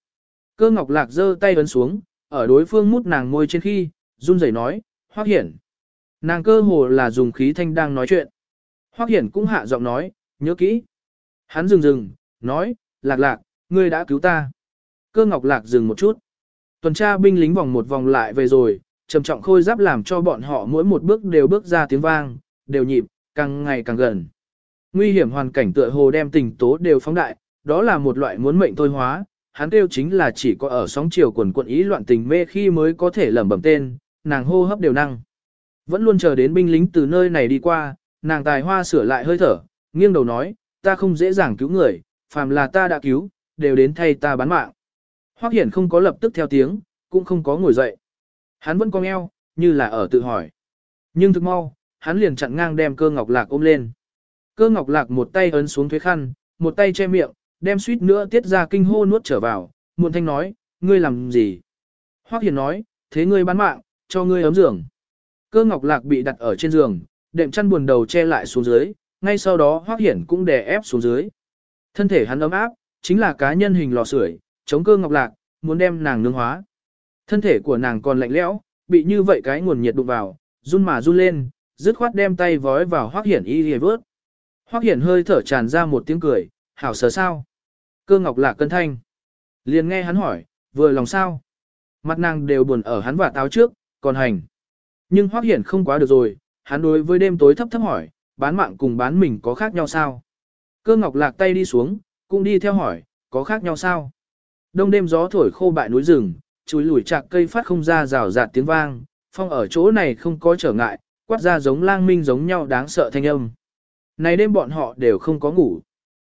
Cơ ngọc lạc giơ tay ấn xuống, ở đối phương mút nàng môi trên khi, run rẩy nói, hoác hiển. Nàng cơ hồ là dùng khí thanh đang nói chuyện. Hoác hiển cũng hạ giọng nói, nhớ kỹ. Hắn dừng dừng, nói, lạc lạc, ngươi đã cứu ta. Cơ ngọc lạc dừng một chút. Tuần tra binh lính vòng một vòng lại về rồi, trầm trọng khôi giáp làm cho bọn họ mỗi một bước đều bước ra tiếng vang, đều nhịp, càng ngày càng gần. Nguy hiểm hoàn cảnh tựa hồ đem tình tố đều phóng đại, đó là một loại muốn mệnh thôi hóa, hắn kêu chính là chỉ có ở sóng chiều quần quận ý loạn tình mê khi mới có thể lẩm bẩm tên, nàng hô hấp đều năng. Vẫn luôn chờ đến binh lính từ nơi này đi qua, nàng tài hoa sửa lại hơi thở, nghiêng đầu nói, ta không dễ dàng cứu người, phàm là ta đã cứu, đều đến thay ta bán mạng. Hoắc Hiển không có lập tức theo tiếng, cũng không có ngồi dậy. Hắn vẫn cong eo, như là ở tự hỏi. Nhưng thực mau, hắn liền chặn ngang đem cơ ngọc lạc ôm lên. Cơ ngọc lạc một tay ấn xuống thuế khăn, một tay che miệng, đem suýt nữa tiết ra kinh hô nuốt trở vào, muộn thanh nói, ngươi làm gì? Hoắc Hiền nói, thế ngươi bán mạng, cho ngươi ấm giường. Cơ ngọc lạc bị đặt ở trên giường, đệm chăn buồn đầu che lại xuống dưới, ngay sau đó hoác Hiển cũng đè ép xuống dưới. Thân thể hắn ấm áp, chính là cá nhân hình lò sưởi, chống cơ ngọc lạc, muốn đem nàng nướng hóa. Thân thể của nàng còn lạnh lẽo, bị như vậy cái nguồn nhiệt đụng vào, run mà run lên, dứt khoát đem tay vói vào hoác Hiển y liề vớt. Hoác Hiển hơi thở tràn ra một tiếng cười, hảo sờ sao. Cơ ngọc lạc cân thanh. Liền nghe hắn hỏi, vừa lòng sao. Mặt nàng đều buồn ở hắn và táo trước, còn hành. Nhưng Hoắc Hiển không quá được rồi, hắn đối với đêm tối thấp thấp hỏi, bán mạng cùng bán mình có khác nhau sao? Cơ ngọc lạc tay đi xuống, cũng đi theo hỏi, có khác nhau sao? Đông đêm gió thổi khô bại núi rừng, chuối lủi chạc cây phát không ra rào rạt tiếng vang, phong ở chỗ này không có trở ngại, quát ra giống lang minh giống nhau đáng sợ thanh âm. Này đêm bọn họ đều không có ngủ.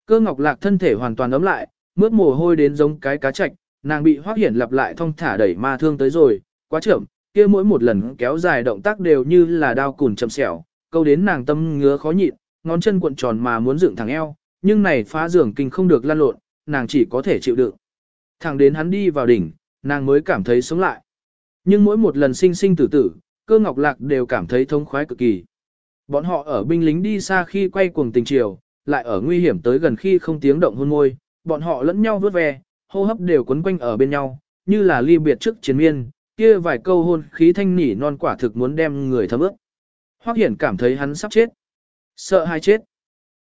Cơ ngọc lạc thân thể hoàn toàn ấm lại, mướt mồ hôi đến giống cái cá chạch, nàng bị hoác hiển lặp lại thong thả đẩy ma thương tới rồi, quá chậm, kia mỗi một lần kéo dài động tác đều như là đao cùn chậm xẻo, câu đến nàng tâm ngứa khó nhịn, ngón chân cuộn tròn mà muốn dựng thẳng eo, nhưng này phá giường kinh không được lan lộn, nàng chỉ có thể chịu đựng. Thẳng đến hắn đi vào đỉnh, nàng mới cảm thấy sống lại. Nhưng mỗi một lần sinh sinh tử tử, cơ ngọc lạc đều cảm thấy thống khoái cực kỳ. Bọn họ ở binh lính đi xa khi quay cuồng tình chiều, lại ở nguy hiểm tới gần khi không tiếng động hôn môi, bọn họ lẫn nhau vớt ve, hô hấp đều quấn quanh ở bên nhau, như là ly biệt trước chiến miên, kia vài câu hôn khí thanh nỉ non quả thực muốn đem người thấm ướt. Hoắc Hiển cảm thấy hắn sắp chết. Sợ hai chết.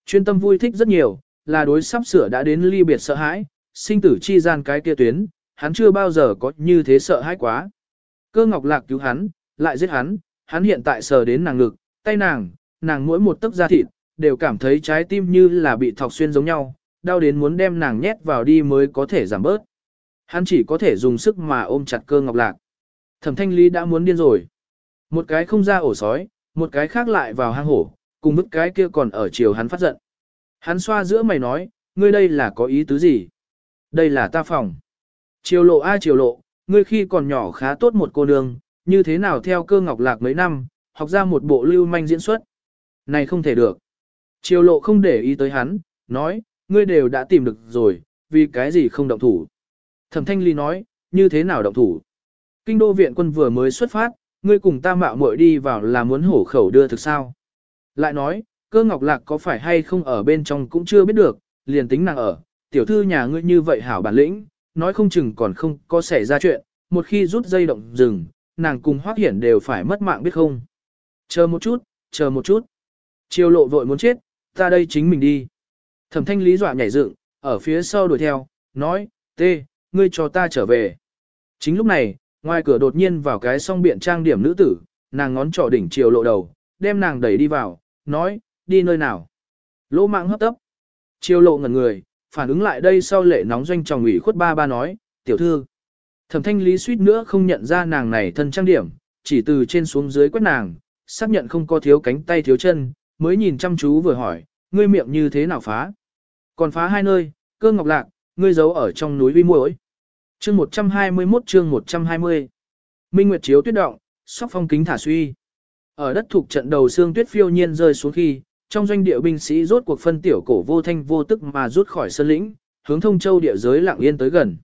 Chuyên tâm vui thích rất nhiều, là đối sắp sửa đã đến ly biệt sợ hãi, sinh tử chi gian cái kia tuyến, hắn chưa bao giờ có như thế sợ hãi quá. Cơ ngọc lạc cứu hắn, lại giết hắn, hắn hiện tại sờ đến nàng ngực, tay nàng, nàng mỗi một tấc da thịt, đều cảm thấy trái tim như là bị thọc xuyên giống nhau, đau đến muốn đem nàng nhét vào đi mới có thể giảm bớt. Hắn chỉ có thể dùng sức mà ôm chặt cơ ngọc lạc. Thẩm thanh lý đã muốn điên rồi. Một cái không ra ổ sói, một cái khác lại vào hang hổ, cùng mức cái kia còn ở chiều hắn phát giận. Hắn xoa giữa mày nói, ngươi đây là có ý tứ gì? Đây là ta phòng. Chiều lộ a chiều lộ, ngươi khi còn nhỏ khá tốt một cô nương, như thế nào theo cơ ngọc lạc mấy năm, học ra một bộ lưu manh diễn xuất. Này không thể được. Chiều lộ không để ý tới hắn, nói, ngươi đều đã tìm được rồi, vì cái gì không động thủ. Thẩm thanh ly nói, như thế nào động thủ. Kinh đô viện quân vừa mới xuất phát, ngươi cùng ta mạo muội đi vào là muốn hổ khẩu đưa thực sao. Lại nói, cơ ngọc lạc có phải hay không ở bên trong cũng chưa biết được, liền tính nàng ở, tiểu thư nhà ngươi như vậy hảo bản lĩnh, nói không chừng còn không có xảy ra chuyện, một khi rút dây động rừng, nàng cùng hoác hiển đều phải mất mạng biết không. Chờ một chút, chờ một chút. Chiều lộ vội muốn chết, ta đây chính mình đi. Thẩm thanh lý dọa nhảy dựng, ở phía sau đuổi theo, nói, tê, ngươi cho ta trở về. Chính lúc này, ngoài cửa đột nhiên vào cái song biện trang điểm nữ tử, nàng ngón trỏ đỉnh chiều lộ đầu, đem nàng đẩy đi vào, nói, đi nơi nào. Lỗ mạng hấp tấp. Chiều lộ ngẩn người, phản ứng lại đây sau lệ nóng doanh tròng ủy khuất ba ba nói, tiểu thư. Thẩm thanh lý suýt nữa không nhận ra nàng này thân trang điểm, chỉ từ trên xuống dưới quét nàng, xác nhận không có thiếu cánh tay thiếu chân, mới nhìn chăm chú vừa hỏi, ngươi miệng như thế nào phá. Còn phá hai nơi, cơ ngọc lạc, ngươi giấu ở trong núi vi muội. Chương 121 chương 120 Minh Nguyệt chiếu tuyết động, sóc phong kính thả suy. Ở đất thuộc trận đầu xương tuyết phiêu nhiên rơi xuống khi, trong doanh địa binh sĩ rốt cuộc phân tiểu cổ vô thanh vô tức mà rút khỏi sân lĩnh, hướng thông châu địa giới lặng yên tới gần.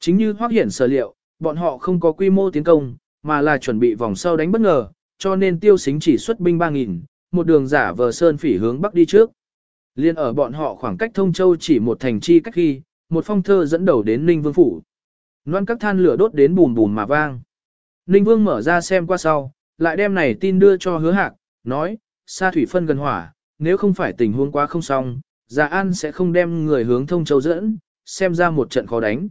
Chính như hoác hiển sở liệu, bọn họ không có quy mô tiến công, mà là chuẩn bị vòng sau đánh bất ngờ, cho nên tiêu xính chỉ xuất binh 3.000, một đường giả vờ sơn phỉ hướng bắc đi trước. Liên ở bọn họ khoảng cách thông châu chỉ một thành chi cách khi, một phong thơ dẫn đầu đến Ninh Vương Phủ. Loan các than lửa đốt đến bùm bùm mà vang. Ninh Vương mở ra xem qua sau, lại đem này tin đưa cho hứa hạc, nói, xa thủy phân gần hỏa, nếu không phải tình huống quá không xong, Già An sẽ không đem người hướng thông châu dẫn, xem ra một trận khó đánh.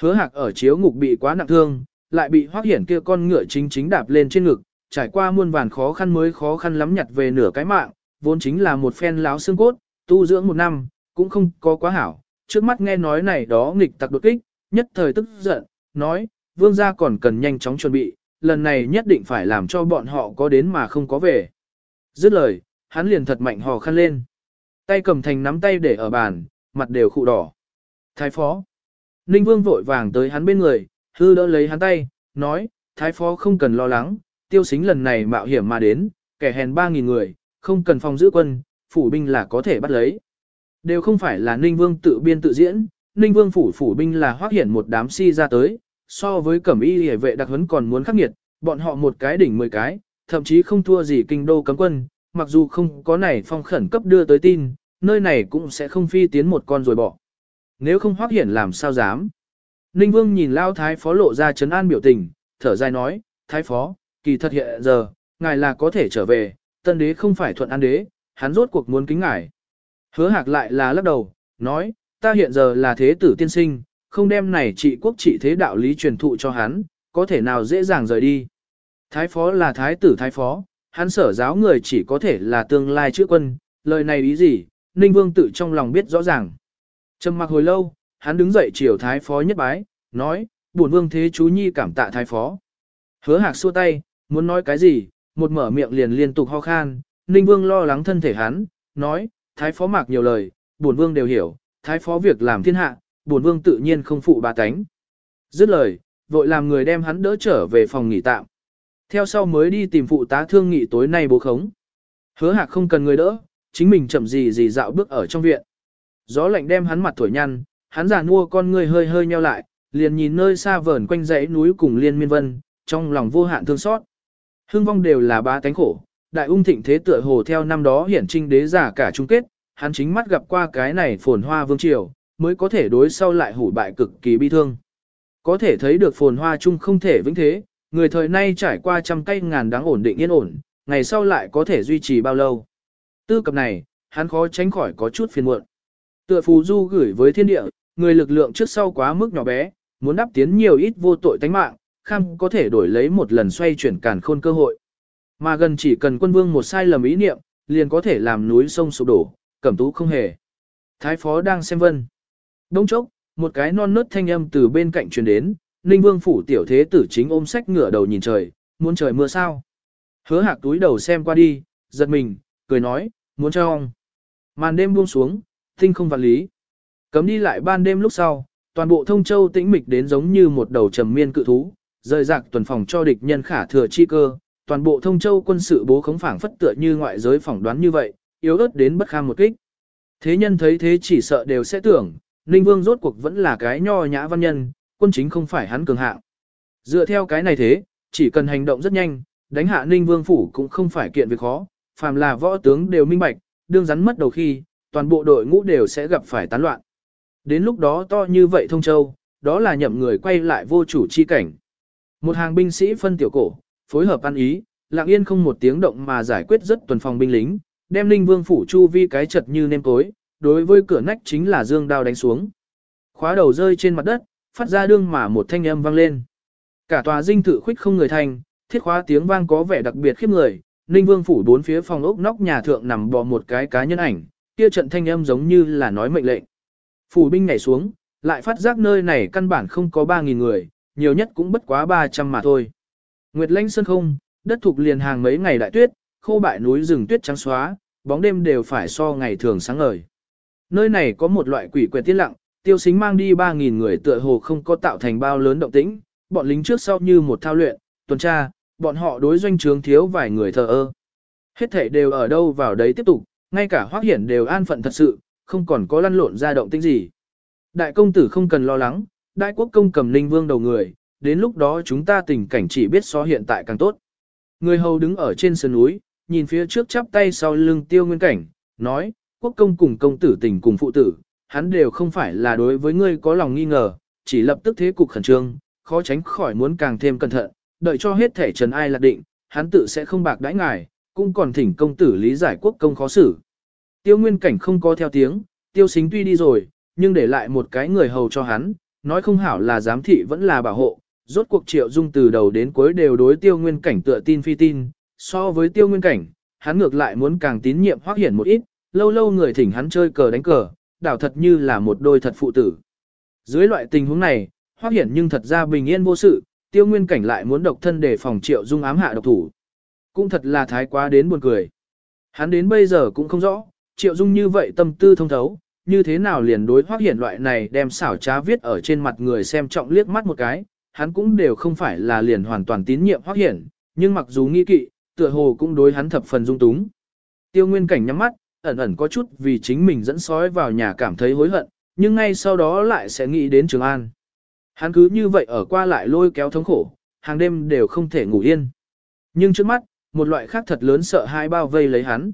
Hứa hạc ở chiếu ngục bị quá nặng thương, lại bị hoác hiển kia con ngựa chính chính đạp lên trên ngực, trải qua muôn vàn khó khăn mới khó khăn lắm nhặt về nửa cái mạng, vốn chính là một phen láo xương cốt, tu dưỡng một năm, cũng không có quá hảo. Trước mắt nghe nói này đó nghịch tặc đột kích, nhất thời tức giận, nói, vương gia còn cần nhanh chóng chuẩn bị, lần này nhất định phải làm cho bọn họ có đến mà không có về. Dứt lời, hắn liền thật mạnh hò khăn lên. Tay cầm thành nắm tay để ở bàn, mặt đều khụ đỏ. Thái phó. Ninh vương vội vàng tới hắn bên người, hư đỡ lấy hắn tay, nói, thái phó không cần lo lắng, tiêu xính lần này mạo hiểm mà đến, kẻ hèn 3.000 người, không cần phòng giữ quân, phủ binh là có thể bắt lấy. Đều không phải là Ninh Vương tự biên tự diễn, Ninh Vương phủ phủ binh là hoác hiển một đám si ra tới, so với cẩm y hề vệ đặc huấn còn muốn khắc nghiệt, bọn họ một cái đỉnh 10 cái, thậm chí không thua gì kinh đô cấm quân, mặc dù không có này phong khẩn cấp đưa tới tin, nơi này cũng sẽ không phi tiến một con rồi bỏ. Nếu không hoác hiển làm sao dám. Ninh Vương nhìn Lao Thái Phó lộ ra chấn an biểu tình, thở dài nói, Thái Phó, kỳ thật hiện giờ, ngài là có thể trở về, tân đế không phải thuận an đế, hắn rốt cuộc muốn kính ngài. Hứa hạc lại là lắc đầu, nói, ta hiện giờ là thế tử tiên sinh, không đem này trị quốc trị thế đạo lý truyền thụ cho hắn, có thể nào dễ dàng rời đi. Thái phó là thái tử thái phó, hắn sở giáo người chỉ có thể là tương lai chữ quân, lời này ý gì, Ninh Vương tự trong lòng biết rõ ràng. Trầm mặc hồi lâu, hắn đứng dậy chiều thái phó nhất bái, nói, buồn vương thế chú nhi cảm tạ thái phó. Hứa hạc xua tay, muốn nói cái gì, một mở miệng liền liên tục ho khan, Ninh Vương lo lắng thân thể hắn, nói, thái phó mạc nhiều lời, buồn vương đều hiểu, thái phó việc làm thiên hạ, buồn vương tự nhiên không phụ ba cánh. Dứt lời, vội làm người đem hắn đỡ trở về phòng nghỉ tạm. Theo sau mới đi tìm phụ tá thương nghị tối nay bố khống. Hứa hạc không cần người đỡ, chính mình chậm gì gì dạo bước ở trong viện. Gió lạnh đem hắn mặt thổi nhăn, hắn già nua con người hơi hơi nheo lại, liền nhìn nơi xa vờn quanh dãy núi cùng liên miên vân, trong lòng vô hạn thương xót. Hương vong đều là ba tánh khổ, đại ung thịnh thế tựa hồ theo năm đó hiển trinh đế giả cả chung kết, hắn chính mắt gặp qua cái này phồn hoa vương triều, mới có thể đối sau lại hủ bại cực kỳ bi thương. Có thể thấy được phồn hoa chung không thể vĩnh thế, người thời nay trải qua trăm cây ngàn đáng ổn định yên ổn, ngày sau lại có thể duy trì bao lâu. Tư cập này, hắn khó tránh khỏi có chút phiền muộn. Tựa phù du gửi với thiên địa, người lực lượng trước sau quá mức nhỏ bé, muốn đáp tiến nhiều ít vô tội tánh mạng, kham có thể đổi lấy một lần xoay chuyển càn khôn cơ hội. Mà gần chỉ cần quân vương một sai lầm ý niệm, liền có thể làm núi sông sụp đổ, cẩm tú không hề. Thái phó đang xem vân. Đông chốc, một cái non nớt thanh âm từ bên cạnh truyền đến, Ninh Vương phủ tiểu thế tử chính ôm sách ngửa đầu nhìn trời, muốn trời mưa sao? Hứa hạc túi đầu xem qua đi, giật mình, cười nói, muốn cho ông. Màn đêm buông xuống, tinh không vạn lý. Cấm đi lại ban đêm lúc sau, toàn bộ thông châu tĩnh mịch đến giống như một đầu trầm miên cự thú, rời rạc tuần phòng cho địch nhân khả thừa chi cơ. Toàn bộ thông châu quân sự bố khống phảng phất tựa như ngoại giới phỏng đoán như vậy, yếu ớt đến bất kham một kích. Thế nhân thấy thế chỉ sợ đều sẽ tưởng, Ninh Vương rốt cuộc vẫn là cái nho nhã văn nhân, quân chính không phải hắn cường hạng. Dựa theo cái này thế, chỉ cần hành động rất nhanh, đánh hạ Ninh Vương phủ cũng không phải kiện việc khó, phàm là võ tướng đều minh bạch, đương rắn mất đầu khi, toàn bộ đội ngũ đều sẽ gặp phải tán loạn. Đến lúc đó to như vậy thông châu, đó là nhậm người quay lại vô chủ chi cảnh. Một hàng binh sĩ phân tiểu cổ, phối hợp ăn ý, lặng yên không một tiếng động mà giải quyết rất tuần phòng binh lính, đem Ninh Vương phủ chu vi cái chật như nêm tối đối với cửa nách chính là dương đao đánh xuống. Khóa đầu rơi trên mặt đất, phát ra đương mà một thanh âm vang lên. Cả tòa dinh thự khuyết không người thành, thiết khóa tiếng vang có vẻ đặc biệt khiếp người, Ninh Vương phủ bốn phía phòng ốc nóc nhà thượng nằm bò một cái cá nhân ảnh, kia trận thanh âm giống như là nói mệnh lệnh. Phủ binh nhảy xuống, lại phát giác nơi này căn bản không có 3.000 người, nhiều nhất cũng bất quá 300 mà thôi. Nguyệt lãnh sân không, đất thuộc liền hàng mấy ngày đại tuyết, khô bại núi rừng tuyết trắng xóa, bóng đêm đều phải so ngày thường sáng ngời. Nơi này có một loại quỷ quyệt tiết lặng, tiêu xính mang đi 3.000 người tựa hồ không có tạo thành bao lớn động tĩnh, bọn lính trước sau như một thao luyện, tuần tra, bọn họ đối doanh trướng thiếu vài người thờ ơ. Hết thể đều ở đâu vào đấy tiếp tục, ngay cả hoác hiển đều an phận thật sự, không còn có lăn lộn ra động tĩnh gì. Đại công tử không cần lo lắng, đại quốc công cầm linh vương đầu người, đến lúc đó chúng ta tình cảnh chỉ biết so hiện tại càng tốt. Người hầu đứng ở trên sườn núi, nhìn phía trước chắp tay sau lưng tiêu nguyên cảnh, nói, quốc công cùng công tử tình cùng phụ tử, hắn đều không phải là đối với ngươi có lòng nghi ngờ, chỉ lập tức thế cục khẩn trương, khó tránh khỏi muốn càng thêm cẩn thận, đợi cho hết thể trần ai lạc định, hắn tự sẽ không bạc đãi ngài, cũng còn thỉnh công tử lý giải quốc công khó xử. Tiêu nguyên cảnh không có theo tiếng, tiêu xính tuy đi rồi, nhưng để lại một cái người hầu cho hắn, nói không hảo là giám thị vẫn là bảo hộ, rốt cuộc triệu dung từ đầu đến cuối đều đối tiêu nguyên cảnh tựa tin phi tin, so với tiêu nguyên cảnh, hắn ngược lại muốn càng tín nhiệm hoác hiển một ít, lâu lâu người thỉnh hắn chơi cờ đánh cờ, đảo thật như là một đôi thật phụ tử. Dưới loại tình huống này, hoác hiển nhưng thật ra bình yên vô sự, tiêu nguyên cảnh lại muốn độc thân để phòng triệu dung ám hạ độc thủ. Cũng thật là thái quá đến buồn cười. Hắn đến bây giờ cũng không rõ, triệu dung như vậy tâm tư thông thấu, như thế nào liền đối hoác hiển loại này đem xảo trá viết ở trên mặt người xem trọng liếc mắt một cái, hắn cũng đều không phải là liền hoàn toàn tín nhiệm hoác hiển, nhưng mặc dù nghi kỵ, tựa hồ cũng đối hắn thập phần dung túng. Tiêu nguyên cảnh nhắm mắt, ẩn ẩn có chút vì chính mình dẫn sói vào nhà cảm thấy hối hận, nhưng ngay sau đó lại sẽ nghĩ đến Trường An. Hắn cứ như vậy ở qua lại lôi kéo thống khổ, hàng đêm đều không thể ngủ yên. Nhưng trước mắt, một loại khác thật lớn sợ hai bao vây lấy hắn.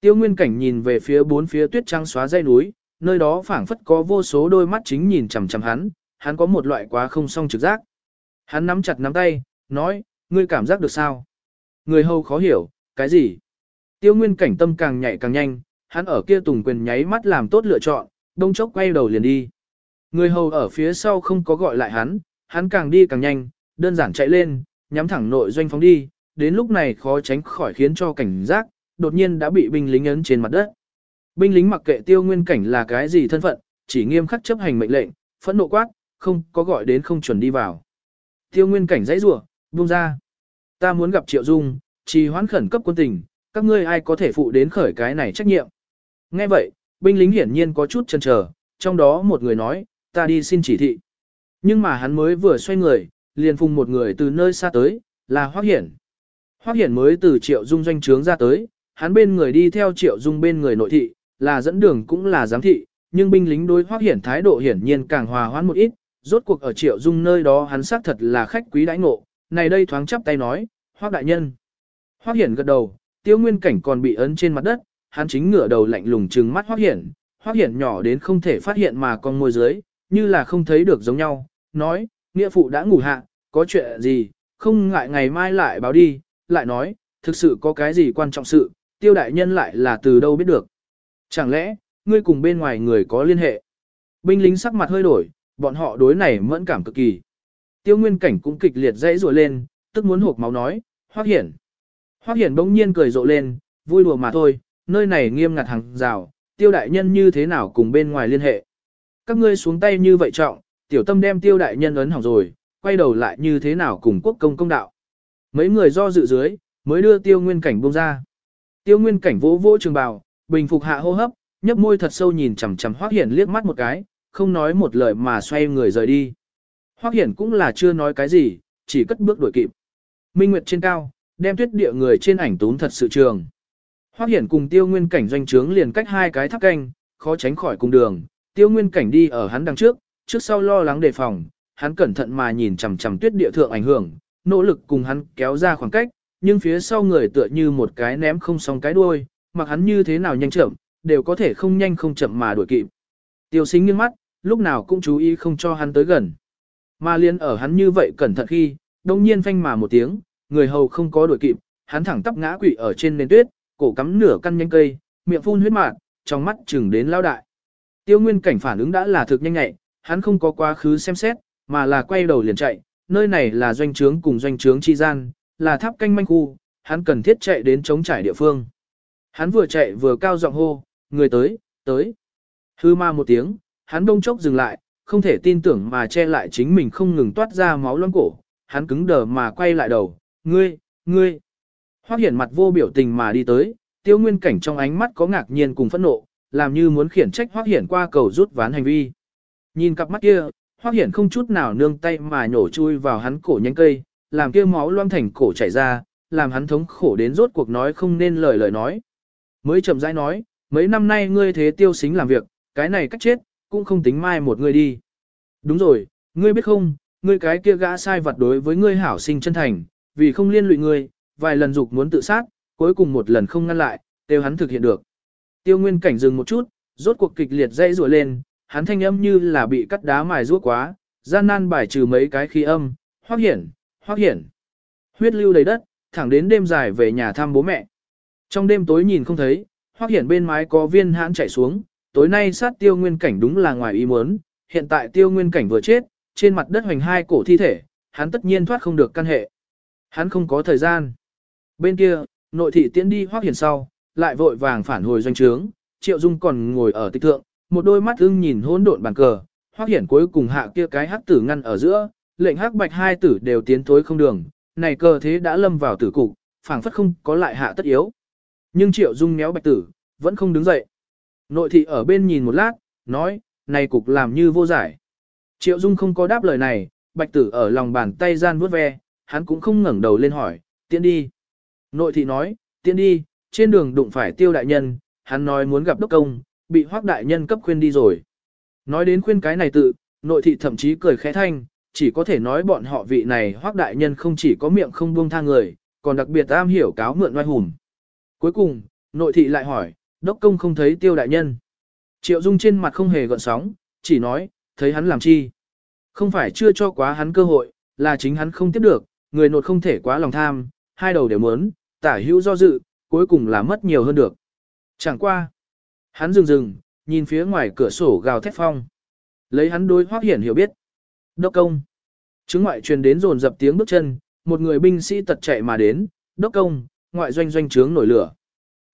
Tiêu Nguyên Cảnh nhìn về phía bốn phía tuyết trắng xóa dây núi, nơi đó phảng phất có vô số đôi mắt chính nhìn chằm chằm hắn, hắn có một loại quá không song trực giác. Hắn nắm chặt nắm tay, nói, ngươi cảm giác được sao? Người hầu khó hiểu, cái gì? Tiêu Nguyên Cảnh tâm càng nhạy càng nhanh, hắn ở kia tùng quyền nháy mắt làm tốt lựa chọn, đông chốc quay đầu liền đi. Người hầu ở phía sau không có gọi lại hắn, hắn càng đi càng nhanh, đơn giản chạy lên, nhắm thẳng nội doanh phóng đi, đến lúc này khó tránh khỏi khiến cho cảnh giác, đột nhiên đã bị binh lính ấn trên mặt đất. Binh lính mặc kệ tiêu nguyên cảnh là cái gì thân phận, chỉ nghiêm khắc chấp hành mệnh lệnh, phẫn nộ quát, không có gọi đến không chuẩn đi vào. Tiêu nguyên cảnh dãy rủa, buông ra. Ta muốn gặp Triệu Dung, trì hoãn khẩn cấp quân tình, các ngươi ai có thể phụ đến khởi cái này trách nhiệm. Nghe vậy, binh lính hiển nhiên có chút chần chờ, trong đó một người nói, ta đi xin chỉ thị. Nhưng mà hắn mới vừa xoay người, liền phùng một người từ nơi xa tới, là Hoác Hiển. Hoác Hiển mới từ Triệu Dung doanh trướng ra tới, hắn bên người đi theo Triệu Dung bên người nội thị, là dẫn đường cũng là giám thị, nhưng binh lính đối Hoác Hiển thái độ hiển nhiên càng hòa hoãn một ít, rốt cuộc ở Triệu Dung nơi đó hắn xác thật là khách quý đãi ngộ, này đây thoáng chắp tay nói, Hoác đại nhân. Hoác Hiển gật đầu, tiêu nguyên cảnh còn bị ấn trên mặt đất, hắn chính ngửa đầu lạnh lùng trừng mắt Hoác Hiển, Hoác Hiển nhỏ đến không thể phát hiện mà con môi dưới, như là không thấy được giống nhau, nói, Nghĩa phụ đã ngủ hạ, có chuyện gì, không ngại ngày mai lại báo đi, lại nói, thực sự có cái gì quan trọng sự, tiêu đại nhân lại là từ đâu biết được. Chẳng lẽ, ngươi cùng bên ngoài người có liên hệ? Binh lính sắc mặt hơi đổi, bọn họ đối này mẫn cảm cực kỳ. Tiêu nguyên cảnh cũng kịch liệt dãy rủa lên, tức muốn hộp máu nói, hoác hiển. Hoác hiển bỗng nhiên cười rộ lên, vui đùa mà thôi, nơi này nghiêm ngặt hàng rào, tiêu đại nhân như thế nào cùng bên ngoài liên hệ. Các ngươi xuống tay như vậy trọng, tiểu tâm đem tiêu đại nhân ấn hỏng rồi, quay đầu lại như thế nào cùng quốc công công đạo. Mấy người do dự dưới, mới đưa tiêu nguyên cảnh buông ra. Tiêu nguyên cảnh vỗ vỗ trường bào, bình phục hạ hô hấp, nhấp môi thật sâu nhìn chằm chằm Hoắc Hiển liếc mắt một cái, không nói một lời mà xoay người rời đi. Hoắc Hiển cũng là chưa nói cái gì, chỉ cất bước đuổi kịp. Minh Nguyệt trên cao, đem tuyết địa người trên ảnh tốn thật sự trường. Hoắc Hiển cùng Tiêu Nguyên Cảnh doanh trướng liền cách hai cái tháp canh, khó tránh khỏi cùng đường. Tiêu Nguyên Cảnh đi ở hắn đằng trước, trước sau lo lắng đề phòng, hắn cẩn thận mà nhìn chằm chằm tuyết địa thượng ảnh hưởng, nỗ lực cùng hắn kéo ra khoảng cách, nhưng phía sau người tựa như một cái ném không xong cái đuôi, mặc hắn như thế nào nhanh chậm, đều có thể không nhanh không chậm mà đuổi kịp. Tiêu Sính nghiêng mắt, lúc nào cũng chú ý không cho hắn tới gần. Mà liên ở hắn như vậy cẩn thận khi, đông nhiên phanh mà một tiếng, người hầu không có đuổi kịp, hắn thẳng tắp ngã quỵ ở trên nền tuyết, cổ cắm nửa căn nhánh cây, miệng phun huyết mạt, trong mắt chừng đến lao đại. Tiêu Nguyên cảnh phản ứng đã là thực nhanh nhạy, hắn không có quá khứ xem xét, mà là quay đầu liền chạy, nơi này là doanh trướng cùng doanh trướng chi gian, là tháp canh manh khu, hắn cần thiết chạy đến chống trải địa phương. Hắn vừa chạy vừa cao giọng hô, người tới, tới. Hư ma một tiếng, hắn đông chốc dừng lại, không thể tin tưởng mà che lại chính mình không ngừng toát ra máu loang cổ, hắn cứng đờ mà quay lại đầu, ngươi, ngươi. Hoắc hiển mặt vô biểu tình mà đi tới, tiêu nguyên cảnh trong ánh mắt có ngạc nhiên cùng phẫn nộ, làm như muốn khiển trách Hoắc hiển qua cầu rút ván hành vi. Nhìn cặp mắt kia, Hoắc hiển không chút nào nương tay mà nhổ chui vào hắn cổ nhánh cây, làm kia máu loang thành cổ chảy ra, làm hắn thống khổ đến rốt cuộc nói không nên lời lời nói. Mới chậm rãi nói, mấy năm nay ngươi thế tiêu xính làm việc, cái này cách chết, cũng không tính mai một ngươi đi. Đúng rồi, ngươi biết không, ngươi cái kia gã sai vật đối với ngươi hảo sinh chân thành, vì không liên lụy ngươi, vài lần dục muốn tự sát, cuối cùng một lần không ngăn lại, đều hắn thực hiện được. Tiêu Nguyên cảnh dừng một chút, rốt cuộc kịch liệt dây rủa lên, hắn thanh âm như là bị cắt đá mài rũa quá, gian nan bài trừ mấy cái khí âm, hoắc hiển, hoắc hiển. Huyết lưu đầy đất, thẳng đến đêm dài về nhà thăm bố mẹ. Trong đêm tối nhìn không thấy, hoắc hiển bên mái có viên hãn chảy xuống, tối nay sát tiêu nguyên cảnh đúng là ngoài ý muốn, hiện tại tiêu nguyên cảnh vừa chết, trên mặt đất hoành hai cổ thi thể, hắn tất nhiên thoát không được căn hệ. Hắn không có thời gian. Bên kia, nội thị tiễn đi hoác hiển sau, lại vội vàng phản hồi doanh trướng, triệu dung còn ngồi ở tịch thượng, một đôi mắt ưng nhìn hỗn độn bàn cờ, hoác hiển cuối cùng hạ kia cái hắc tử ngăn ở giữa, lệnh hắc bạch hai tử đều tiến thối không đường, này cờ thế đã lâm vào tử cục, phảng phất không có lại hạ tất yếu. Nhưng triệu dung méo bạch tử, vẫn không đứng dậy. Nội thị ở bên nhìn một lát, nói, này cục làm như vô giải. Triệu dung không có đáp lời này, bạch tử ở lòng bàn tay gian vuốt ve, hắn cũng không ngẩng đầu lên hỏi, tiễn đi. Nội thị nói, tiễn đi, trên đường đụng phải tiêu đại nhân, hắn nói muốn gặp đốc công, bị hoác đại nhân cấp khuyên đi rồi. Nói đến khuyên cái này tự, nội thị thậm chí cười khẽ thanh, chỉ có thể nói bọn họ vị này hoác đại nhân không chỉ có miệng không buông tha người, còn đặc biệt am hiểu cáo mượn oai hùng. Cuối cùng, nội thị lại hỏi, đốc công không thấy tiêu đại nhân. Triệu Dung trên mặt không hề gợn sóng, chỉ nói, thấy hắn làm chi. Không phải chưa cho quá hắn cơ hội, là chính hắn không tiếp được, người nột không thể quá lòng tham, hai đầu đều muốn, tả hữu do dự, cuối cùng là mất nhiều hơn được. Chẳng qua. Hắn dừng dừng, nhìn phía ngoài cửa sổ gào thét phong. Lấy hắn đối hoác hiển hiểu biết. Đốc công. Chứng ngoại truyền đến rồn dập tiếng bước chân, một người binh sĩ tật chạy mà đến, đốc công, ngoại doanh doanh trướng nổi lửa.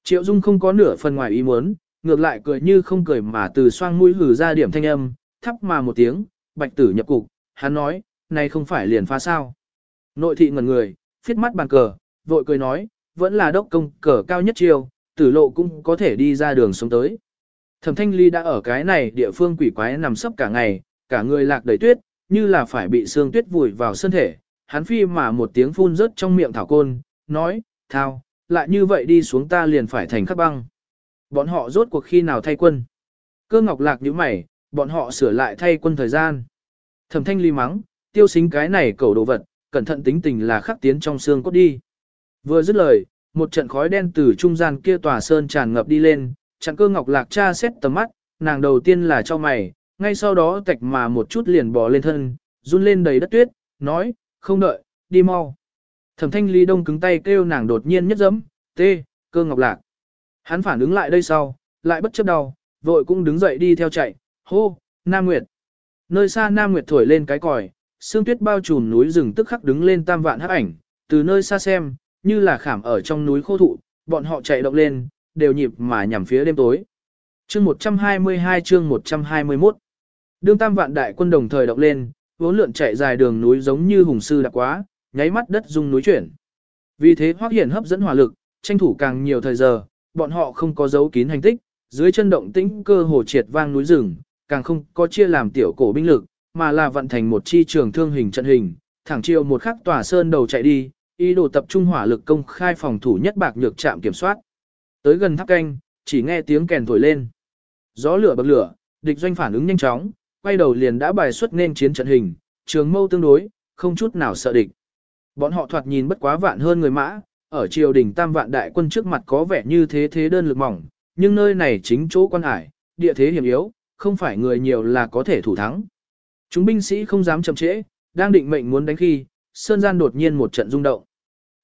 Triệu Dung không có nửa phần ngoài ý muốn, ngược lại cười như không cười mà từ xoang mũi hử ra điểm thanh âm, thắp mà một tiếng, bạch tử nhập cục, hắn nói, này không phải liền phá sao. Nội thị ngẩn người, phiết mắt bàn cờ, vội cười nói, vẫn là đốc công cờ cao nhất chiều, tử lộ cũng có thể đi ra đường sống tới. Thẩm thanh ly đã ở cái này địa phương quỷ quái nằm sấp cả ngày, cả người lạc đầy tuyết, như là phải bị sương tuyết vùi vào 身 thể. Hắn phi mà một tiếng phun rớt trong miệng thảo côn, nói, thao, lại như vậy đi xuống ta liền phải thành khắc băng. Bọn họ rốt cuộc khi nào thay quân. Cơ ngọc lạc như mày, bọn họ sửa lại thay quân thời gian. Thẩm thanh ly mắng, tiêu xính cái này cầu đồ vật, cẩn thận tính tình là khắc tiến trong xương cốt đi. Vừa dứt lời, một trận khói đen từ trung gian kia tòa sơn tràn ngập đi lên, chặn cơ ngọc lạc cha xét tầm mắt, nàng đầu tiên là cho mày, ngay sau đó tạch mà một chút liền bò lên thân, run lên đầy đất tuyết, nói, không đợi, đi mau. Thẩm thanh lý đông cứng tay kêu nàng đột nhiên nhất dẫm, tê, cơ ngọc lạc. Hắn phản ứng lại đây sau, lại bất chấp đau, vội cũng đứng dậy đi theo chạy, hô, Nam Nguyệt. Nơi xa Nam Nguyệt thổi lên cái còi, sương tuyết bao trùm núi rừng tức khắc đứng lên tam vạn hắc ảnh, từ nơi xa xem, như là khảm ở trong núi khô thụ, bọn họ chạy động lên, đều nhịp mà nhằm phía đêm tối. Chương 122 chương 121 Đương tam vạn đại quân đồng thời động lên, vốn lượn chạy dài đường núi giống như hùng sư đã quá, nháy mắt đất rung núi chuyển. Vì thế Hoắc Hiển hấp dẫn hỏa lực, tranh thủ càng nhiều thời giờ, bọn họ không có dấu kín hành tích, dưới chân động tĩnh cơ hồ triệt vang núi rừng, càng không có chia làm tiểu cổ binh lực, mà là vận thành một chi trường thương hình trận hình, thẳng chiều một khắc tòa sơn đầu chạy đi, ý đồ tập trung hỏa lực công khai phòng thủ nhất bạc nhược trạm kiểm soát. Tới gần tháp canh, chỉ nghe tiếng kèn thổi lên. Gió lửa bậc lửa, địch doanh phản ứng nhanh chóng, quay đầu liền đã bài xuất nên chiến trận hình, trường mâu tương đối, không chút nào sợ địch. Bọn họ thoạt nhìn bất quá vạn hơn người mã, ở triều đình tam vạn đại quân trước mặt có vẻ như thế thế đơn lực mỏng, nhưng nơi này chính chỗ quan hải, địa thế hiểm yếu, không phải người nhiều là có thể thủ thắng. Chúng binh sĩ không dám chậm trễ, đang định mệnh muốn đánh khi, sơn gian đột nhiên một trận rung động.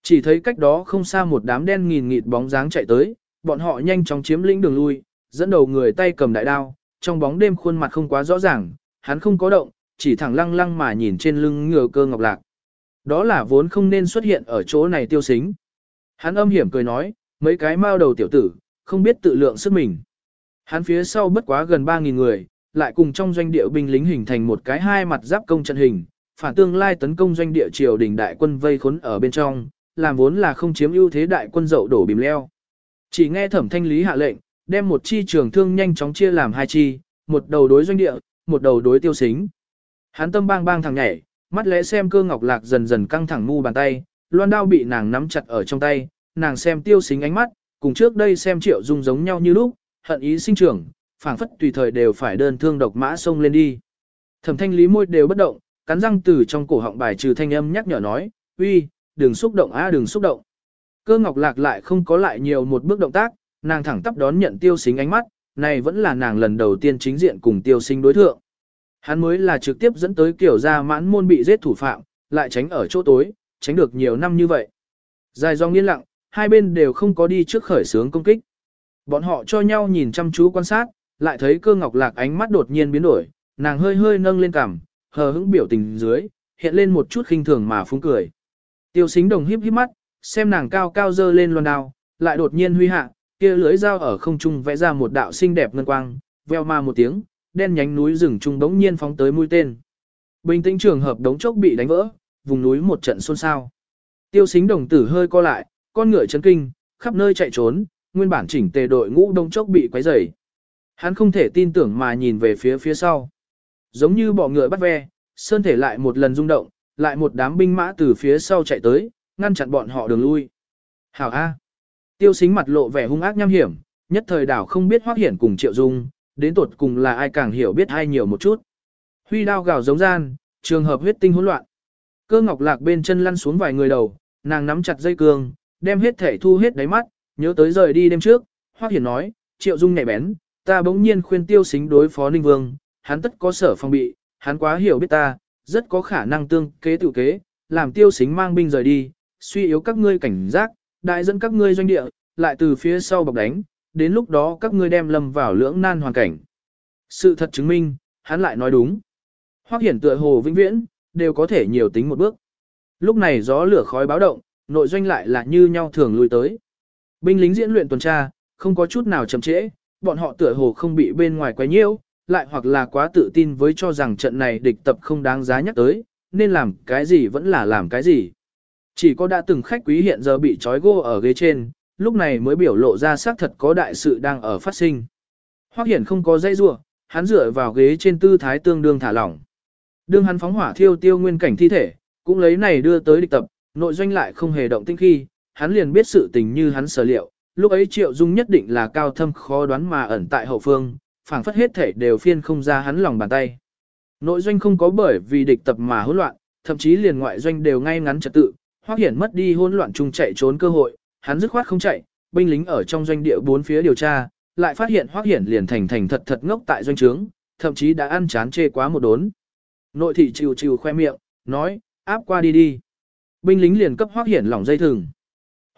Chỉ thấy cách đó không xa một đám đen nghìn nghịt bóng dáng chạy tới, bọn họ nhanh chóng chiếm lĩnh đường lui, dẫn đầu người tay cầm đại đao, trong bóng đêm khuôn mặt không quá rõ ràng, hắn không có động, chỉ thẳng lăng lăng mà nhìn trên lưng ngựa cơ ngọc lạc. Đó là vốn không nên xuất hiện ở chỗ này tiêu xính. Hắn âm hiểm cười nói, mấy cái mao đầu tiểu tử, không biết tự lượng sức mình. Hắn phía sau bất quá gần 3.000 người, lại cùng trong doanh địa binh lính hình thành một cái hai mặt giáp công trận hình, phản tương lai tấn công doanh địa triều đình đại quân vây khốn ở bên trong, làm vốn là không chiếm ưu thế đại quân dậu đổ bìm leo. Chỉ nghe thẩm thanh lý hạ lệnh, đem một chi trường thương nhanh chóng chia làm hai chi, một đầu đối doanh địa, một đầu đối tiêu xính. Hắn tâm bang bang thằng nhảy, mắt lẽ xem cơ ngọc lạc dần dần căng thẳng mu bàn tay, loan đao bị nàng nắm chặt ở trong tay, nàng xem tiêu xính ánh mắt, cùng trước đây xem triệu dung giống nhau như lúc, hận ý sinh trưởng, phảng phất tùy thời đều phải đơn thương độc mã xông lên đi. Thẩm thanh lý môi đều bất động, cắn răng từ trong cổ họng bài trừ thanh âm nhắc nhở nói, uy, đừng xúc động á đừng xúc động. Cơ ngọc lạc lại không có lại nhiều một bước động tác, nàng thẳng tắp đón nhận tiêu xính ánh mắt, này vẫn là nàng lần đầu tiên chính diện cùng tiêu sinh đối thượng. Hắn mới là trực tiếp dẫn tới kiểu ra mãn môn bị giết thủ phạm, lại tránh ở chỗ tối, tránh được nhiều năm như vậy. Dài dòng yên lặng, hai bên đều không có đi trước khởi sướng công kích. Bọn họ cho nhau nhìn chăm chú quan sát, lại thấy cơ ngọc lạc ánh mắt đột nhiên biến đổi, nàng hơi hơi nâng lên cằm, hờ hững biểu tình dưới, hiện lên một chút khinh thường mà phúng cười. Tiêu xính đồng híp híp mắt, xem nàng cao cao dơ lên loan đao, lại đột nhiên huy hạ, kia lưới dao ở không trung vẽ ra một đạo xinh đẹp ngân quang, veo ma một tiếng, đen nhánh núi rừng trung đống nhiên phóng tới mũi tên. Bình tĩnh trường hợp đống chốc bị đánh vỡ, vùng núi một trận xôn xao. Tiêu xính đồng tử hơi co lại, con ngựa chấn kinh, khắp nơi chạy trốn, nguyên bản chỉnh tề đội ngũ đống chốc bị quấy rầy. Hắn không thể tin tưởng mà nhìn về phía phía sau. Giống như bọ ngựa bắt ve, sơn thể lại một lần rung động, lại một đám binh mã từ phía sau chạy tới, ngăn chặn bọn họ đường lui. Hảo A. Tiêu xính mặt lộ vẻ hung ác nham hiểm, nhất thời đảo không biết hoác hiển cùng triệu dung, đến tột cùng là ai càng hiểu biết ai nhiều một chút. Huy đao gào giống gian, trường hợp huyết tinh hỗn loạn. Cơ ngọc lạc bên chân lăn xuống vài người đầu, nàng nắm chặt dây cương, đem hết thể thu hết đáy mắt, nhớ tới rời đi đêm trước, hoác hiển nói, triệu dung nhạy bén, ta bỗng nhiên khuyên tiêu xính đối phó ninh vương, hắn tất có sở phòng bị, hắn quá hiểu biết ta, rất có khả năng tương kế tự kế, làm tiêu xính mang binh rời đi, suy yếu các ngươi cảnh giác, đại dẫn các ngươi doanh địa, lại từ phía sau bọc đánh, đến lúc đó các ngươi đem lâm vào lưỡng nan hoàn cảnh. Sự thật chứng minh, hắn lại nói đúng. Hoắc hiển tựa hồ vĩnh viễn, đều có thể nhiều tính một bước. Lúc này gió lửa khói báo động, nội doanh lại là như nhau thường lui tới. Binh lính diễn luyện tuần tra, không có chút nào chậm trễ, bọn họ tựa hồ không bị bên ngoài quấy nhiễu, lại hoặc là quá tự tin với cho rằng trận này địch tập không đáng giá nhắc tới, nên làm cái gì vẫn là làm cái gì. Chỉ có đã từng khách quý hiện giờ bị trói gô ở ghế trên, lúc này mới biểu lộ ra xác thật có đại sự đang ở phát sinh. Hoắc Hiển không có dây rua, hắn dựa vào ghế trên tư thái tương đương thả lỏng. Đương hắn phóng hỏa thiêu tiêu nguyên cảnh thi thể, cũng lấy này đưa tới địch tập, nội doanh lại không hề động tinh khi, hắn liền biết sự tình như hắn sở liệu, lúc ấy Triệu Dung nhất định là cao thâm khó đoán mà ẩn tại hậu phương, phảng phất hết thể đều phiên không ra hắn lòng bàn tay. Nội doanh không có bởi vì địch tập mà hỗn loạn, thậm chí liền ngoại doanh đều ngay ngắn trật tự, Hoắc Hiển mất đi hỗn loạn chung chạy trốn cơ hội, hắn dứt khoát không chạy, binh lính ở trong doanh địa bốn phía điều tra, lại phát hiện Hoắc Hiển liền thành thành thật thật ngốc tại doanh trướng, thậm chí đã ăn chán chê quá một đốn. Nội thị chịu chịu khoe miệng, nói, áp qua đi đi. Binh lính liền cấp Hoắc Hiển lỏng dây thừng.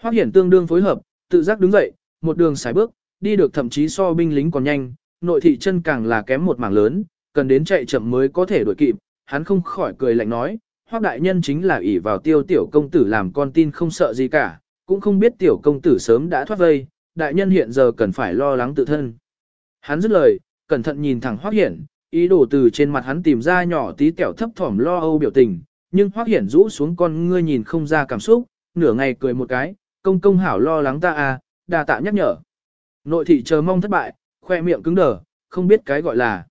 Hoắc Hiển tương đương phối hợp, tự giác đứng dậy, một đường xài bước, đi được thậm chí so binh lính còn nhanh, nội thị chân càng là kém một mảng lớn, cần đến chạy chậm mới có thể đuổi kịp, hắn không khỏi cười lạnh nói, Hoắc đại nhân chính là ỷ vào tiêu tiểu công tử làm con tin không sợ gì cả, cũng không biết tiểu công tử sớm đã thoát vây, đại nhân hiện giờ cần phải lo lắng tự thân. Hắn dứt lời, cẩn thận nhìn thẳng Hoắc Hiển, ý đồ từ trên mặt hắn tìm ra nhỏ tí tẹo thấp thỏm lo âu biểu tình, nhưng Hoắc Hiển rũ xuống con ngươi nhìn không ra cảm xúc, nửa ngày cười một cái, công công hảo lo lắng ta à, đà tạ nhắc nhở. Nội thị chờ mong thất bại, khoe miệng cứng đờ, không biết cái gọi là.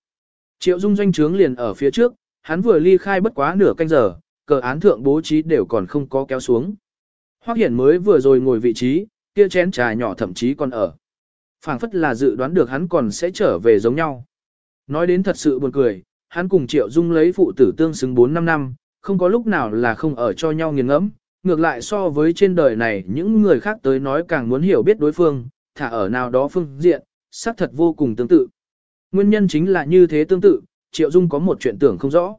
Triệu Dung doanh trướng liền ở phía trước, hắn vừa ly khai bất quá nửa canh giờ, cờ án thượng bố trí đều còn không có kéo xuống. Hoắc Hiển mới vừa rồi ngồi vị trí, kia chén trà nhỏ thậm chí còn ở. phảng phất là dự đoán được hắn còn sẽ trở về giống nhau. Nói đến thật sự buồn cười, hắn cùng Triệu Dung lấy phụ tử tương xứng 4-5 năm, không có lúc nào là không ở cho nhau nghiền ngẫm, ngược lại so với trên đời này những người khác tới nói càng muốn hiểu biết đối phương, thả ở nào đó phương diện, xác thật vô cùng tương tự. Nguyên nhân chính là như thế tương tự, Triệu Dung có một chuyện tưởng không rõ.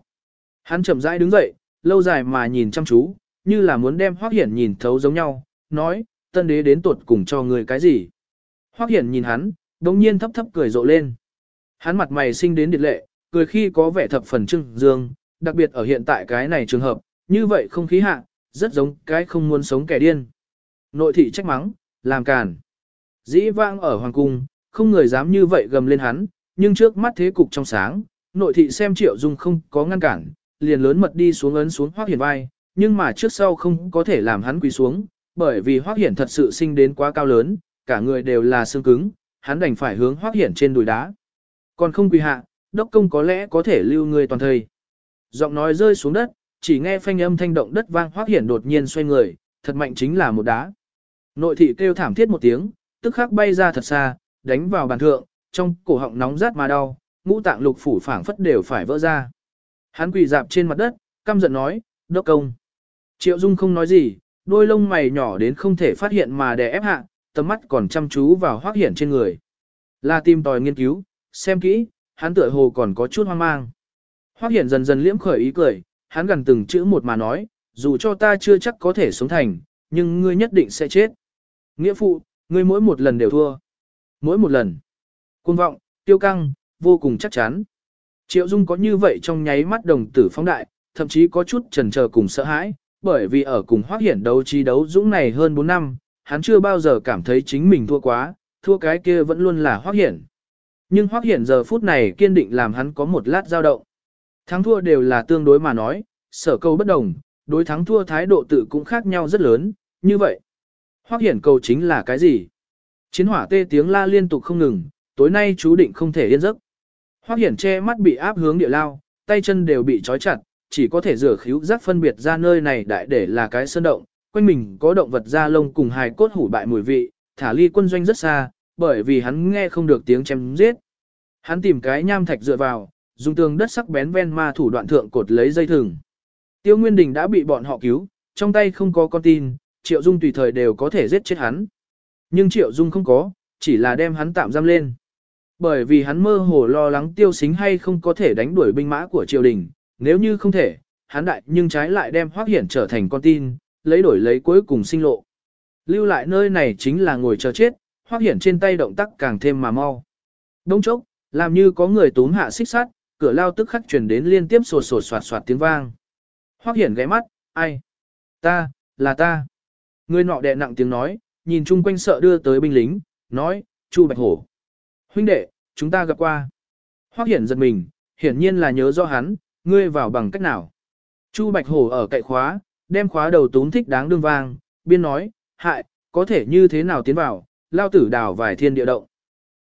Hắn chậm rãi đứng dậy, lâu dài mà nhìn chăm chú, như là muốn đem Hoắc Hiển nhìn thấu giống nhau, nói, tân đế đến tuột cùng cho người cái gì. Hoắc Hiển nhìn hắn, đồng nhiên thấp thấp cười rộ lên. Hắn mặt mày sinh đến điệt lệ, cười khi có vẻ thập phần trưng dương, đặc biệt ở hiện tại cái này trường hợp, như vậy không khí hạ, rất giống cái không muốn sống kẻ điên. Nội thị trách mắng, làm càn. Dĩ vang ở hoàng cung, không người dám như vậy gầm lên hắn, nhưng trước mắt thế cục trong sáng, nội thị xem triệu dung không có ngăn cản, liền lớn mật đi xuống ấn xuống hoác hiển vai, nhưng mà trước sau không có thể làm hắn quỳ xuống, bởi vì Hoắc hiển thật sự sinh đến quá cao lớn, cả người đều là xương cứng, hắn đành phải hướng Hoắc hiển trên đùi đá. Còn không quỳ hạ, đốc công có lẽ có thể lưu người toàn thời. Giọng nói rơi xuống đất, chỉ nghe phanh âm thanh động đất vang Hoắc hiển đột nhiên xoay người, thật mạnh chính là một đá. Nội thị kêu thảm thiết một tiếng, tức khắc bay ra thật xa, đánh vào bàn thượng, trong cổ họng nóng rát mà đau, ngũ tạng lục phủ phảng phất đều phải vỡ ra. Hắn quỳ dạp trên mặt đất, căm giận nói, đốc công. Triệu Dung không nói gì, đôi lông mày nhỏ đến không thể phát hiện mà đè ép hạ, tầm mắt còn chăm chú vào hoác hiển trên người. Là tìm tòi nghiên cứu, xem kỹ, hắn tựa hồ còn có chút hoang mang. Hoác hiển dần dần liễm khởi ý cười, hắn gần từng chữ một mà nói, dù cho ta chưa chắc có thể sống thành, nhưng ngươi nhất định sẽ chết. Nghĩa phụ, ngươi mỗi một lần đều thua. Mỗi một lần. Cuồng vọng, tiêu căng, vô cùng chắc chắn. Triệu Dung có như vậy trong nháy mắt đồng tử phóng đại, thậm chí có chút chần chờ cùng sợ hãi, bởi vì ở cùng Hoắc Hiển đấu trí đấu dũng này hơn 4 năm, hắn chưa bao giờ cảm thấy chính mình thua quá, thua cái kia vẫn luôn là Hoắc Hiển. Nhưng Hoắc Hiển giờ phút này kiên định làm hắn có một lát dao động. Thắng thua đều là tương đối mà nói, sở câu bất đồng, đối thắng thua thái độ tự cũng khác nhau rất lớn, như vậy. Hoắc Hiển cầu chính là cái gì? Chiến hỏa tê tiếng la liên tục không ngừng, tối nay chú định không thể yên giấc. Hoắc Hiển che mắt bị áp hướng địa lao, tay chân đều bị trói chặt, chỉ có thể rửa khíu giác phân biệt ra nơi này đại để là cái sơn động, quanh mình có động vật da lông cùng hài cốt hủ bại mùi vị, thả ly quân doanh rất xa, bởi vì hắn nghe không được tiếng chém giết. Hắn tìm cái nham thạch dựa vào, dùng tường đất sắc bén ven ma thủ đoạn thượng cột lấy dây thừng. Tiêu Nguyên Đình đã bị bọn họ cứu, trong tay không có con tin, Triệu Dung tùy thời đều có thể giết chết hắn. Nhưng Triệu Dung không có, chỉ là đem hắn tạm giam lên. Bởi vì hắn mơ hồ lo lắng tiêu xính hay không có thể đánh đuổi binh mã của triều đình, nếu như không thể, hắn đại nhưng trái lại đem Hoắc Hiển trở thành con tin, lấy đổi lấy cuối cùng sinh lộ. Lưu lại nơi này chính là ngồi chờ chết, Hoắc Hiển trên tay động tác càng thêm mà mau. Đông chốc, làm như có người túm hạ xích sắt, cửa lao tức khắc truyền đến liên tiếp sột sột soạt soạt tiếng vang. Hoắc Hiển ghé mắt, ai? Ta, là ta. Người nọ đè nặng tiếng nói, nhìn chung quanh sợ đưa tới binh lính, nói, Chu Bạch Hổ. Huynh đệ, chúng ta gặp qua. Hoắc Hiển giật mình, hiển nhiên là nhớ do hắn, ngươi vào bằng cách nào. Chu Bạch Hổ ở cậy khóa, đem khóa đầu tốn thích đáng đương vang, biên nói, hại, có thể như thế nào tiến vào, lao tử đào vài thiên địa động.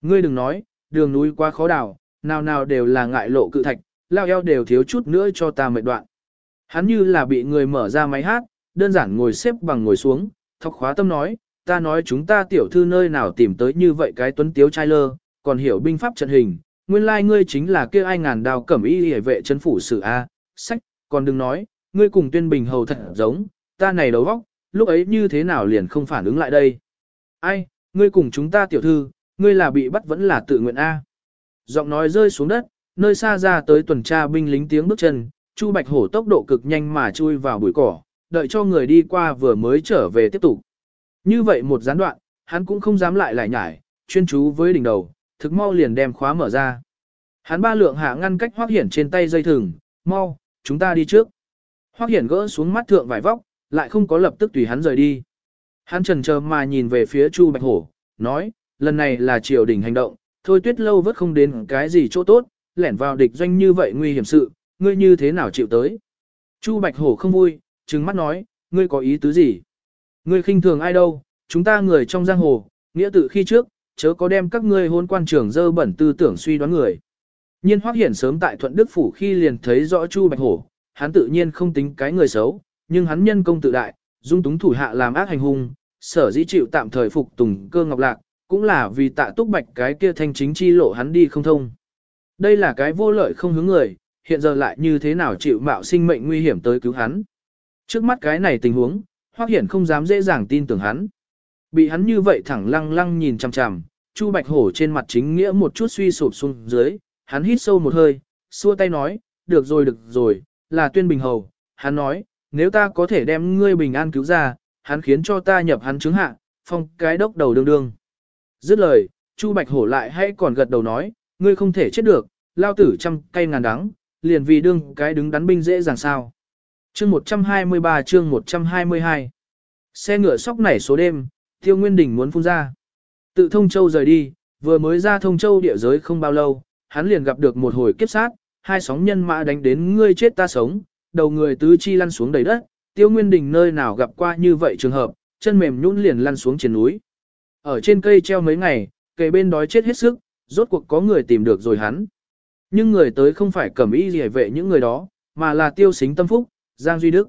Ngươi đừng nói, đường núi quá khó đào, nào nào đều là ngại lộ cự thạch, lao eo đều thiếu chút nữa cho ta mệt đoạn. Hắn như là bị người mở ra máy hát, đơn giản ngồi xếp bằng ngồi xuống, thọc khóa tâm nói, ta nói chúng ta tiểu thư nơi nào tìm tới như vậy cái tuấn tiếu trai lơ, còn hiểu binh pháp trận hình, nguyên lai like ngươi chính là kia ai ngàn đào cẩm y hề vệ chân phủ sự A, sách, còn đừng nói, ngươi cùng tuyên bình hầu thật giống, ta này đầu vóc, lúc ấy như thế nào liền không phản ứng lại đây. Ai, ngươi cùng chúng ta tiểu thư, ngươi là bị bắt vẫn là tự nguyện A. Giọng nói rơi xuống đất, nơi xa ra tới tuần tra binh lính tiếng bước chân, Chu Bạch Hổ tốc độ cực nhanh mà chui vào bụi cỏ, đợi cho người đi qua vừa mới trở về tiếp tục. Như vậy một gián đoạn, hắn cũng không dám lại lại nhải, chuyên chú với đỉnh đầu, thực mau liền đem khóa mở ra. Hắn ba lượng hạ ngăn cách Hoắc Hiển trên tay dây thừng, mau, chúng ta đi trước. Hoắc Hiển gỡ xuống mắt thượng vải vóc, lại không có lập tức tùy hắn rời đi. Hắn trần chờ mà nhìn về phía Chu Bạch Hổ, nói, lần này là triều đình hành động, thôi tuyết lâu vớt không đến cái gì chỗ tốt, lẻn vào địch doanh như vậy nguy hiểm sự, ngươi như thế nào chịu tới. Chu Bạch Hổ không vui, trừng mắt nói, ngươi có ý tứ gì? Ngươi khinh thường ai đâu, chúng ta người trong giang hồ, nghĩa tự khi trước, chớ có đem các ngươi hôn quan trường dơ bẩn tư tưởng suy đoán người. Nhiên Hoắc Hiển sớm tại Thuận Đức Phủ khi liền thấy rõ Chu Bạch Hổ, hắn tự nhiên không tính cái người xấu, nhưng hắn nhân công tự đại, dung túng thủ hạ làm ác hành hung, sở dĩ chịu tạm thời phục tùng cơ ngọc lạc, cũng là vì tạ túc bạch cái kia thanh chính chi lộ hắn đi không thông. Đây là cái vô lợi không hướng người, hiện giờ lại như thế nào chịu mạo sinh mệnh nguy hiểm tới cứu hắn. Trước mắt cái này tình huống, Hoắc Hiển không dám dễ dàng tin tưởng hắn. Bị hắn như vậy thẳng lăng lăng nhìn chằm chằm, Chu Bạch Hổ trên mặt chính nghĩa một chút suy sụp xuống dưới, hắn hít sâu một hơi, xua tay nói, được rồi được rồi, là tuyên bình hầu, hắn nói, nếu ta có thể đem ngươi bình an cứu ra, hắn khiến cho ta nhập hắn chứng hạ, phong cái đốc đầu đương đương. Dứt lời, Chu Bạch Hổ lại hay còn gật đầu nói, ngươi không thể chết được, lao tử trăm cây ngàn đắng, liền vì đương cái đứng đắn binh dễ dàng sao. Chương 123 chương 122 Xe ngựa sóc nảy số đêm, Tiêu Nguyên Đình muốn phun ra. Tự Thông Châu rời đi, vừa mới ra Thông Châu địa giới không bao lâu, hắn liền gặp được một hồi kiếp sát, hai sóng nhân mã đánh đến ngươi chết ta sống, đầu người tứ chi lăn xuống đầy đất, Tiêu Nguyên Đình nơi nào gặp qua như vậy trường hợp, chân mềm nhũn liền lăn xuống trên núi. Ở trên cây treo mấy ngày, cây bên đói chết hết sức, rốt cuộc có người tìm được rồi hắn. Nhưng người tới không phải cẩm y gì vệ những người đó, mà là tiêu xính tâm phúc, Giang Duy Đức.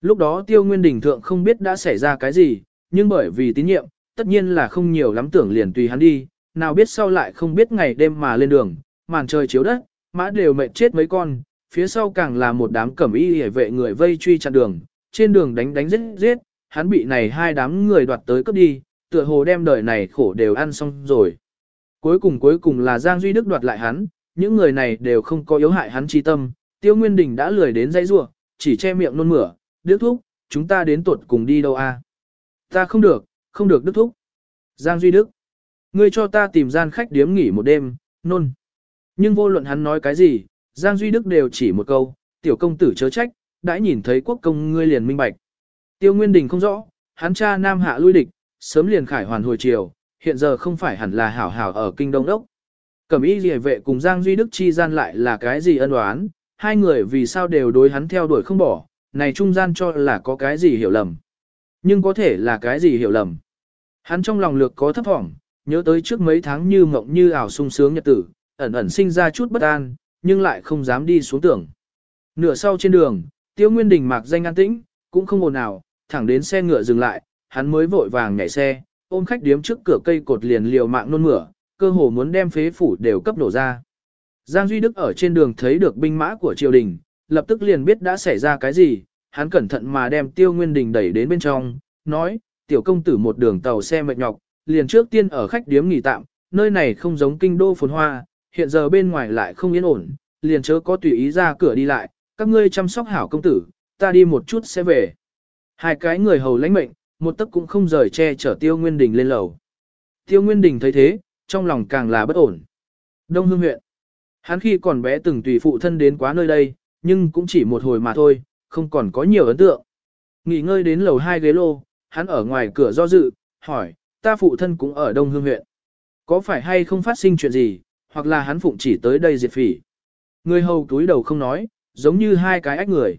Lúc đó tiêu nguyên đình thượng không biết đã xảy ra cái gì, nhưng bởi vì tín nhiệm, tất nhiên là không nhiều lắm tưởng liền tùy hắn đi, nào biết sau lại không biết ngày đêm mà lên đường, màn trời chiếu đất, mã đều mệt chết mấy con, phía sau càng là một đám cẩm y hề vệ người vây truy chặn đường, trên đường đánh đánh giết giết, hắn bị này hai đám người đoạt tới cướp đi, tựa hồ đem đời này khổ đều ăn xong rồi. Cuối cùng cuối cùng là Giang Duy Đức đoạt lại hắn, những người này đều không có yếu hại hắn chi tâm, Tiêu Nguyên Đình đã lười đến dãy rủa, chỉ che miệng nôn mửa, "Đức thúc, chúng ta đến tuột cùng đi đâu a?" "Ta không được, không được Đức thúc." Giang Duy Đức, "Ngươi cho ta tìm gian khách điếm nghỉ một đêm." Nôn. Nhưng vô luận hắn nói cái gì, Giang Duy Đức đều chỉ một câu, "Tiểu công tử chớ trách, đã nhìn thấy quốc công ngươi liền minh bạch." Tiêu Nguyên Đình không rõ, hắn cha nam hạ lui địch, sớm liền khải hoàn hồi chiều, hiện giờ không phải hẳn là hảo hảo ở kinh đông đốc. Cẩm y gì vệ cùng Giang Duy Đức chi gian lại là cái gì ân oán, hai người vì sao đều đối hắn theo đuổi không bỏ, này trung gian cho là có cái gì hiểu lầm. Nhưng có thể là cái gì hiểu lầm. Hắn trong lòng lược có thấp thỏm, nhớ tới trước mấy tháng như mộng như ảo sung sướng nhật tử, ẩn ẩn sinh ra chút bất an, nhưng lại không dám đi xuống tưởng. Nửa sau trên đường, Tiêu Nguyên Đình mạc danh an tĩnh, cũng không ồn nào, thẳng đến xe ngựa dừng lại, hắn mới vội vàng nhảy xe, ôm khách điếm trước cửa cây cột liền liều mạng nôn mửa, cơ hồ muốn đem phế phủ đều cấp nổ ra. Giang Duy Đức ở trên đường thấy được binh mã của triều đình, lập tức liền biết đã xảy ra cái gì, hắn cẩn thận mà đem Tiêu Nguyên Đình đẩy đến bên trong, nói, tiểu công tử một đường tàu xe mệt nhọc, liền trước tiên ở khách điếm nghỉ tạm, nơi này không giống kinh đô phồn hoa, hiện giờ bên ngoài lại không yên ổn, liền chớ có tùy ý ra cửa đi lại, các ngươi chăm sóc hảo công tử, ta đi một chút sẽ về. Hai cái người hầu lãnh mệnh, một tấc cũng không rời che chở Tiêu Nguyên Đình lên lầu. Tiêu Nguyên Đình thấy thế, trong lòng càng là bất ổn. Đông Hương huyện. Hắn khi còn bé từng tùy phụ thân đến quá nơi đây, nhưng cũng chỉ một hồi mà thôi, không còn có nhiều ấn tượng. Nghỉ ngơi đến lầu hai ghế lô, hắn ở ngoài cửa do dự, hỏi, ta phụ thân cũng ở Đông Hương huyện. Có phải hay không phát sinh chuyện gì, hoặc là hắn phụng chỉ tới đây diệt phỉ. Người hầu túi đầu không nói, giống như hai cái ách người.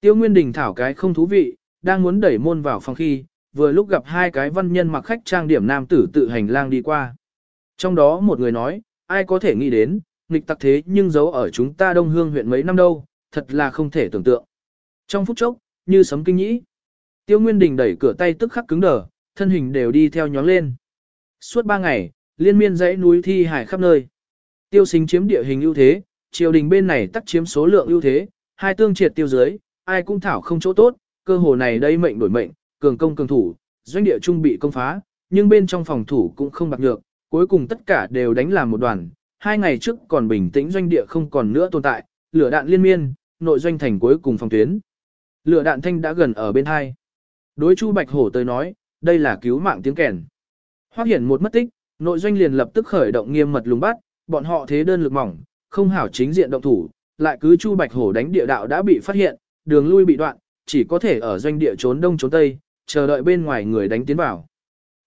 Tiêu Nguyên Đình thảo cái không thú vị, đang muốn đẩy môn vào phòng khi, vừa lúc gặp hai cái văn nhân mặc khách trang điểm nam tử tự hành lang đi qua. Trong đó một người nói, ai có thể nghĩ đến, nghịch tặc thế nhưng giấu ở chúng ta đông hương huyện mấy năm đâu, thật là không thể tưởng tượng. Trong phút chốc, như sấm kinh nhĩ. Tiêu Nguyên Đình đẩy cửa tay tức khắc cứng đờ, thân hình đều đi theo nhóng lên. Suốt ba ngày, liên miên dãy núi thi hải khắp nơi. Tiêu Sính chiếm địa hình ưu thế, triều đình bên này tắc chiếm số lượng ưu thế, hai tương triệt tiêu dưới, ai cũng thảo không chỗ tốt, cơ hồ này đây mệnh đổi mệnh, cường công cường thủ, doanh địa trung bị công phá, nhưng bên trong phòng thủ cũng không bạc nhược, cuối cùng tất cả đều đánh làm một đoàn. Hai ngày trước còn bình tĩnh doanh địa không còn nữa tồn tại, lửa đạn liên miên, nội doanh thành cuối cùng phòng tuyến. Lửa đạn thanh đã gần ở bên hai. Đối Chu Bạch Hổ tới nói, đây là cứu mạng tiếng kèn. Hoắc Hiển một mất tích, nội doanh liền lập tức khởi động nghiêm mật lùng bắt, bọn họ thế đơn lực mỏng, không hảo chính diện động thủ, lại cứ Chu Bạch Hổ đánh địa đạo đã bị phát hiện, đường lui bị đoạn, chỉ có thể ở doanh địa trốn đông trốn tây, chờ đợi bên ngoài người đánh tiến vào.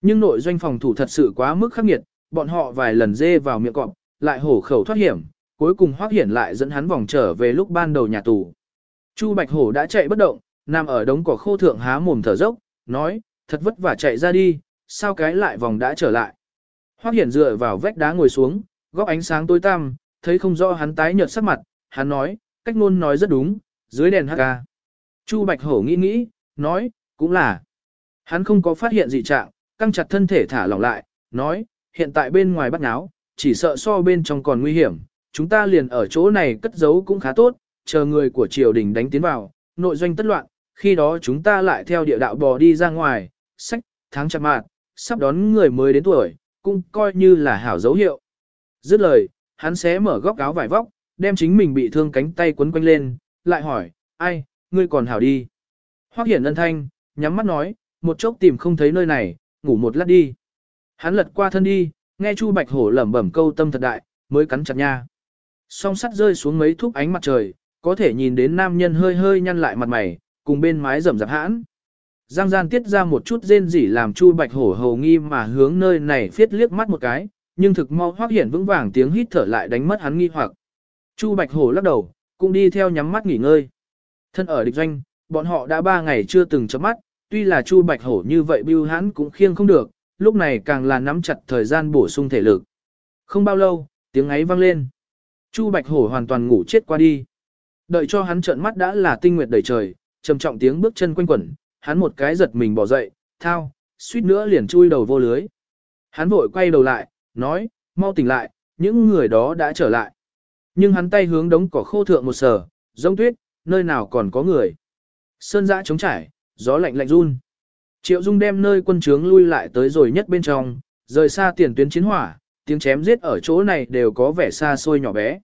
Nhưng nội doanh phòng thủ thật sự quá mức khắc nghiệt, bọn họ vài lần dê vào miệng cọp, lại hổ khẩu thoát hiểm, cuối cùng Hoắc Hiển lại dẫn hắn vòng trở về lúc ban đầu nhà tù. Chu Bạch Hổ đã chạy bất động, nằm ở đống cỏ khô thượng há mồm thở dốc, nói, thật vất vả chạy ra đi, sao cái lại vòng đã trở lại. Hoắc Hiển dựa vào vách đá ngồi xuống, góc ánh sáng tối tăm, thấy không rõ hắn tái nhợt sắc mặt, hắn nói, cách ngôn nói rất đúng, dưới đèn HK. Chu Bạch Hổ nghĩ nghĩ, nói, cũng là. Hắn không có phát hiện gì trạng, căng chặt thân thể thả lỏng lại, nói, hiện tại bên ngoài bắt náo, chỉ sợ so bên trong còn nguy hiểm, chúng ta liền ở chỗ này cất giấu cũng khá tốt, chờ người của triều đình đánh tiến vào, nội doanh tất loạn, khi đó chúng ta lại theo địa đạo bò đi ra ngoài, sách, tháng chặt mạt, sắp đón người mới đến tuổi, cũng coi như là hảo dấu hiệu. Dứt lời, hắn xé mở góc áo vải vóc, đem chính mình bị thương cánh tay quấn quanh lên, lại hỏi, ai, ngươi còn hảo đi. Hoắc hiển ân thanh, nhắm mắt nói, một chốc tìm không thấy nơi này, ngủ một lát đi. Hắn lật qua thân đi, nghe Chu Bạch Hổ lẩm bẩm câu tâm thật đại, mới cắn chặt nha. Song sắt rơi xuống mấy thúc ánh mặt trời, có thể nhìn đến nam nhân hơi hơi nhăn lại mặt mày, cùng bên mái rầm rạp hãn. Giang gian tiết ra một chút rên rỉ làm Chu Bạch Hổ hầu nghi mà hướng nơi này phiết liếc mắt một cái, nhưng thực mau hoác hiện vững vàng tiếng hít thở lại đánh mất hắn nghi hoặc. Chu Bạch Hổ lắc đầu, cũng đi theo nhắm mắt nghỉ ngơi. Thân ở địch doanh, bọn họ đã ba ngày chưa từng chấm mắt, tuy là Chu Bạch Hổ như vậy bưu hắn cũng khiêng không được, lúc này càng là nắm chặt thời gian bổ sung thể lực. Không bao lâu, tiếng ấy vang lên. Chu Bạch Hổ hoàn toàn ngủ chết qua đi. Đợi cho hắn trợn mắt đã là tinh nguyệt đầy trời, trầm trọng tiếng bước chân quanh quẩn, hắn một cái giật mình bỏ dậy, thao, suýt nữa liền chui đầu vô lưới. Hắn vội quay đầu lại, nói, mau tỉnh lại, những người đó đã trở lại. Nhưng hắn tay hướng đống cỏ khô thượng một sở, giống tuyết, nơi nào còn có người. Sơn dã trống trải, gió lạnh lạnh run. Triệu Dung đem nơi quân trướng lui lại tới rồi nhất bên trong, rời xa tiền tuyến chiến hỏa, tiếng chém giết ở chỗ này đều có vẻ xa xôi nhỏ bé.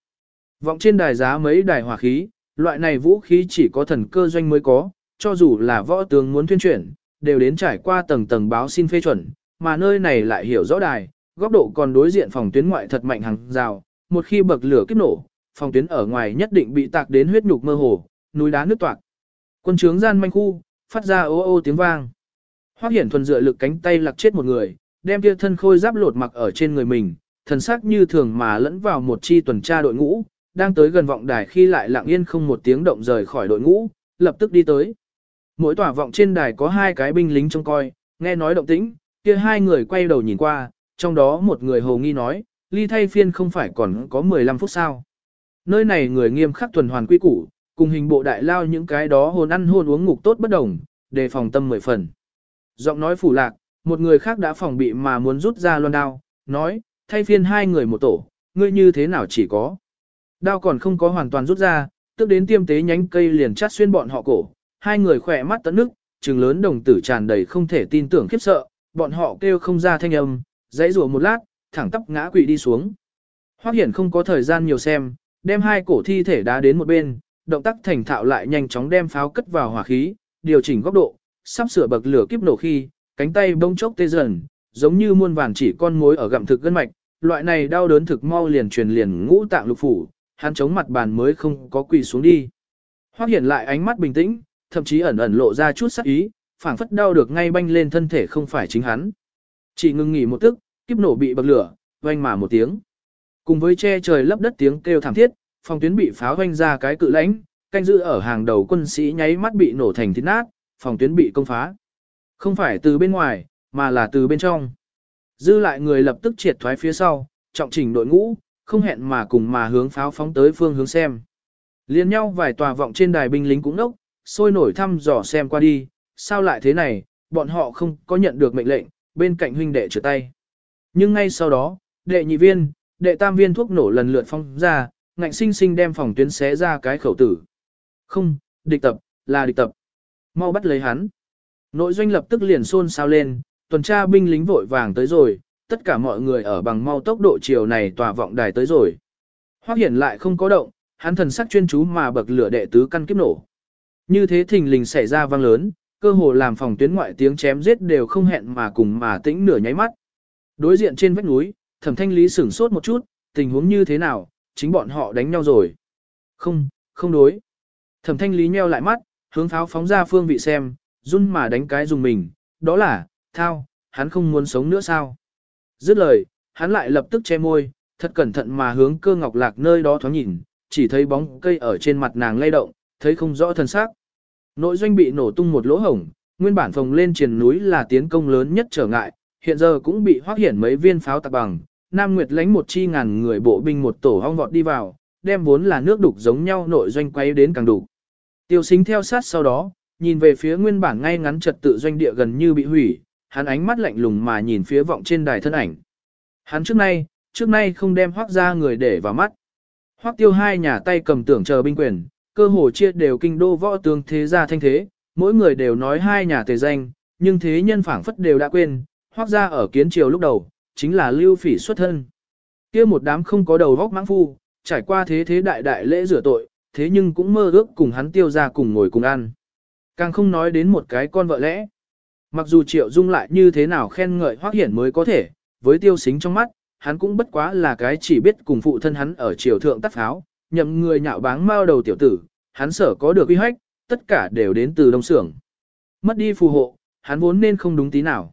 Vọng trên đài giá mấy đài hỏa khí, loại này vũ khí chỉ có thần cơ doanh mới có, cho dù là võ tướng muốn tuyên chuyển, đều đến trải qua tầng tầng báo xin phê chuẩn, mà nơi này lại hiểu rõ đài, góc độ còn đối diện phòng tuyến ngoại thật mạnh hàng rào, một khi bậc lửa kiếp nổ, phòng tuyến ở ngoài nhất định bị tạc đến huyết nhục mơ hồ, núi đá nước toạc. Quân trướng gian manh khu, phát ra ô ô tiếng vang. Hoắc Hiển thuần dựa lực cánh tay lặc chết một người, đem kia thân khôi giáp lột mặc ở trên người mình, thần sắc như thường mà lẫn vào một chi tuần tra đội ngũ, đang tới gần vọng đài khi lại lặng yên không một tiếng động rời khỏi đội ngũ, lập tức đi tới. Mỗi tòa vọng trên đài có hai cái binh lính trông coi, nghe nói động tĩnh, kia hai người quay đầu nhìn qua, trong đó một người hồ nghi nói, ly thay phiên không phải còn có 15 phút sao. Nơi này người nghiêm khắc tuần hoàn quy củ, cùng hình bộ đại lao những cái đó hồn ăn hồn uống ngục tốt bất đồng, đề phòng tâm mười phần. Giọng nói phủ lạc, một người khác đã phòng bị mà muốn rút ra loan đao, nói, thay phiên hai người một tổ, ngươi như thế nào chỉ có. Đao còn không có hoàn toàn rút ra, tức đến tiêm tế nhánh cây liền chát xuyên bọn họ cổ, hai người khỏe mắt tận nước, trừng lớn đồng tử tràn đầy không thể tin tưởng khiếp sợ, bọn họ kêu không ra thanh âm, dãy rùa một lát, thẳng tắp ngã quỵ đi xuống. Hoắc Hiển không có thời gian nhiều xem, đem hai cổ thi thể đá đến một bên, động tác thành thạo lại nhanh chóng đem pháo cất vào hỏa khí, điều chỉnh góc độ, sắp sửa bậc lửa kiếp nổ khi, cánh tay bông chốc tê dần, giống như muôn vàn chỉ con mối ở gặm thực gân mạch, loại này đau đớn thực mau liền truyền liền ngũ tạng lục phủ, hắn chống mặt bàn mới không có quỳ xuống đi. Hoắc Hiển lại ánh mắt bình tĩnh, thậm chí ẩn ẩn lộ ra chút sắc ý, phảng phất đau được ngay banh lên thân thể không phải chính hắn. Chỉ ngừng nghỉ một tức, kiếp nổ bị bậc lửa, vang mà một tiếng. Cùng với che trời lấp đất tiếng kêu thảm thiết, phòng tuyến bị pháo vang ra cái cự lãnh, canh giữ ở hàng đầu quân sĩ nháy mắt bị nổ thành thít nát, phòng tuyến bị công phá. Không phải từ bên ngoài, mà là từ bên trong. Dư lại người lập tức triệt thoái phía sau, trọng chỉnh đội ngũ, không hẹn mà cùng mà hướng pháo phóng tới phương hướng xem. Liên nhau vài tòa vọng trên đài binh lính cũng nốc, sôi nổi thăm dò xem qua đi, sao lại thế này, bọn họ không có nhận được mệnh lệnh, bên cạnh huynh đệ trở tay. Nhưng ngay sau đó, đệ nhị viên, đệ tam viên thuốc nổ lần lượt phong ra, ngạnh sinh sinh đem phòng tuyến xé ra cái khẩu tử. Không, địch tập, là địch tập. Mau bắt lấy hắn. Nội doanh lập tức liền xôn xao lên, tuần tra binh lính vội vàng tới rồi, tất cả mọi người ở bằng mau tốc độ chiều này tòa vọng đài tới rồi. Hoắc Hiển lại không có động, hắn thần sắc chuyên chú mà bậc lửa đệ tứ căn kiếp nổ. Như thế thình lình xảy ra vang lớn, cơ hồ làm phòng tuyến ngoại tiếng chém giết đều không hẹn mà cùng mà tĩnh nửa nháy mắt. Đối diện trên vách núi, thẩm thanh lý sửng sốt một chút, tình huống như thế nào, chính bọn họ đánh nhau rồi. Không, không đối. Thẩm thanh lý nheo lại mắt, hướng pháo phóng ra phương vị xem, run mà đánh cái dùng mình, đó là, thao, hắn không muốn sống nữa sao. Dứt lời, hắn lại lập tức che môi, thật cẩn thận mà hướng cơ ngọc lạc nơi đó thoáng nhìn, chỉ thấy bóng cây ở trên mặt nàng lay động, thấy không rõ thân xác. Nội doanh bị nổ tung một lỗ hổng, nguyên bản phòng lên triền núi là tiến công lớn nhất trở ngại, hiện giờ cũng bị hoác hiển mấy viên pháo tạc bằng. Nam Nguyệt lãnh một chi ngàn người bộ binh một tổ hong vọt đi vào, đem vốn là nước đục giống nhau nội doanh quay đến càng đủ. Tiêu xính theo sát sau đó, nhìn về phía nguyên bản ngay ngắn trật tự doanh địa gần như bị hủy, hắn ánh mắt lạnh lùng mà nhìn phía vọng trên đài thân ảnh. Hắn trước nay, trước nay không đem hoác ra người để vào mắt. Hoác tiêu hai nhà tay cầm tưởng chờ binh quyền, cơ hồ chia đều kinh đô võ tướng thế gia thanh thế, mỗi người đều nói hai nhà tề danh, nhưng thế nhân phảng phất đều đã quên, hoác ra ở kiến triều lúc đầu, chính là lưu phỉ xuất thân. kia một đám không có đầu vóc mãng phu, trải qua thế thế đại đại lễ rửa tội, thế nhưng cũng mơ ước cùng hắn tiêu ra cùng ngồi cùng ăn. Càng không nói đến một cái con vợ lẽ. Mặc dù triệu dung lại như thế nào khen ngợi hoác hiển mới có thể, với tiêu xính trong mắt, hắn cũng bất quá là cái chỉ biết cùng phụ thân hắn ở triều thượng tắt pháo, nhậm người nhạo báng mao đầu tiểu tử, hắn sở có được uy hách, tất cả đều đến từ đông xưởng. Mất đi phù hộ, hắn vốn nên không đúng tí nào.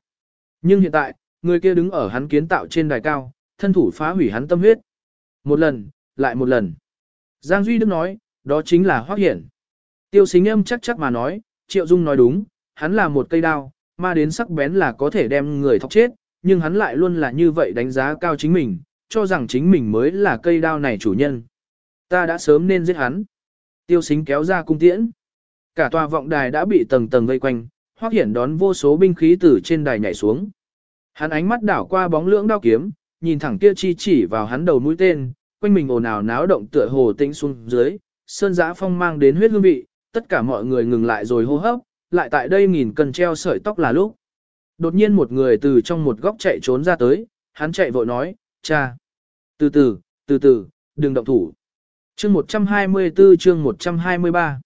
Nhưng hiện tại, người kia đứng ở hắn kiến tạo trên đài cao, thân thủ phá hủy hắn tâm huyết. Một lần, lại một lần. Giang Duy Đức nói, đó chính là hoác hiển. Tiêu xính âm chắc chắc mà nói, Triệu Dung nói đúng, hắn là một cây đao, ma đến sắc bén là có thể đem người thọc chết, nhưng hắn lại luôn là như vậy đánh giá cao chính mình, cho rằng chính mình mới là cây đao này chủ nhân. Ta đã sớm nên giết hắn. Tiêu xính kéo ra cung tiễn. Cả tòa vọng đài đã bị tầng tầng vây quanh, hoác hiển đón vô số binh khí từ trên đài nhảy xuống. Hắn ánh mắt đảo qua bóng lưỡng đao kiếm, nhìn thẳng kia chi chỉ vào hắn đầu mũi tên, quanh mình ồn ào náo động tựa hồ tĩnh xuống dưới, sơn giã phong mang đến huyết hương vị, tất cả mọi người ngừng lại rồi hô hấp, lại tại đây nghìn cần treo sợi tóc là lúc. Đột nhiên một người từ trong một góc chạy trốn ra tới, hắn chạy vội nói, cha, từ từ, từ từ, đừng động thủ. Chương 124 chương 123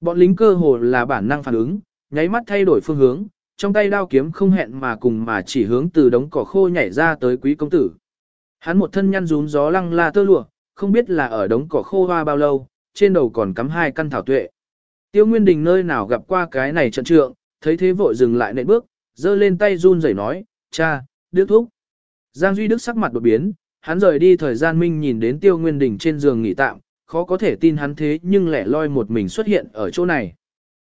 Bọn lính cơ hồ là bản năng phản ứng, nháy mắt thay đổi phương hướng, trong tay đao kiếm không hẹn mà cùng mà chỉ hướng từ đống cỏ khô nhảy ra tới quý công tử. Hắn một thân nhăn rún gió lăng la tơ lụa, không biết là ở đống cỏ khô hoa bao lâu, trên đầu còn cắm hai căn thảo tuệ. Tiêu Nguyên Đình nơi nào gặp qua cái này trận trượng, thấy thế vội dừng lại nệm bước, giơ lên tay run rẩy nói, cha, Đức Thúc. Giang Duy Đức sắc mặt đột biến, hắn rời đi thời gian minh nhìn đến Tiêu Nguyên Đình trên giường nghỉ tạm, khó có thể tin hắn thế nhưng lẻ loi một mình xuất hiện ở chỗ này.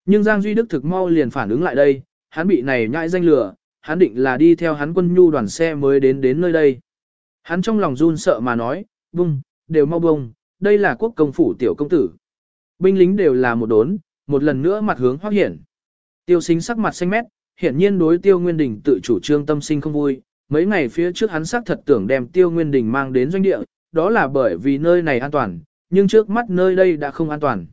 Nhưng Giang Duy Đức thực mau liền phản ứng lại đây, hắn bị này nhãi danh lửa, hắn định là đi theo hắn quân nhu đoàn xe mới đến đến nơi đây. Hắn trong lòng run sợ mà nói, bung, đều mau bung, đây là quốc công phủ tiểu công tử. Binh lính đều là một đốn, một lần nữa mặt hướng hoác hiển. Tiêu sinh sắc mặt xanh mét, hiển nhiên đối tiêu nguyên đình tự chủ trương tâm sinh không vui. Mấy ngày phía trước hắn xác thật tưởng đem tiêu nguyên đình mang đến doanh địa, đó là bởi vì nơi này an toàn, nhưng trước mắt nơi đây đã không an toàn.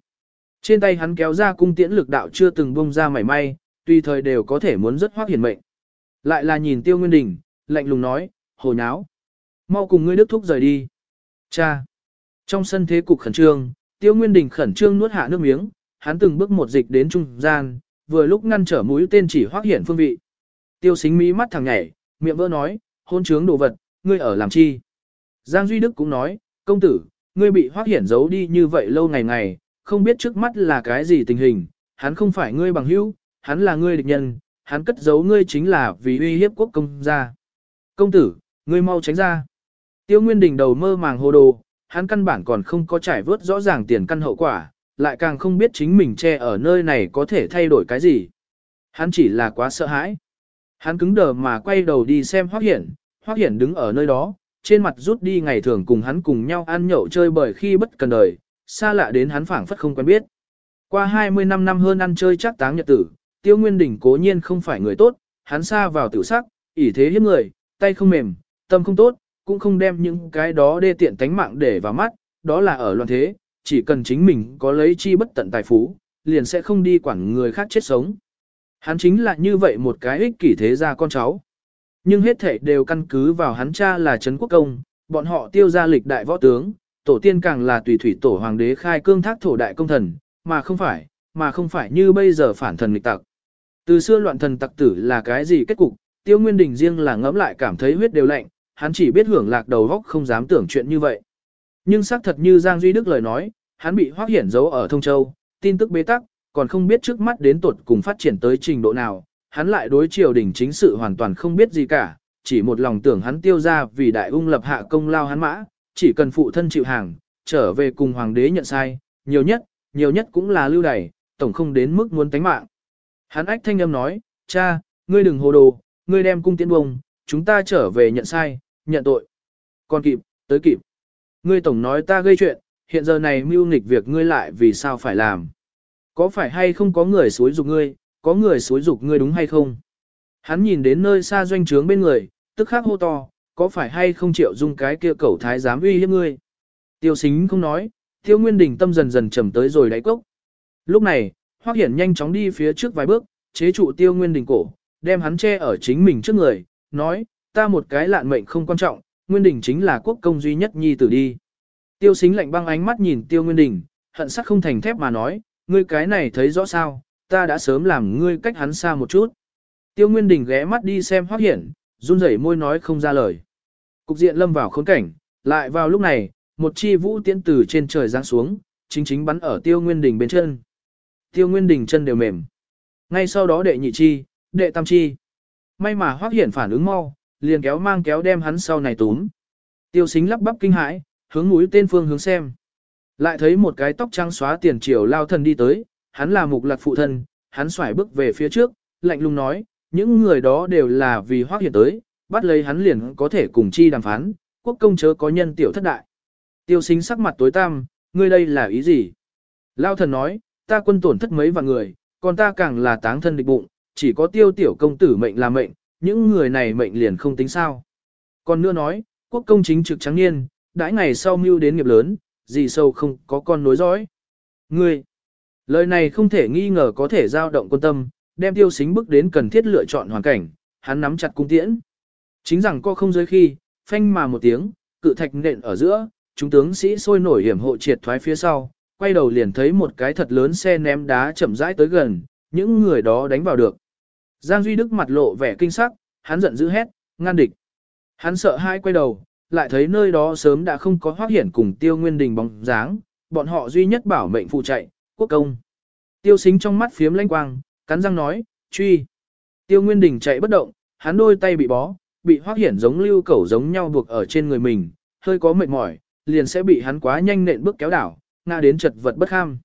Trên tay hắn kéo ra cung tiễn lực đạo chưa từng bông ra mảy may, tùy thời đều có thể muốn rất hoác hiển mệnh. Lại là nhìn tiêu nguyên đình, lạnh lùng nói, hồ nháo. Mau cùng ngươi đức thúc rời đi. Cha. Trong sân thế cục khẩn trương, tiêu nguyên đình khẩn trương nuốt hạ nước miếng, hắn từng bước một dịch đến trung gian, vừa lúc ngăn trở mũi tên chỉ hoác hiển phương vị. Tiêu xính Mỹ mắt thằng nhảy, miệng vỡ nói, hôn trướng đồ vật, ngươi ở làm chi. Giang Duy Đức cũng nói, công tử, ngươi bị hoác hiển giấu đi như vậy lâu ngày ngày, không biết trước mắt là cái gì tình hình, hắn không phải ngươi bằng hữu, hắn là ngươi địch nhân, hắn cất giấu ngươi chính là vì uy hiếp quốc công gia. Công tử, ngươi mau tránh ra. Tiêu Nguyên Đình đầu mơ màng hồ đồ, hắn căn bản còn không có trải vớt rõ ràng tiền căn hậu quả, lại càng không biết chính mình che ở nơi này có thể thay đổi cái gì. Hắn chỉ là quá sợ hãi. Hắn cứng đờ mà quay đầu đi xem Hoắc Hiển, Hoắc Hiển đứng ở nơi đó, trên mặt rút đi ngày thường cùng hắn cùng nhau ăn nhậu chơi bởi khi bất cần đời, xa lạ đến hắn phảng phất không quen biết. Qua 25 năm hơn ăn chơi chắc táng nhật tử, Tiêu Nguyên Đình cố nhiên không phải người tốt, hắn xa vào tiểu sắc, ỷ thế hiếp người, tay không mềm, tâm không tốt, cũng không đem những cái đó đê tiện tánh mạng để vào mắt, đó là ở loạn thế, chỉ cần chính mình có lấy chi bất tận tài phú, liền sẽ không đi quản người khác chết sống. Hắn chính là như vậy một cái ích kỷ thế gia con cháu. Nhưng hết thảy đều căn cứ vào hắn cha là Trấn Quốc Công, bọn họ tiêu ra lịch đại võ tướng, tổ tiên càng là tùy thủy tổ hoàng đế khai cương thác thổ đại công thần, mà không phải, mà không phải như bây giờ phản thần nghịch tặc. Từ xưa loạn thần tặc tử là cái gì kết cục, tiêu nguyên đình riêng là ngẫm lại cảm thấy huyết đều lạnh, hắn chỉ biết hưởng lạc đầu góc không dám tưởng chuyện như vậy. Nhưng xác thật như Giang Duy Đức lời nói, hắn bị hoác hiển giấu ở Thông Châu, tin tức bế tắc, còn không biết trước mắt đến tuột cùng phát triển tới trình độ nào, hắn lại đối triều đình chính sự hoàn toàn không biết gì cả, chỉ một lòng tưởng hắn tiêu ra vì đại ung lập hạ công lao hắn mã, chỉ cần phụ thân chịu hàng, trở về cùng hoàng đế nhận sai, nhiều nhất, nhiều nhất cũng là lưu đày, tổng không đến mức muốn tánh mạng. Hắn ách thanh âm nói, cha, ngươi đừng hồ đồ, ngươi đem cung tiễn bông, chúng ta trở về nhận sai, nhận tội. Còn kịp, tới kịp. Ngươi tổng nói ta gây chuyện, hiện giờ này mưu nghịch việc ngươi lại vì sao phải làm. Có phải hay không có người xối dục ngươi, có người xối dục ngươi đúng hay không? Hắn nhìn đến nơi xa doanh trướng bên người, tức khắc hô to, có phải hay không chịu dung cái kia cẩu thái dám uy hiếp ngươi? Tiêu xính không nói, tiêu nguyên đình tâm dần dần trầm tới rồi đáy cốc. Lúc này, Hoắc Hiển nhanh chóng đi phía trước vài bước, chế trụ tiêu nguyên đình cổ, đem hắn che ở chính mình trước người, nói, ta một cái lạn mệnh không quan trọng, nguyên đình chính là quốc công duy nhất nhi tử đi. Tiêu xính lạnh băng ánh mắt nhìn tiêu nguyên đình, hận sắc không thành thép mà nói, ngươi cái này thấy rõ sao, ta đã sớm làm ngươi cách hắn xa một chút. Tiêu Nguyên Đình ghé mắt đi xem hoác Hiển, run rẩy môi nói không ra lời. Cục diện lâm vào khốn cảnh, lại vào lúc này, một chi vũ tiễn từ trên trời giáng xuống, chính chính bắn ở Tiêu Nguyên Đình bên chân. Tiêu Nguyên Đình chân đều mềm. Ngay sau đó đệ nhị chi, đệ tam chi. May mà hoác Hiển phản ứng mau, liền kéo mang kéo đem hắn sau này túm. Tiêu Xính lắp bắp kinh hãi, hướng mũi tên phương hướng xem. Lại thấy một cái tóc trắng xóa tiền triều lao thần đi tới, hắn là mục lạc phụ thân, hắn xoải bước về phía trước, lạnh lùng nói, những người đó đều là vì hoác hiện tới, bắt lấy hắn liền có thể cùng chi đàm phán, quốc công chớ có nhân tiểu thất đại. Tiêu sinh sắc mặt tối tăm, ngươi đây là ý gì? Lao thần nói, ta quân tổn thất mấy vạn người, còn ta càng là táng thân địch bụng, chỉ có tiêu tiểu công tử mệnh là mệnh, những người này mệnh liền không tính sao. Còn nữa nói, quốc công chính trực trắng niên, đãi ngày sau mưu đến nghiệp lớn, gì sâu không có con nối dõi. Ngươi, lời này không thể nghi ngờ có thể giao động quân tâm, đem tiêu xính bước đến cần thiết lựa chọn hoàn cảnh, hắn nắm chặt cung tiễn. Chính rằng co không giới khi, phanh mà một tiếng, cự thạch nện ở giữa, chúng tướng sĩ sôi nổi hiểm hộ triệt thoái phía sau, quay đầu liền thấy một cái thật lớn xe ném đá chậm rãi tới gần, những người đó đánh vào được. Giang Duy Đức mặt lộ vẻ kinh sắc, hắn giận dữ hét, ngăn địch. Hắn sợ hai quay đầu, lại thấy nơi đó sớm đã không có hoác hiển cùng tiêu nguyên đình bóng dáng, bọn họ duy nhất bảo mệnh phụ chạy, quốc công. Tiêu xính trong mắt phiếm lanh quang, cắn răng nói, truy. Tiêu nguyên đình chạy bất động, hắn đôi tay bị bó, bị hoác hiển giống lưu cẩu giống nhau buộc ở trên người mình, hơi có mệt mỏi, liền sẽ bị hắn quá nhanh nện bước kéo đảo, ngã đến chật vật bất kham.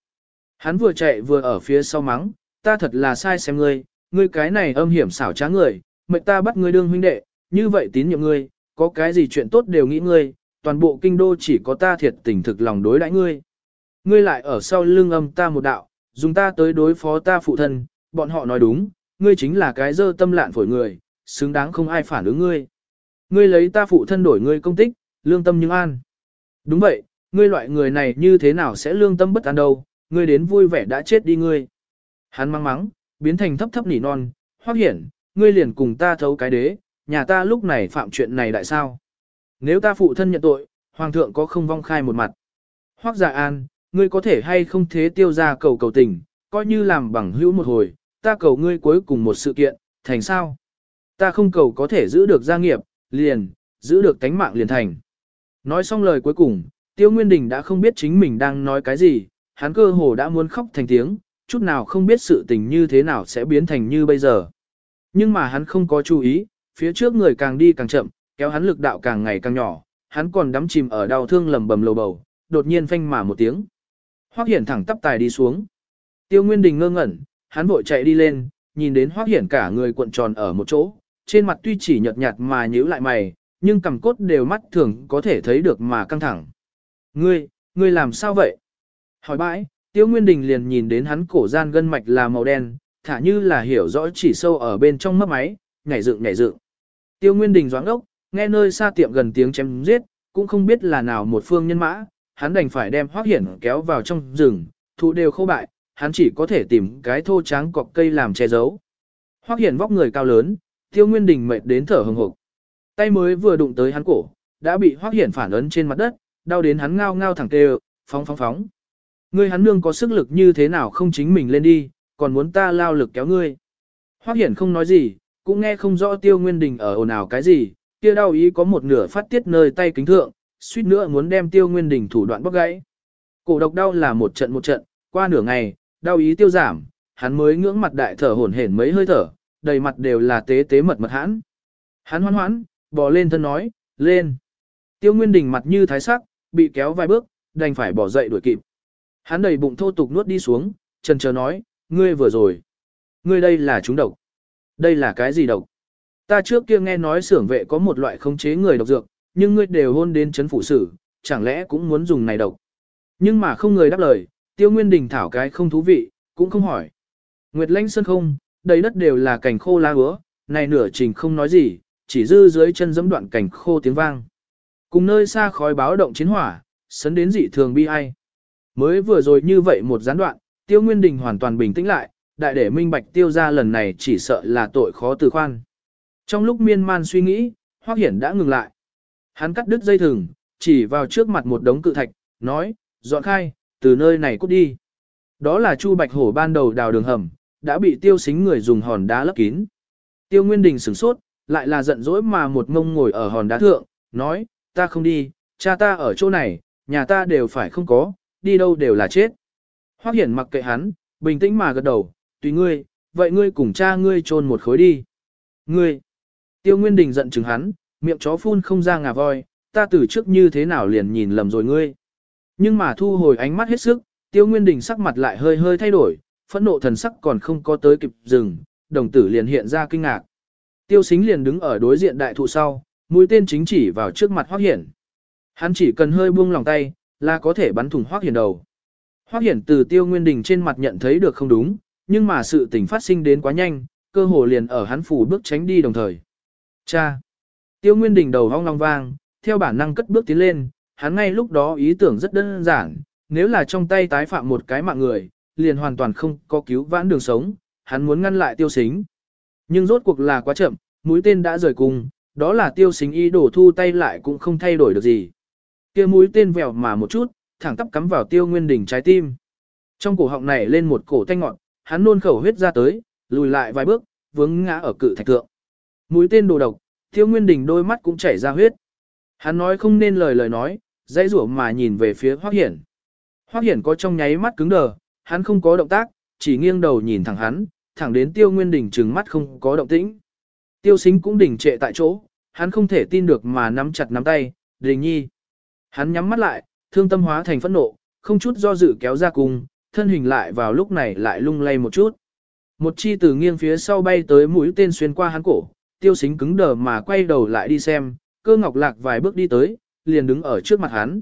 Hắn vừa chạy vừa ở phía sau mắng, ta thật là sai xem ngươi, ngươi cái này âm hiểm xảo trá người, mệnh ta bắt ngươi đương huynh đệ, như vậy tín nhiệm ngươi, có cái gì chuyện tốt đều nghĩ ngươi, toàn bộ kinh đô chỉ có ta thiệt tình thực lòng đối đãi ngươi. Ngươi lại ở sau lưng âm ta một đạo, dùng ta tới đối phó ta phụ thân, bọn họ nói đúng, ngươi chính là cái dơ tâm lạn phổi người, xứng đáng không ai phản ứng ngươi. Ngươi lấy ta phụ thân đổi ngươi công tích, lương tâm nhưng an. Đúng vậy, ngươi loại người này như thế nào sẽ lương tâm bất an đâu, ngươi đến vui vẻ đã chết đi ngươi. Hắn mắng mắng, biến thành thấp thấp nỉ non, hoác hiển, ngươi liền cùng ta thấu cái đế, nhà ta lúc này phạm chuyện này đại sao? Nếu ta phụ thân nhận tội, hoàng thượng có không vong khai một mặt. Hoắc Dạ an, ngươi có thể hay không thế tiêu ra cầu cầu tình, coi như làm bằng hữu một hồi, ta cầu ngươi cuối cùng một sự kiện, thành sao? Ta không cầu có thể giữ được gia nghiệp, liền, giữ được tánh mạng liền thành. Nói xong lời cuối cùng, Tiêu Nguyên Đình đã không biết chính mình đang nói cái gì, hắn cơ hồ đã muốn khóc thành tiếng, chút nào không biết sự tình như thế nào sẽ biến thành như bây giờ. Nhưng mà hắn không có chú ý, phía trước người càng đi càng chậm, kéo hắn lực đạo càng ngày càng nhỏ, hắn còn đắm chìm ở đau thương lầm bầm lầu bầu, đột nhiên phanh mà một tiếng. Hoắc Hiển thẳng tắp tài đi xuống. Tiêu Nguyên Đình ngơ ngẩn, hắn vội chạy đi lên, nhìn đến Hoắc Hiển cả người cuộn tròn ở một chỗ, trên mặt tuy chỉ nhợt nhạt mà nhíu lại mày, nhưng cằm cốt đều mắt thường có thể thấy được mà căng thẳng. Ngươi, ngươi làm sao vậy? Hỏi bãi, Tiêu Nguyên Đình liền nhìn đến hắn cổ gian gân mạch là màu đen, thả như là hiểu rõ chỉ sâu ở bên trong mấp máy, nhảy dựng nhảy dựng. Tiêu Nguyên Đình doáng ốc, nghe nơi xa tiệm gần tiếng chém giết, cũng không biết là nào một phương nhân mã, hắn đành phải đem Hoắc Hiển kéo vào trong rừng, thụ đều khô bại, hắn chỉ có thể tìm cái thô tráng cọc cây làm che giấu. Hoắc Hiển vóc người cao lớn, Tiêu Nguyên Đình mệt đến thở hừng hực. Tay mới vừa đụng tới hắn cổ, đã bị Hoắc Hiển phản ấn trên mặt đất, đau đến hắn ngao ngao thẳng tê phóng phóng phóng. Ngươi hắn nương có sức lực như thế nào không chính mình lên đi, còn muốn ta lao lực kéo ngươi. Hoắc Hiển không nói gì, cũng nghe không rõ Tiêu Nguyên Đình ở ồn ào cái gì, kia đau ý có một nửa phát tiết nơi tay kính thượng, suýt nữa muốn đem Tiêu Nguyên Đình thủ đoạn bóc gãy. Cổ độc đau là một trận một trận, qua nửa ngày, đau ý tiêu giảm, hắn mới ngưỡng mặt đại thở hổn hển mấy hơi thở, đầy mặt đều là tế tế mật mật hãn. Hắn hoan hoãn, bò lên thân nói, lên. Tiêu Nguyên Đình mặt như thái sắc, bị kéo vài bước, đành phải bỏ dậy đuổi kịp. Hắn đầy bụng thô tục nuốt đi xuống, trần chờ nói, ngươi vừa rồi. Ngươi đây là chúng độc. Đây là cái gì độc? Ta trước kia nghe nói xưởng vệ có một loại khống chế người độc dược, nhưng ngươi đều hôn đến chấn phủ sử, chẳng lẽ cũng muốn dùng này độc. Nhưng mà không người đáp lời, tiêu nguyên đình thảo cái không thú vị, cũng không hỏi. Nguyệt lãnh sơn không, đầy đất đều là cảnh khô lá úa, này nửa trình không nói gì, chỉ dư dưới chân dẫm đoạn cảnh khô tiếng vang. Cùng nơi xa khói báo động chiến hỏa, sấn đến dị thường bi ai. Mới vừa rồi như vậy một gián đoạn, tiêu nguyên đình hoàn toàn bình tĩnh lại, đại để minh bạch tiêu ra lần này chỉ sợ là tội khó từ khoan. Trong lúc miên man suy nghĩ, Hoắc Hiển đã ngừng lại. Hắn cắt đứt dây thừng, chỉ vào trước mặt một đống cự thạch, nói, dọn khai, từ nơi này cút đi. Đó là Chu Bạch Hổ ban đầu đào đường hầm, đã bị tiêu xính người dùng hòn đá lấp kín. Tiêu Nguyên Đình sửng sốt, lại là giận dỗi mà một ngông ngồi ở hòn đá thượng, nói, ta không đi, cha ta ở chỗ này, nhà ta đều phải không có, đi đâu đều là chết. Hoắc Hiển mặc kệ hắn, bình tĩnh mà gật đầu, tùy ngươi, vậy ngươi cùng cha ngươi chôn một khối đi. Ngươi, Tiêu Nguyên Đình giận chừng hắn, miệng chó phun không ra ngà voi, ta từ trước như thế nào liền nhìn lầm rồi ngươi. Nhưng mà thu hồi ánh mắt hết sức, Tiêu Nguyên Đình sắc mặt lại hơi hơi thay đổi, phẫn nộ thần sắc còn không có tới kịp dừng, đồng tử liền hiện ra kinh ngạc. Tiêu Xính liền đứng ở đối diện đại thụ sau, mũi tên chính chỉ vào trước mặt Hoắc Hiển. Hắn chỉ cần hơi buông lòng tay, là có thể bắn thủng Hoắc Hiển đầu. Hoắc Hiển từ Tiêu Nguyên Đình trên mặt nhận thấy được không đúng, nhưng mà sự tình phát sinh đến quá nhanh, cơ hồ liền ở hắn phủ bước tránh đi đồng thời. Cha! Tiêu Nguyên Đình đầu hong long vang, theo bản năng cất bước tiến lên, hắn ngay lúc đó ý tưởng rất đơn giản, nếu là trong tay tái phạm một cái mạng người, liền hoàn toàn không có cứu vãn đường sống, hắn muốn ngăn lại tiêu xính. Nhưng rốt cuộc là quá chậm, mũi tên đã rời cùng, đó là tiêu xính ý đổ thu tay lại cũng không thay đổi được gì. kia mũi tên vèo mà một chút, thẳng tắp cắm vào tiêu nguyên đỉnh trái tim. Trong cổ họng này lên một cổ thanh ngọn, hắn nôn khẩu huyết ra tới, lùi lại vài bước, vướng ngã ở cự thạch thượng. Mũi tên đồ độc, tiêu nguyên đỉnh đôi mắt cũng chảy ra huyết. Hắn nói không nên lời lời nói, dãy rủa mà nhìn về phía Hoắc Hiển. Hoắc Hiển có trong nháy mắt cứng đờ, hắn không có động tác, chỉ nghiêng đầu nhìn thẳng hắn, thẳng đến Tiêu Nguyên Đình trừng mắt không có động tĩnh. Tiêu Sính cũng đình trệ tại chỗ, hắn không thể tin được mà nắm chặt nắm tay, Đình Nhi. Hắn nhắm mắt lại, thương tâm hóa thành phẫn nộ, không chút do dự kéo ra cùng, thân hình lại vào lúc này lại lung lay một chút. Một chi từ nghiêng phía sau bay tới mũi tên xuyên qua hắn cổ, Tiêu xính cứng đờ mà quay đầu lại đi xem, cơ ngọc lạc vài bước đi tới, liền đứng ở trước mặt hắn.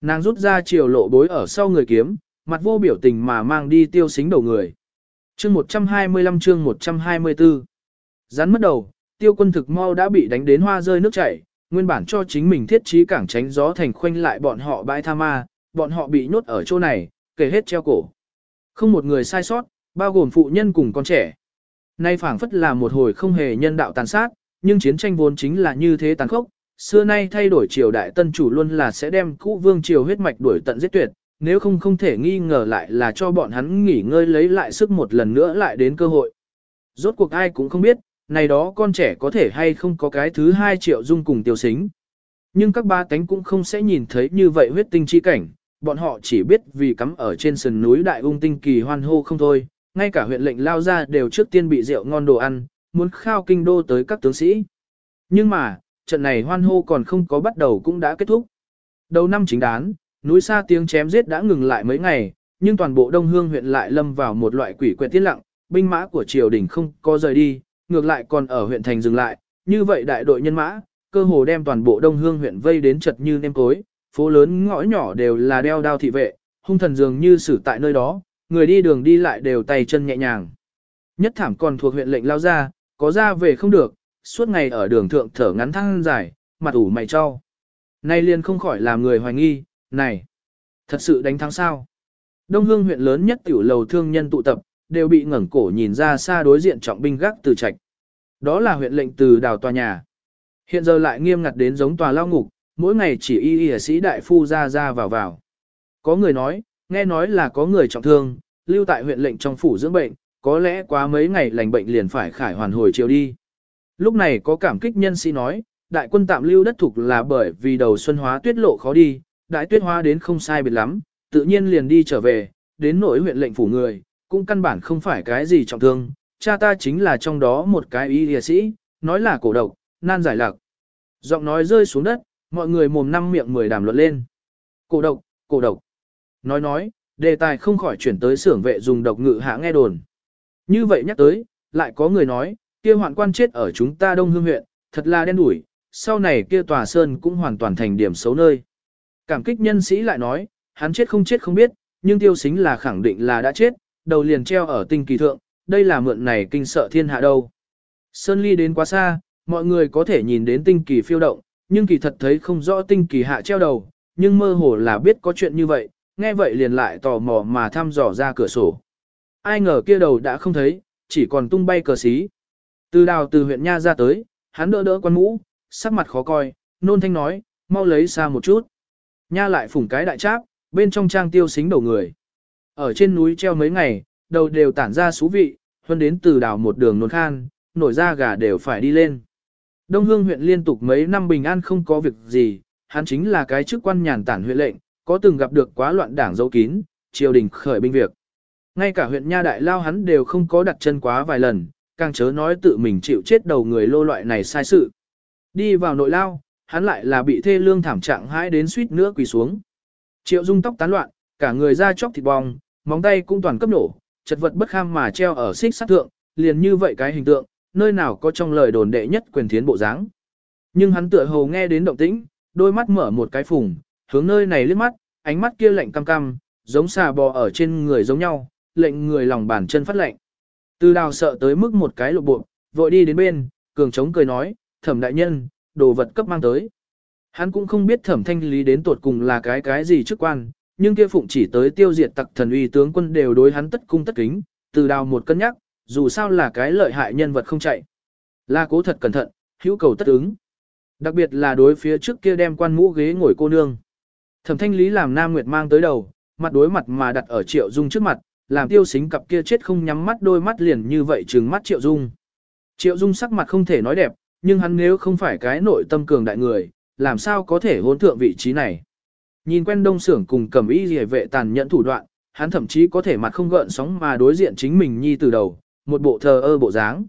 Nàng rút ra chiều lộ bối ở sau người kiếm, mặt vô biểu tình mà mang đi tiêu xính đầu người. Chương 125 chương 124 Rắn mất đầu, tiêu quân thực mau đã bị đánh đến hoa rơi nước chảy, nguyên bản cho chính mình thiết trí cảng tránh gió thành khoanh lại bọn họ bãi tha ma, bọn họ bị nhốt ở chỗ này, kể hết treo cổ. Không một người sai sót, bao gồm phụ nhân cùng con trẻ. Nay phảng phất là một hồi không hề nhân đạo tàn sát, nhưng chiến tranh vốn chính là như thế tàn khốc, xưa nay thay đổi triều đại tân chủ luôn là sẽ đem cũ vương triều huyết mạch đuổi tận giết tuyệt, nếu không không thể nghi ngờ lại là cho bọn hắn nghỉ ngơi lấy lại sức một lần nữa lại đến cơ hội. Rốt cuộc ai cũng không biết, này đó con trẻ có thể hay không có cái thứ hai triệu dung cùng tiêu xính. Nhưng các ba cánh cũng không sẽ nhìn thấy như vậy huyết tinh chi cảnh, bọn họ chỉ biết vì cắm ở trên sườn núi đại ung tinh kỳ hoan hô không thôi, ngay cả huyện lệnh lao ra đều trước tiên bị rượu ngon đồ ăn, muốn khao kinh đô tới các tướng sĩ. Nhưng mà, trận này hoan hô còn không có bắt đầu cũng đã kết thúc. Đầu năm chính đán, núi xa tiếng chém giết đã ngừng lại mấy ngày, nhưng toàn bộ Đông Hương huyện lại lâm vào một loại quỷ quyệt tiết lặng, binh mã của triều đình không có rời đi, ngược lại còn ở huyện thành dừng lại, như vậy đại đội nhân mã, cơ hồ đem toàn bộ Đông Hương huyện vây đến chật như nêm cối, phố lớn ngõ nhỏ đều là đeo đao thị vệ, hung thần dường như xử tại nơi đó, người đi đường đi lại đều tay chân nhẹ nhàng. Nhất thảm còn thuộc huyện lệnh lao ra, có ra về không được, suốt ngày ở đường thượng thở ngắn thăng dài, mặt ủ mày cho. Nay liền không khỏi làm người hoài nghi, này, thật sự đánh thắng sao? Đông Hương huyện lớn nhất tiểu lầu thương nhân tụ tập, đều bị ngẩng cổ nhìn ra xa đối diện trọng binh gác từ trạch. Đó là huyện lệnh từ đào tòa nhà. Hiện giờ lại nghiêm ngặt đến giống tòa lao ngục, mỗi ngày chỉ y y sĩ đại phu ra ra vào vào. Có người nói, nghe nói là có người trọng thương, lưu tại huyện lệnh trong phủ dưỡng bệnh, có lẽ quá mấy ngày lành bệnh liền phải khải hoàn hồi chiều đi. Lúc này có cảm kích nhân sĩ nói, đại quân tạm lưu đất thục là bởi vì đầu xuân hóa tuyết lộ khó đi, đại tuyết hóa đến không sai biệt lắm, tự nhiên liền đi trở về, đến nỗi huyện lệnh phủ người, cũng căn bản không phải cái gì trọng thương, cha ta chính là trong đó một cái y y sĩ, nói là cổ độc, nan giải lạc. Giọng nói rơi xuống đất, mọi người mồm năm miệng mười đàm luận lên. Cổ độc, cổ độc. Nói nói, đề tài không khỏi chuyển tới xưởng vệ dùng độc ngự hạ nghe đồn. Như vậy nhắc tới, lại có người nói, kia hoạn quan chết ở chúng ta đông hương huyện, thật là đen đủi, sau này kia tòa sơn cũng hoàn toàn thành điểm xấu nơi. Cảm kích nhân sĩ lại nói, hắn chết không chết không biết, nhưng tiêu xính là khẳng định là đã chết, đầu liền treo ở tinh kỳ thượng, đây là mượn này kinh sợ thiên hạ đâu. Sơn ly đến quá xa, mọi người có thể nhìn đến tinh kỳ phiêu động, nhưng kỳ thật thấy không rõ tinh kỳ hạ treo đầu, nhưng mơ hồ là biết có chuyện như vậy, nghe vậy liền lại tò mò mà thăm dò ra cửa sổ. Ai ngờ kia đầu đã không thấy, chỉ còn tung bay cờ xí. Từ đào từ huyện Nha ra tới, hắn đỡ đỡ quan mũ, sắc mặt khó coi, nôn thanh nói, mau lấy xa một chút. Nha lại phủng cái đại tráp bên trong trang tiêu xính đầu người. Ở trên núi treo mấy ngày, đầu đều tản ra xú vị, hơn đến từ đào một đường nôn khan, nổi ra gà đều phải đi lên. Đông Hương huyện liên tục mấy năm bình an không có việc gì, hắn chính là cái chức quan nhàn tản huyện lệnh, có từng gặp được quá loạn đảng dấu kín, triều đình khởi binh việc. Ngay cả huyện Nha Đại Lao hắn đều không có đặt chân quá vài lần, càng chớ nói tự mình chịu chết đầu người lô loại này sai sự. Đi vào nội lao, hắn lại là bị thê lương thảm trạng hãi đến suýt nữa quỳ xuống. Triệu dung tóc tán loạn, cả người da chóc thịt bong, móng tay cũng toàn cấp nổ, chật vật bất kham mà treo ở xích sát thượng, liền như vậy cái hình tượng, nơi nào có trong lời đồn đệ nhất quyền thiến bộ dáng. Nhưng hắn tựa hồ nghe đến động tĩnh, đôi mắt mở một cái phùng, hướng nơi này liếc mắt, ánh mắt kia lạnh cam cam, giống xà bò ở trên người giống nhau, lệnh người lòng bàn chân phát lạnh. Từ đào sợ tới mức một cái lộ bộ, vội đi đến bên, cường trống cười nói, thẩm đại nhân, đồ vật cấp mang tới. Hắn cũng không biết thẩm thanh lý đến tuột cùng là cái cái gì chức quan, nhưng kia phụng chỉ tới tiêu diệt tặc thần uy tướng quân đều đối hắn tất cung tất kính, từ đào một cân nhắc, dù sao là cái lợi hại nhân vật không chạy. Là cố thật cẩn thận, hữu cầu tất ứng. Đặc biệt là đối phía trước kia đem quan mũ ghế ngồi cô nương. Thẩm thanh lý làm Nam Nguyệt mang tới đầu, mặt đối mặt mà đặt ở triệu dung trước mặt, làm tiêu xính cặp kia chết không nhắm mắt đôi mắt liền như vậy trừng mắt triệu dung. Triệu dung sắc mặt không thể nói đẹp, nhưng hắn nếu không phải cái nội tâm cường đại người, làm sao có thể hôn thượng vị trí này. Nhìn quen đông xưởng cùng cầm y gì vệ tàn nhẫn thủ đoạn, hắn thậm chí có thể mặt không gợn sóng mà đối diện chính mình nhi từ đầu, một bộ thờ ơ bộ dáng.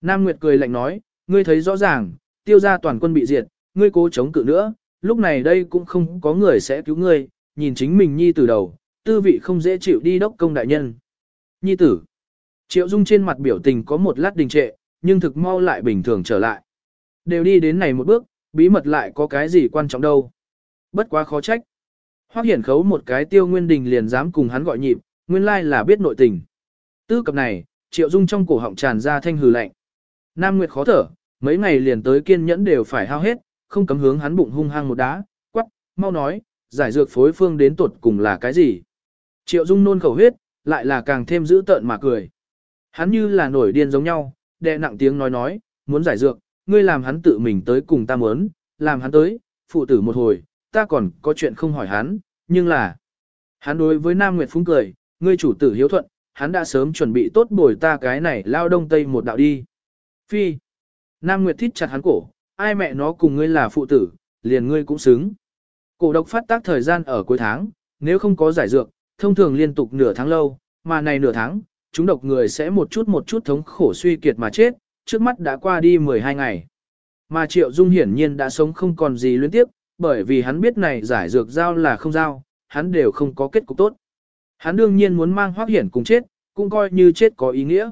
Nam Nguyệt cười lạnh nói, ngươi thấy rõ ràng, tiêu gia toàn quân bị diệt, ngươi cố chống cự nữa, lúc này đây cũng không có người sẽ cứu ngươi, nhìn chính mình nhi từ đầu, tư vị không dễ chịu đi đốc công đại nhân. Nhi tử. Triệu Dung trên mặt biểu tình có một lát đình trệ, nhưng thực mau lại bình thường trở lại. Đều đi đến này một bước, bí mật lại có cái gì quan trọng đâu. Bất quá khó trách. Hoác hiển khấu một cái tiêu nguyên đình liền dám cùng hắn gọi nhịp, nguyên lai là biết nội tình. Tư cập này, Triệu Dung trong cổ họng tràn ra thanh hừ lạnh. Nam Nguyệt khó thở, mấy ngày liền tới kiên nhẫn đều phải hao hết, không cấm hướng hắn bụng hung hăng một đá, quắc, mau nói, giải dược phối phương đến tuột cùng là cái gì. Triệu Dung nôn khẩu huyết, lại là càng thêm dữ tợn mà cười. Hắn như là nổi điên giống nhau, đè nặng tiếng nói nói, muốn giải dược, ngươi làm hắn tự mình tới cùng ta muốn, làm hắn tới, phụ tử một hồi, ta còn có chuyện không hỏi hắn, nhưng là... Hắn đối với Nam Nguyệt Phúng cười, ngươi chủ tử hiếu thuận, hắn đã sớm chuẩn bị tốt bồi ta cái này lao đông tây một đạo đi. Phi. Nam Nguyệt thít chặt hắn cổ, ai mẹ nó cùng ngươi là phụ tử, liền ngươi cũng xứng. Cổ độc phát tác thời gian ở cuối tháng, nếu không có giải dược, thông thường liên tục nửa tháng lâu, mà này nửa tháng, chúng độc người sẽ một chút một chút thống khổ suy kiệt mà chết, trước mắt đã qua đi 12 ngày. Mà Triệu Dung hiển nhiên đã sống không còn gì luyến tiếp, bởi vì hắn biết này giải dược giao là không giao, hắn đều không có kết cục tốt. Hắn đương nhiên muốn mang Hoắc Hiển cùng chết, cũng coi như chết có ý nghĩa.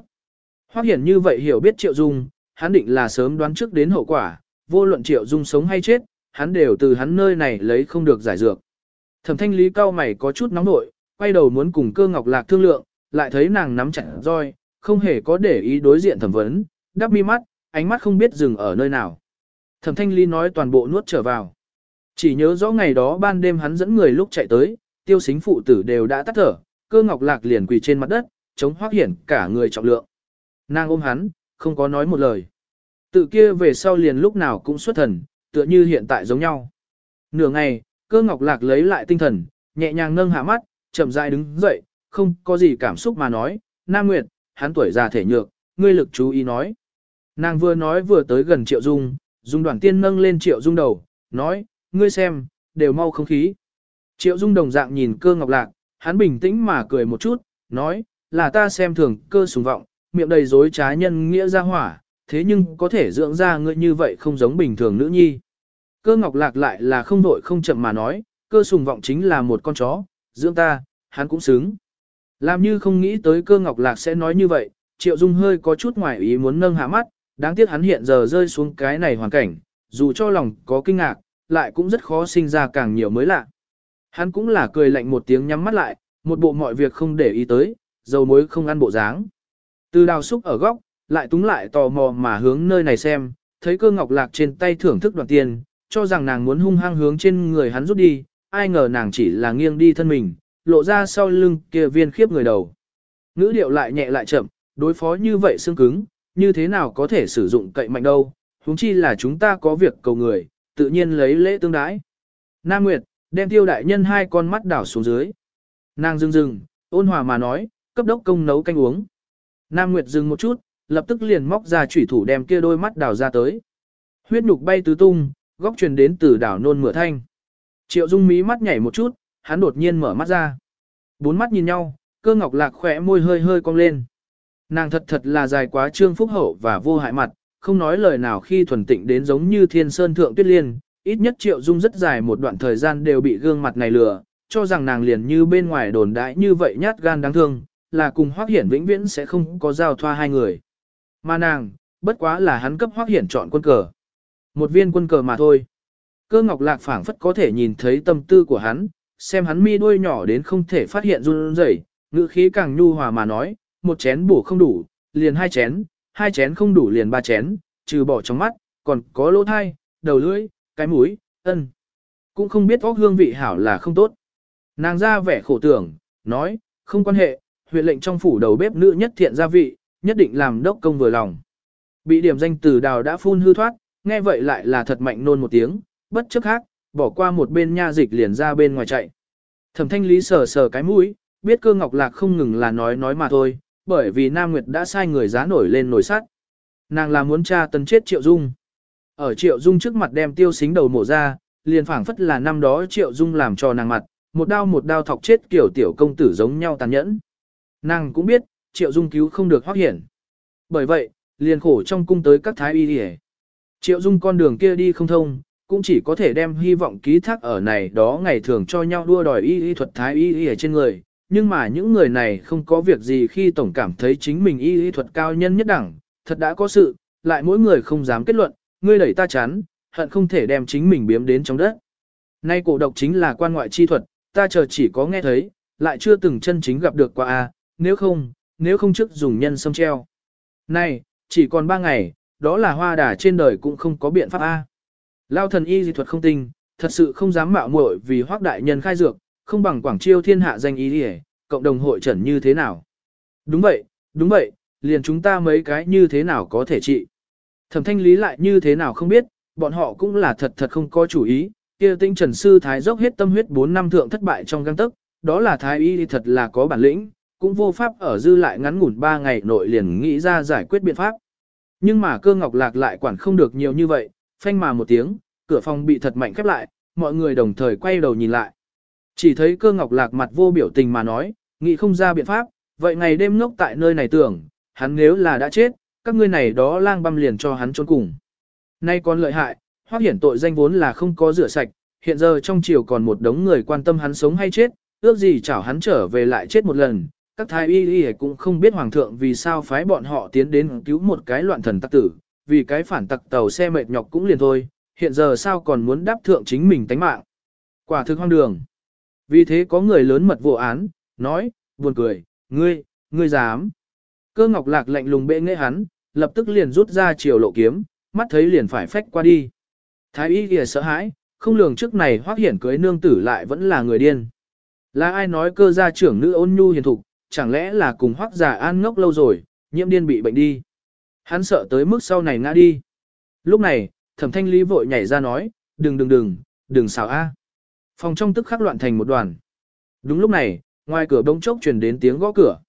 Hoắc Hiển như vậy hiểu biết Triệu Dung, hắn định là sớm đoán trước đến hậu quả, vô luận Triệu Dung sống hay chết, hắn đều từ hắn nơi này lấy không được giải dược. Thẩm Thanh Lý cao mày có chút nóng nội, quay đầu muốn cùng Cơ Ngọc Lạc thương lượng, lại thấy nàng nắm chặt roi, không hề có để ý đối diện thẩm vấn, đắp mi mắt, ánh mắt không biết dừng ở nơi nào. Thẩm Thanh Lý nói toàn bộ nuốt trở vào. Chỉ nhớ rõ ngày đó ban đêm hắn dẫn người lúc chạy tới, tiêu xính phụ tử đều đã tắt thở, cơ ngọc lạc liền quỳ trên mặt đất, chống hoác hiển cả người trọng lượng. Nàng ôm hắn, không có nói một lời. Tự kia về sau liền lúc nào cũng xuất thần, tựa như hiện tại giống nhau. Nửa ngày, cơ ngọc lạc lấy lại tinh thần, nhẹ nhàng nâng hạ mắt, chậm rãi đứng dậy, không có gì cảm xúc mà nói, Nam Nguyệt, hắn tuổi già thể nhược, ngươi lực chú ý nói. Nàng vừa nói vừa tới gần Triệu Dung, Dung đoàn tiên nâng lên Triệu Dung đầu, nói, ngươi xem, đều mau không khí. Triệu Dung đồng dạng nhìn cơ ngọc lạc, hắn bình tĩnh mà cười một chút, nói, là ta xem thường cơ sùng vọng, miệng đầy dối trá nhân nghĩa ra hỏa, thế nhưng có thể dưỡng ra ngươi như vậy không giống bình thường nữ nhi. Cơ ngọc lạc lại là không đội không chậm mà nói, cơ sùng vọng chính là một con chó, dưỡng ta, hắn cũng xứng. Làm như không nghĩ tới cơ ngọc lạc sẽ nói như vậy, triệu dung hơi có chút ngoài ý muốn nâng hạ mắt, đáng tiếc hắn hiện giờ rơi xuống cái này hoàn cảnh, dù cho lòng có kinh ngạc, lại cũng rất khó sinh ra càng nhiều mới lạ. Hắn cũng là cười lạnh một tiếng nhắm mắt lại, một bộ mọi việc không để ý tới, dầu muối không ăn bộ dáng. Từ đào xúc ở góc, lại túng lại tò mò mà hướng nơi này xem, thấy cơ ngọc lạc trên tay thưởng thức đoàn tiền, cho rằng nàng muốn hung hăng hướng trên người hắn rút đi, ai ngờ nàng chỉ là nghiêng đi thân mình, lộ ra sau lưng kia viên khiếp người đầu. Ngữ điệu lại nhẹ lại chậm, đối phó như vậy xương cứng, như thế nào có thể sử dụng cậy mạnh đâu, huống chi là chúng ta có việc cầu người, tự nhiên lấy lễ tương đái. Nam Nguyệt, đem tiêu đại nhân hai con mắt đảo xuống dưới. Nàng dừng dừng, ôn hòa mà nói, cấp đốc công nấu canh uống. Nam Nguyệt dừng một chút, lập tức liền móc ra chủy thủ đem kia đôi mắt đào ra tới. Huyết nhục bay tứ tung, góc truyền đến từ đảo nôn mửa thanh. Triệu Dung mí mắt nhảy một chút, hắn đột nhiên mở mắt ra. Bốn mắt nhìn nhau, cơ ngọc lạc khỏe môi hơi hơi cong lên. Nàng thật thật là dài quá trương phúc hậu và vô hại mặt, không nói lời nào khi thuần tịnh đến giống như thiên sơn thượng tuyết liên, ít nhất triệu dung rất dài một đoạn thời gian đều bị gương mặt này lừa, cho rằng nàng liền như bên ngoài đồn đãi như vậy nhát gan đáng thương, là cùng hoác hiển vĩnh viễn sẽ không có giao thoa hai người. Mà nàng, bất quá là hắn cấp hoác hiển chọn quân cờ. Một viên quân cờ mà thôi. Cơ ngọc lạc phảng phất có thể nhìn thấy tâm tư của hắn, xem hắn mi đuôi nhỏ đến không thể phát hiện run rẩy, ngữ khí càng nhu hòa mà nói, một chén bổ không đủ, liền hai chén, hai chén không đủ liền ba chén, trừ bỏ trong mắt, còn có lỗ thai, đầu lưỡi, cái mũi, ân. Cũng không biết óc hương vị hảo là không tốt. Nàng ra vẻ khổ tưởng, nói, không quan hệ, huyện lệnh trong phủ đầu bếp nữ nhất thiện gia vị, nhất định làm đốc công vừa lòng. Bị điểm danh từ đào đã phun hư thoát, nghe vậy lại là thật mạnh nôn một tiếng, bất chấp khác, bỏ qua một bên nha dịch liền ra bên ngoài chạy. Thẩm thanh lý sờ sờ cái mũi, biết cơ ngọc lạc không ngừng là nói nói mà thôi, bởi vì Nam Nguyệt đã sai người giá nổi lên nổi sắt. Nàng là muốn tra tấn chết Triệu Dung. Ở Triệu Dung trước mặt đem tiêu xính đầu mổ ra, liền phảng phất là năm đó Triệu Dung làm cho nàng mặt, một đao một đao thọc chết kiểu tiểu công tử giống nhau tàn nhẫn. Nàng cũng biết, Triệu Dung cứu không được hoác hiển. Bởi vậy, liền khổ trong cung tới các thái y đi Triệu Dung con đường kia đi không thông, cũng chỉ có thể đem hy vọng ký thác ở này đó ngày thường cho nhau đua đòi y y thuật thái y y ở trên người. Nhưng mà những người này không có việc gì khi tổng cảm thấy chính mình y y thuật cao nhân nhất đẳng, thật đã có sự, lại mỗi người không dám kết luận, ngươi đẩy ta chán, hận không thể đem chính mình biếm đến trong đất. Nay cổ độc chính là quan ngoại chi thuật, ta chờ chỉ có nghe thấy, lại chưa từng chân chính gặp được qua a, nếu không, nếu không trước dùng nhân sâm treo. Này, chỉ còn ba ngày, đó là hoa đà trên đời cũng không có biện pháp a. Lao thần y dị thuật không tinh, thật sự không dám mạo muội vì hoác đại nhân khai dược, không bằng quảng chiêu thiên hạ danh y đi cộng đồng hội trần như thế nào. Đúng vậy, đúng vậy, liền chúng ta mấy cái như thế nào có thể trị. Thẩm thanh lý lại như thế nào không biết, bọn họ cũng là thật thật không có chủ ý, kia tinh trần sư thái dốc hết tâm huyết 4 năm thượng thất bại trong găng tức, đó là thái y thật là có bản lĩnh, cũng vô pháp ở dư lại ngắn ngủn 3 ngày nội liền nghĩ ra giải quyết biện pháp. Nhưng mà cơ ngọc lạc lại quản không được nhiều như vậy, phanh mà một tiếng, cửa phòng bị thật mạnh khép lại, mọi người đồng thời quay đầu nhìn lại. Chỉ thấy cơ ngọc lạc mặt vô biểu tình mà nói, nghĩ không ra biện pháp, vậy ngày đêm ngốc tại nơi này tưởng, hắn nếu là đã chết, các ngươi này đó lang băm liền cho hắn trốn cùng. Nay còn lợi hại, hoác hiển tội danh vốn là không có rửa sạch, hiện giờ trong triều còn một đống người quan tâm hắn sống hay chết, ước gì chảo hắn trở về lại chết một lần. Các thái y y cũng không biết hoàng thượng vì sao phái bọn họ tiến đến cứu một cái loạn thần tắc tử, vì cái phản tặc tàu xe mệt nhọc cũng liền thôi, hiện giờ sao còn muốn đáp thượng chính mình tánh mạng. Quả thực hoang đường. Vì thế có người lớn mật vụ án, nói, buồn cười, ngươi, ngươi dám. Cơ ngọc lạc lạnh lùng bệ nghệ hắn, lập tức liền rút ra chiều lộ kiếm, mắt thấy liền phải phách qua đi. Thái y kìa sợ hãi, không lường trước này hoác hiển cưới nương tử lại vẫn là người điên. Là ai nói cơ gia trưởng nữ ôn nhu hiền thục, chẳng lẽ là cùng hoác giả an ngốc lâu rồi, nhiễm điên bị bệnh đi. Hắn sợ tới mức sau này ngã đi. Lúc này, thẩm thanh lý vội nhảy ra nói, đừng đừng đừng, đừng xào a. Phòng trong tức khắc loạn thành một đoàn. Đúng lúc này, ngoài cửa bỗng chốc truyền đến tiếng gõ cửa.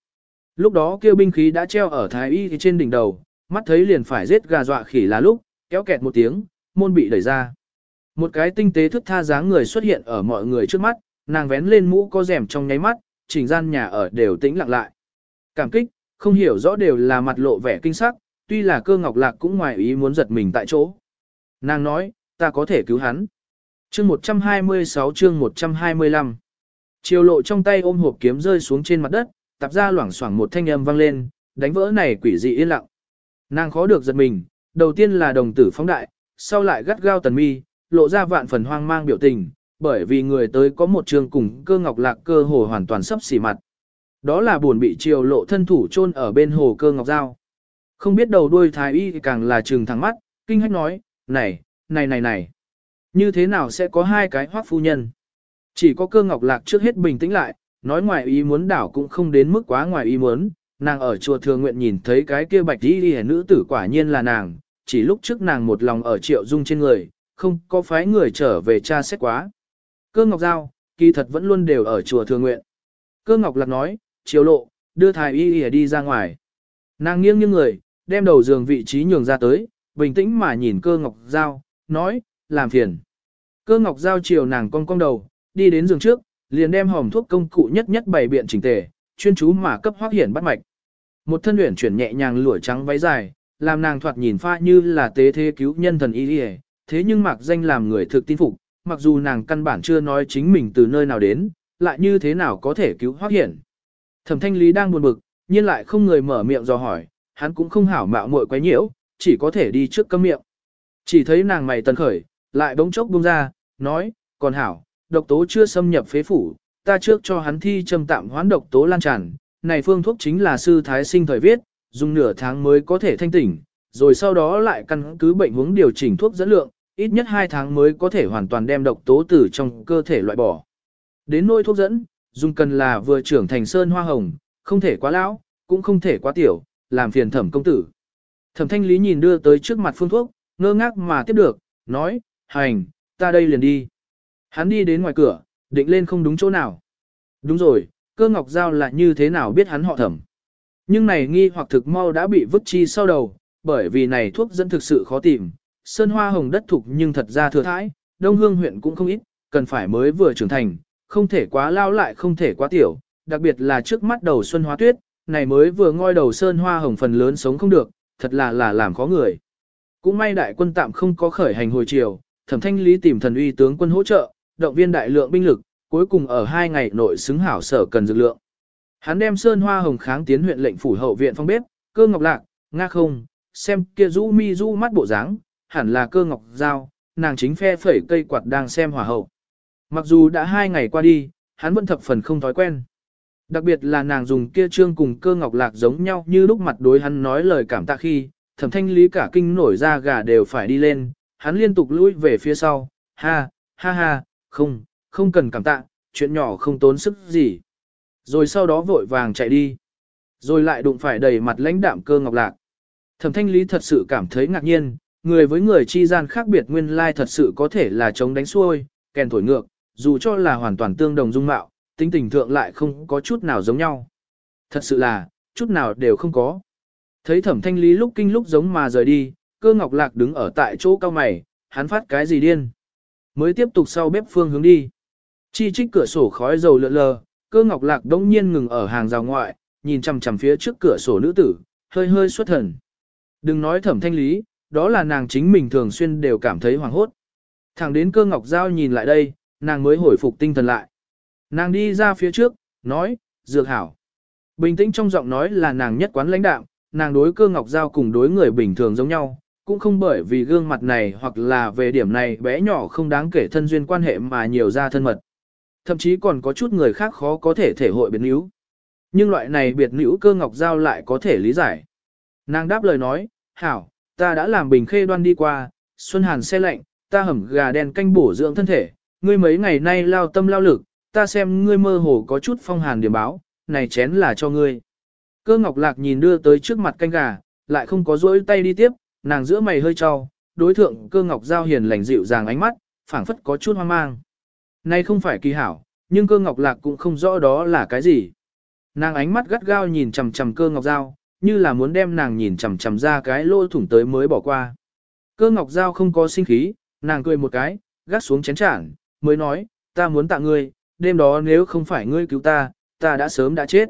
Lúc đó kêu binh khí đã treo ở thái y trên đỉnh đầu, mắt thấy liền phải giết gà dọa khỉ là lúc, kéo kẹt một tiếng, môn bị đẩy ra. Một cái tinh tế thức tha dáng người xuất hiện ở mọi người trước mắt, nàng vén lên mũ có rèm trong nháy mắt, chỉnh gian nhà ở đều tĩnh lặng lại. Cảm kích, không hiểu rõ đều là mặt lộ vẻ kinh sắc, tuy là cơ ngọc lạc cũng ngoài ý muốn giật mình tại chỗ. Nàng nói, ta có thể cứu hắn. Chương 126 chương 125 Chiều lộ trong tay ôm hộp kiếm rơi xuống trên mặt đất, tạp ra loảng xoảng một thanh âm vang lên, đánh vỡ này quỷ dị yên lặng. Nàng khó được giật mình, đầu tiên là đồng tử phóng đại, sau lại gắt gao tần mi, lộ ra vạn phần hoang mang biểu tình, bởi vì người tới có một trường cùng cơ ngọc lạc cơ hồ hoàn toàn sắp xỉ mặt. Đó là buồn bị triều lộ thân thủ chôn ở bên hồ cơ ngọc dao Không biết đầu đuôi thái y càng là trừng thẳng mắt, kinh hách nói, này, này này này, như thế nào sẽ có hai cái hoác phu nhân? Chỉ có cơ ngọc lạc trước hết bình tĩnh lại, nói ngoài ý muốn đảo cũng không đến mức quá ngoài ý muốn, nàng ở chùa thường nguyện nhìn thấy cái kia bạch y đi nữ tử quả nhiên là nàng, chỉ lúc trước nàng một lòng ở triệu dung trên người, không có phái người trở về cha xét quá. Cơ ngọc giao, kỳ thật vẫn luôn đều ở chùa thường nguyện. Cơ ngọc lạc nói, chiều lộ, đưa thái y y đi ra ngoài. Nàng nghiêng như người, đem đầu giường vị trí nhường ra tới, bình tĩnh mà nhìn cơ ngọc giao, nói, làm phiền. Cơ ngọc giao chiều nàng cong cong đầu, đi đến giường trước, liền đem hòm thuốc công cụ nhất nhất bày biện chỉnh tề, chuyên chú mà cấp hoác hiển bắt mạch. Một thân luyện chuyển nhẹ nhàng lụa trắng váy dài, làm nàng thoạt nhìn pha như là tế thế cứu nhân thần y y, thế nhưng mặc danh làm người thực tin phục, mặc dù nàng căn bản chưa nói chính mình từ nơi nào đến, lại như thế nào có thể cứu Hoắc hiển. Thẩm thanh lý đang buồn bực, nhưng lại không người mở miệng dò hỏi, hắn cũng không hảo mạo muội quấy nhiễu, chỉ có thể đi trước cấm miệng. Chỉ thấy nàng mày tần khởi, lại bỗng chốc buông ra, nói, còn hảo, độc tố chưa xâm nhập phế phủ, ta trước cho hắn thi châm tạm hoán độc tố lan tràn, này phương thuốc chính là sư thái sinh thời viết, dùng nửa tháng mới có thể thanh tỉnh, rồi sau đó lại căn cứ bệnh huống điều chỉnh thuốc dẫn lượng, ít nhất 2 tháng mới có thể hoàn toàn đem độc tố từ trong cơ thể loại bỏ. Đến nôi thuốc dẫn, dùng cần là vừa trưởng thành sơn hoa hồng, không thể quá lão, cũng không thể quá tiểu, làm phiền thẩm công tử. Thẩm thanh lý nhìn đưa tới trước mặt phương thuốc, ngơ ngác mà tiếp được, nói, hành, ta đây liền đi. Hắn đi đến ngoài cửa, định lên không đúng chỗ nào. Đúng rồi, cơ ngọc giao là như thế nào biết hắn họ thẩm. Nhưng này nghi hoặc thực mau đã bị vứt chi sau đầu, bởi vì này thuốc dẫn thực sự khó tìm. Sơn hoa hồng đất thục nhưng thật ra thừa thãi, đông hương huyện cũng không ít, cần phải mới vừa trưởng thành, không thể quá lao lại không thể quá tiểu, đặc biệt là trước mắt đầu xuân hoa tuyết, này mới vừa ngoi đầu sơn hoa hồng phần lớn sống không được, thật là là làm khó người. Cũng may đại quân tạm không có khởi hành hồi chiều, thẩm thanh lý tìm thần uy tướng quân hỗ trợ, động viên đại lượng binh lực, cuối cùng ở hai ngày nội xứng hảo sở cần dược lượng. Hắn đem sơn hoa hồng kháng tiến huyện lệnh phủ hậu viện phong bếp, cơ ngọc lạc, nga không, xem kia rũ mi rũ mắt bộ dáng, hẳn là cơ ngọc giao, nàng chính phe phẩy cây quạt đang xem hỏa hậu. Mặc dù đã hai ngày qua đi, hắn vẫn thập phần không thói quen. Đặc biệt là nàng dùng kia trương cùng cơ ngọc lạc giống nhau như lúc mặt đối hắn nói lời cảm tạ khi, thẩm thanh lý cả kinh nổi ra gà đều phải đi lên, hắn liên tục lùi về phía sau, ha, ha ha, không, không cần cảm tạ, chuyện nhỏ không tốn sức gì. Rồi sau đó vội vàng chạy đi. Rồi lại đụng phải đầy mặt lãnh đạm cơ ngọc lạc. Thẩm thanh lý thật sự cảm thấy ngạc nhiên, người với người chi gian khác biệt nguyên lai thật sự có thể là chống đánh xuôi, kèn thổi ngược, dù cho là hoàn toàn tương đồng dung mạo, tính tình thượng lại không có chút nào giống nhau. Thật sự là, chút nào đều không có. Thấy thẩm thanh lý lúc kinh lúc giống mà rời đi, cơ ngọc lạc đứng ở tại chỗ cao mày, hắn phát cái gì điên. Mới tiếp tục sau bếp phương hướng đi. Chi trích cửa sổ khói dầu lượn lờ, cơ ngọc lạc đông nhiên ngừng ở hàng rào ngoại, nhìn chằm chằm phía trước cửa sổ nữ tử, hơi hơi xuất thần. Đừng nói thẩm thanh lý, đó là nàng chính mình thường xuyên đều cảm thấy hoảng hốt. Thẳng đến cơ ngọc giao nhìn lại đây, nàng mới hồi phục tinh thần lại. Nàng đi ra phía trước, nói, dược hảo. Bình tĩnh trong giọng nói là nàng nhất quán lãnh đạo, nàng đối cơ ngọc giao cùng đối người bình thường giống nhau, cũng không bởi vì gương mặt này hoặc là về điểm này bé nhỏ không đáng kể thân duyên quan hệ mà nhiều ra thân mật. Thậm chí còn có chút người khác khó có thể thể hội biệt níu. Nhưng loại này biệt nữ cơ ngọc giao lại có thể lý giải. Nàng đáp lời nói, hảo, ta đã làm bình khê đoan đi qua, xuân hàn xe lạnh, ta hầm gà đen canh bổ dưỡng thân thể, ngươi mấy ngày nay lao tâm lao lực, ta xem ngươi mơ hồ có chút phong hàn điểm báo, này chén là cho ngươi. Cơ ngọc lạc nhìn đưa tới trước mặt canh gà, lại không có rỗi tay đi tiếp, nàng giữa mày hơi trao, đối thượng cơ ngọc giao hiền lành dịu dàng ánh mắt, phảng phất có chút hoang mang. Nay không phải kỳ hảo, nhưng cơ ngọc lạc cũng không rõ đó là cái gì. Nàng ánh mắt gắt gao nhìn chằm chằm cơ ngọc giao như là muốn đem nàng nhìn chằm chằm ra cái lỗ thủng tới mới bỏ qua. Cơ ngọc dao không có sinh khí, nàng cười một cái, gắt xuống chén chản, mới nói, ta muốn tạ ngươi, đêm đó nếu không phải ngươi cứu ta, ta đã sớm đã chết.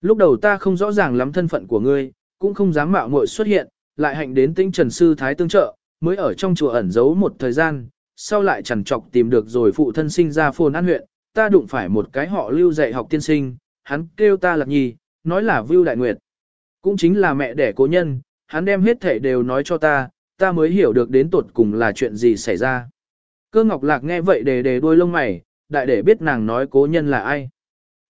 Lúc đầu ta không rõ ràng lắm thân phận của ngươi, cũng không dám mạo muội xuất hiện, lại hạnh đến tinh trần sư thái tương trợ, mới ở trong chùa ẩn giấu một thời gian, sau lại chẳng trọc tìm được rồi phụ thân sinh ra phồn an huyện, ta đụng phải một cái họ lưu dạy học tiên sinh, hắn kêu ta lạc nhi, nói là Vưu Đại Nguyệt. Cũng chính là mẹ đẻ cố nhân, hắn đem hết thể đều nói cho ta, ta mới hiểu được đến tột cùng là chuyện gì xảy ra. Cơ ngọc lạc nghe vậy đề đề đuôi lông mày, đại để biết nàng nói cố nhân là ai.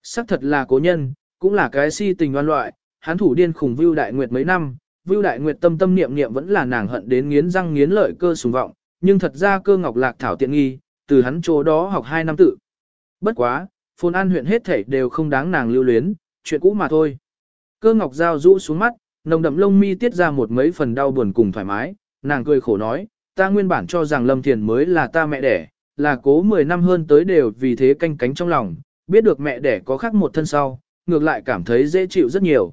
Sắc thật là cố nhân, cũng là cái si tình oan loại, hắn thủ điên khủng Vưu Đại Nguyệt mấy năm, Vưu Đại Nguyệt tâm tâm niệm niệm vẫn là nàng hận đến nghiến răng nghiến lợi cơ sùng vọng, nhưng thật ra cơ ngọc lạc thảo tiện nghi, từ hắn chỗ đó học hai năm tự. Bất quá, phồn an huyện hết thảy đều không đáng nàng lưu luyến, chuyện cũ mà thôi. Cơ ngọc dao rũ xuống mắt, nồng đậm lông mi tiết ra một mấy phần đau buồn cùng thoải mái, nàng cười khổ nói, ta nguyên bản cho rằng Lâm Thiền mới là ta mẹ đẻ, là cố 10 năm hơn tới đều vì thế canh cánh trong lòng, biết được mẹ đẻ có khác một thân sau, ngược lại cảm thấy dễ chịu rất nhiều.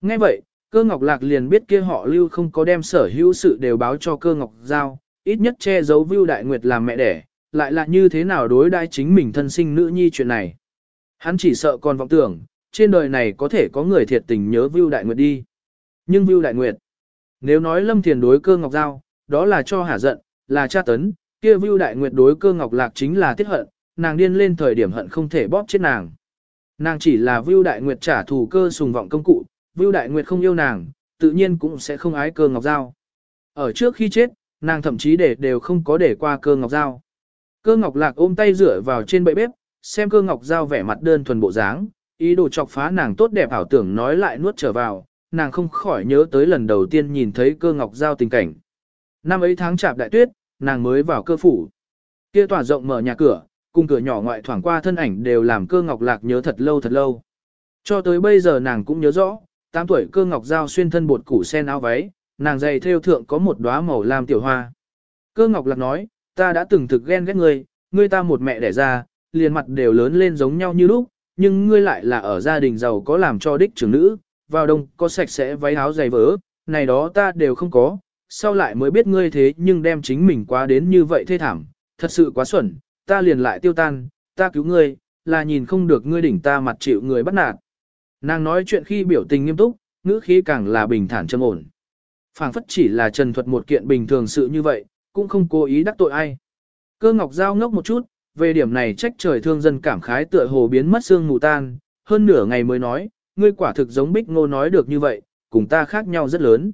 Ngay vậy, cơ ngọc lạc liền biết kia họ lưu không có đem sở hữu sự đều báo cho cơ ngọc giao, ít nhất che giấu Vưu Đại Nguyệt làm mẹ đẻ, lại là như thế nào đối đãi chính mình thân sinh nữ nhi chuyện này. Hắn chỉ sợ còn vọng tưởng, trên đời này có thể có người thiệt tình nhớ Vưu Đại Nguyệt đi. Nhưng Vưu Đại Nguyệt, nếu nói Lâm Thiền đối cơ ngọc giao, đó là cho hả giận, là tra tấn, kia Vưu Đại Nguyệt đối cơ ngọc lạc chính là tiết hận, nàng điên lên thời điểm hận không thể bóp chết nàng. Nàng chỉ là Vưu Đại Nguyệt trả thù cơ sùng vọng công cụ, Vưu Đại Nguyệt không yêu nàng, tự nhiên cũng sẽ không ái cơ ngọc giao. Ở trước khi chết, nàng thậm chí để đều không có để qua cơ ngọc giao. Cơ ngọc lạc ôm tay rửa vào trên bệ bếp, xem cơ ngọc giao vẻ mặt đơn thuần bộ dáng, ý đồ chọc phá nàng tốt đẹp ảo tưởng nói lại nuốt trở vào, nàng không khỏi nhớ tới lần đầu tiên nhìn thấy cơ ngọc giao tình cảnh. Năm ấy tháng chạp đại tuyết, nàng mới vào cơ phủ. Kia tỏa rộng mở nhà cửa, cùng cửa nhỏ ngoại thoảng qua thân ảnh đều làm cơ ngọc lạc nhớ thật lâu thật lâu. Cho tới bây giờ nàng cũng nhớ rõ, 8 tuổi cơ ngọc giao xuyên thân bột củ sen áo váy, nàng dày theo thượng có một đóa màu lam tiểu hoa. Cơ ngọc lạc nói, ta đã từng thực ghen ghét ngươi, ngươi ta một mẹ đẻ ra, liền mặt đều lớn lên giống nhau như lúc, nhưng ngươi lại là ở gia đình giàu có làm cho đích trưởng nữ, vào đông có sạch sẽ váy áo giày vỡ, này đó ta đều không có, sau lại mới biết ngươi thế nhưng đem chính mình quá đến như vậy thê thảm, thật sự quá xuẩn, ta liền lại tiêu tan, ta cứu ngươi, là nhìn không được ngươi đỉnh ta mặt chịu người bắt nạt. Nàng nói chuyện khi biểu tình nghiêm túc, ngữ khí càng là bình thản trầm ổn. phảng phất chỉ là trần thuật một kiện bình thường sự như vậy, cũng không cố ý đắc tội ai. Cơ ngọc giao ngốc một chút, về điểm này trách trời thương dân cảm khái tựa hồ biến mất xương mù tan, hơn nửa ngày mới nói, ngươi quả thực giống bích ngô nói được như vậy, cùng ta khác nhau rất lớn.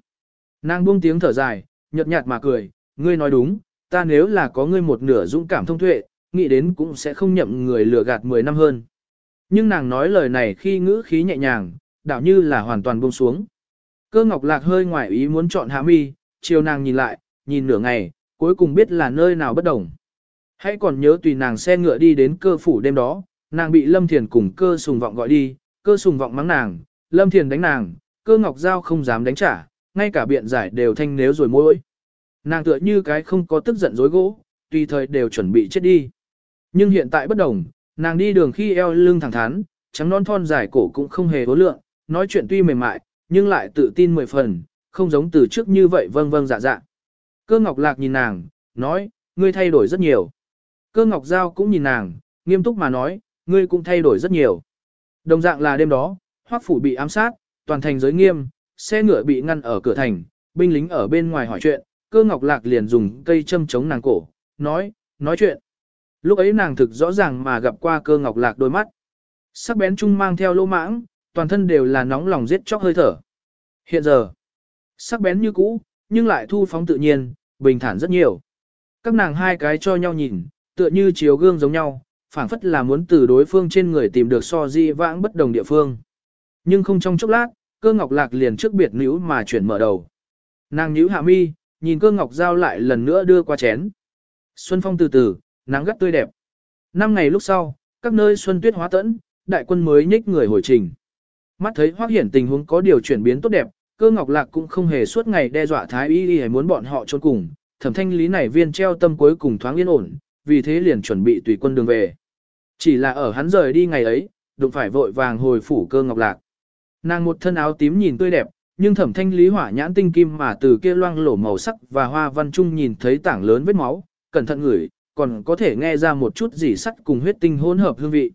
Nàng buông tiếng thở dài, nhợt nhạt mà cười, ngươi nói đúng, ta nếu là có ngươi một nửa dũng cảm thông tuệ, nghĩ đến cũng sẽ không nhậm người lừa gạt 10 năm hơn. Nhưng nàng nói lời này khi ngữ khí nhẹ nhàng, đảo như là hoàn toàn buông xuống. Cơ ngọc lạc hơi ngoài ý muốn chọn hạ mi, chiều nàng nhìn lại, nhìn nửa ngày, cuối cùng biết là nơi nào bất đồng. Hãy còn nhớ tùy nàng xe ngựa đi đến cơ phủ đêm đó, nàng bị Lâm Thiền cùng cơ sùng vọng gọi đi, cơ sùng vọng mắng nàng, Lâm Thiền đánh nàng, cơ ngọc giao không dám đánh trả, ngay cả biện giải đều thanh nếu rồi môi. Nàng tựa như cái không có tức giận dối gỗ, tùy thời đều chuẩn bị chết đi. Nhưng hiện tại bất đồng, nàng đi đường khi eo lưng thẳng thắn, trắng non thon dài cổ cũng không hề hố lượng, nói chuyện tuy mềm mại, nhưng lại tự tin mười phần, không giống từ trước như vậy vâng vâng dạ dạ. Cơ ngọc lạc nhìn nàng, nói, ngươi thay đổi rất nhiều. Cơ ngọc giao cũng nhìn nàng, nghiêm túc mà nói, ngươi cũng thay đổi rất nhiều. Đồng dạng là đêm đó, hoắc phủ bị ám sát, toàn thành giới nghiêm, xe ngựa bị ngăn ở cửa thành, binh lính ở bên ngoài hỏi chuyện, cơ ngọc lạc liền dùng cây châm chống nàng cổ, nói, nói chuyện. Lúc ấy nàng thực rõ ràng mà gặp qua cơ ngọc lạc đôi mắt. Sắc bén trung mang theo lô mãng, toàn thân đều là nóng lòng giết chóc hơi thở. Hiện giờ, sắc bén như cũ, nhưng lại thu phóng tự nhiên, bình thản rất nhiều. Các nàng hai cái cho nhau nhìn, tựa như chiếu gương giống nhau, phảng phất là muốn từ đối phương trên người tìm được so di vãng bất đồng địa phương. Nhưng không trong chốc lát, cơ ngọc lạc liền trước biệt nữ mà chuyển mở đầu. Nàng nhíu hạ mi, nhìn cơ ngọc giao lại lần nữa đưa qua chén. Xuân phong từ từ, nắng gắt tươi đẹp. Năm ngày lúc sau, các nơi xuân tuyết hóa tẫn, đại quân mới nhích người hồi trình. Mắt thấy hoác hiển tình huống có điều chuyển biến tốt đẹp, cơ ngọc lạc cũng không hề suốt ngày đe dọa thái y y muốn bọn họ trốn cùng, thẩm thanh lý này viên treo tâm cuối cùng thoáng yên ổn, vì thế liền chuẩn bị tùy quân đường về. Chỉ là ở hắn rời đi ngày ấy, đụng phải vội vàng hồi phủ cơ ngọc lạc. Nàng một thân áo tím nhìn tươi đẹp, nhưng thẩm thanh lý hỏa nhãn tinh kim mà từ kia loang lổ màu sắc và hoa văn trung nhìn thấy tảng lớn vết máu, cẩn thận ngửi, còn có thể nghe ra một chút gì sắt cùng huyết tinh hỗn hợp hương vị.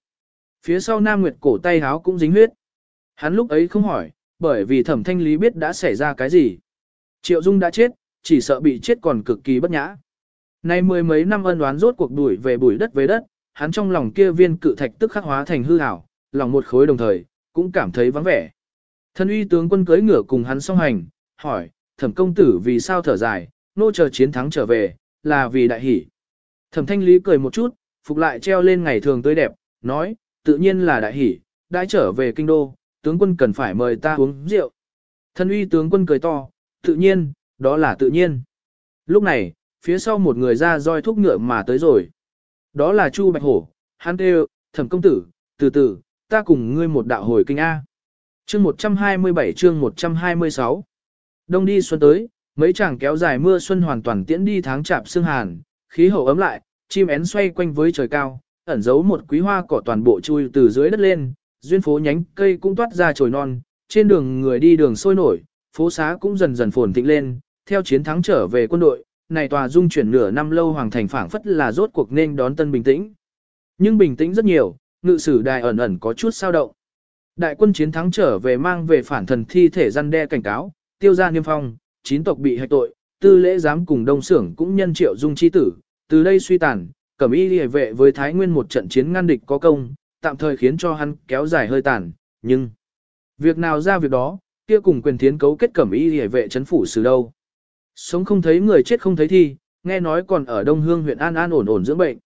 Phía sau Nam Nguyệt cổ tay áo cũng dính huyết. Hắn lúc ấy không hỏi, bởi vì thẩm thanh lý biết đã xảy ra cái gì. Triệu Dung đã chết, chỉ sợ bị chết còn cực kỳ bất nhã. Nay mười mấy năm ân oán rốt cuộc đuổi về bụi đất với đất, hắn trong lòng kia viên cự thạch tức khắc hóa thành hư ảo, lòng một khối đồng thời, cũng cảm thấy vắng vẻ. Thân uy tướng quân cưỡi ngựa cùng hắn song hành, hỏi, thẩm công tử vì sao thở dài, nô chờ chiến thắng trở về, là vì đại hỷ. Thẩm thanh lý cười một chút, phục lại treo lên ngày thường tươi đẹp, nói, tự nhiên là đại hỷ, đã trở về kinh đô, tướng quân cần phải mời ta uống rượu. Thân uy tướng quân cười to, tự nhiên, đó là tự nhiên. Lúc này, phía sau một người ra roi thúc ngựa mà tới rồi. Đó là Chu Bạch Hổ, hắn kêu, thẩm công tử, từ từ, ta cùng ngươi một đạo hồi kinh A. Chương 127 chương 126 Đông đi xuân tới, mấy chàng kéo dài mưa xuân hoàn toàn tiễn đi tháng chạp sương hàn, khí hậu ấm lại, chim én xoay quanh với trời cao, ẩn giấu một quý hoa cỏ toàn bộ chui từ dưới đất lên, duyên phố nhánh cây cũng toát ra trồi non, trên đường người đi đường sôi nổi, phố xá cũng dần dần phồn thịnh lên, theo chiến thắng trở về quân đội, này tòa dung chuyển nửa năm lâu hoàng thành phảng phất là rốt cuộc nên đón tân bình tĩnh. Nhưng bình tĩnh rất nhiều, ngự sử đài ẩn ẩn có chút sao động. Đại quân chiến thắng trở về mang về phản thần thi thể răn đe cảnh cáo, tiêu gia niêm phong, chín tộc bị hạch tội, tư lễ giám cùng đông xưởng cũng nhân triệu dung chi tử, từ đây suy tàn, cẩm y liề vệ với Thái Nguyên một trận chiến ngăn địch có công, tạm thời khiến cho hắn kéo dài hơi tàn, nhưng việc nào ra việc đó, kia cùng quyền thiến cấu kết cẩm y liề vệ chấn phủ xử đâu. Sống không thấy người chết không thấy thi, nghe nói còn ở Đông Hương huyện An An ổn ổn dưỡng bệnh.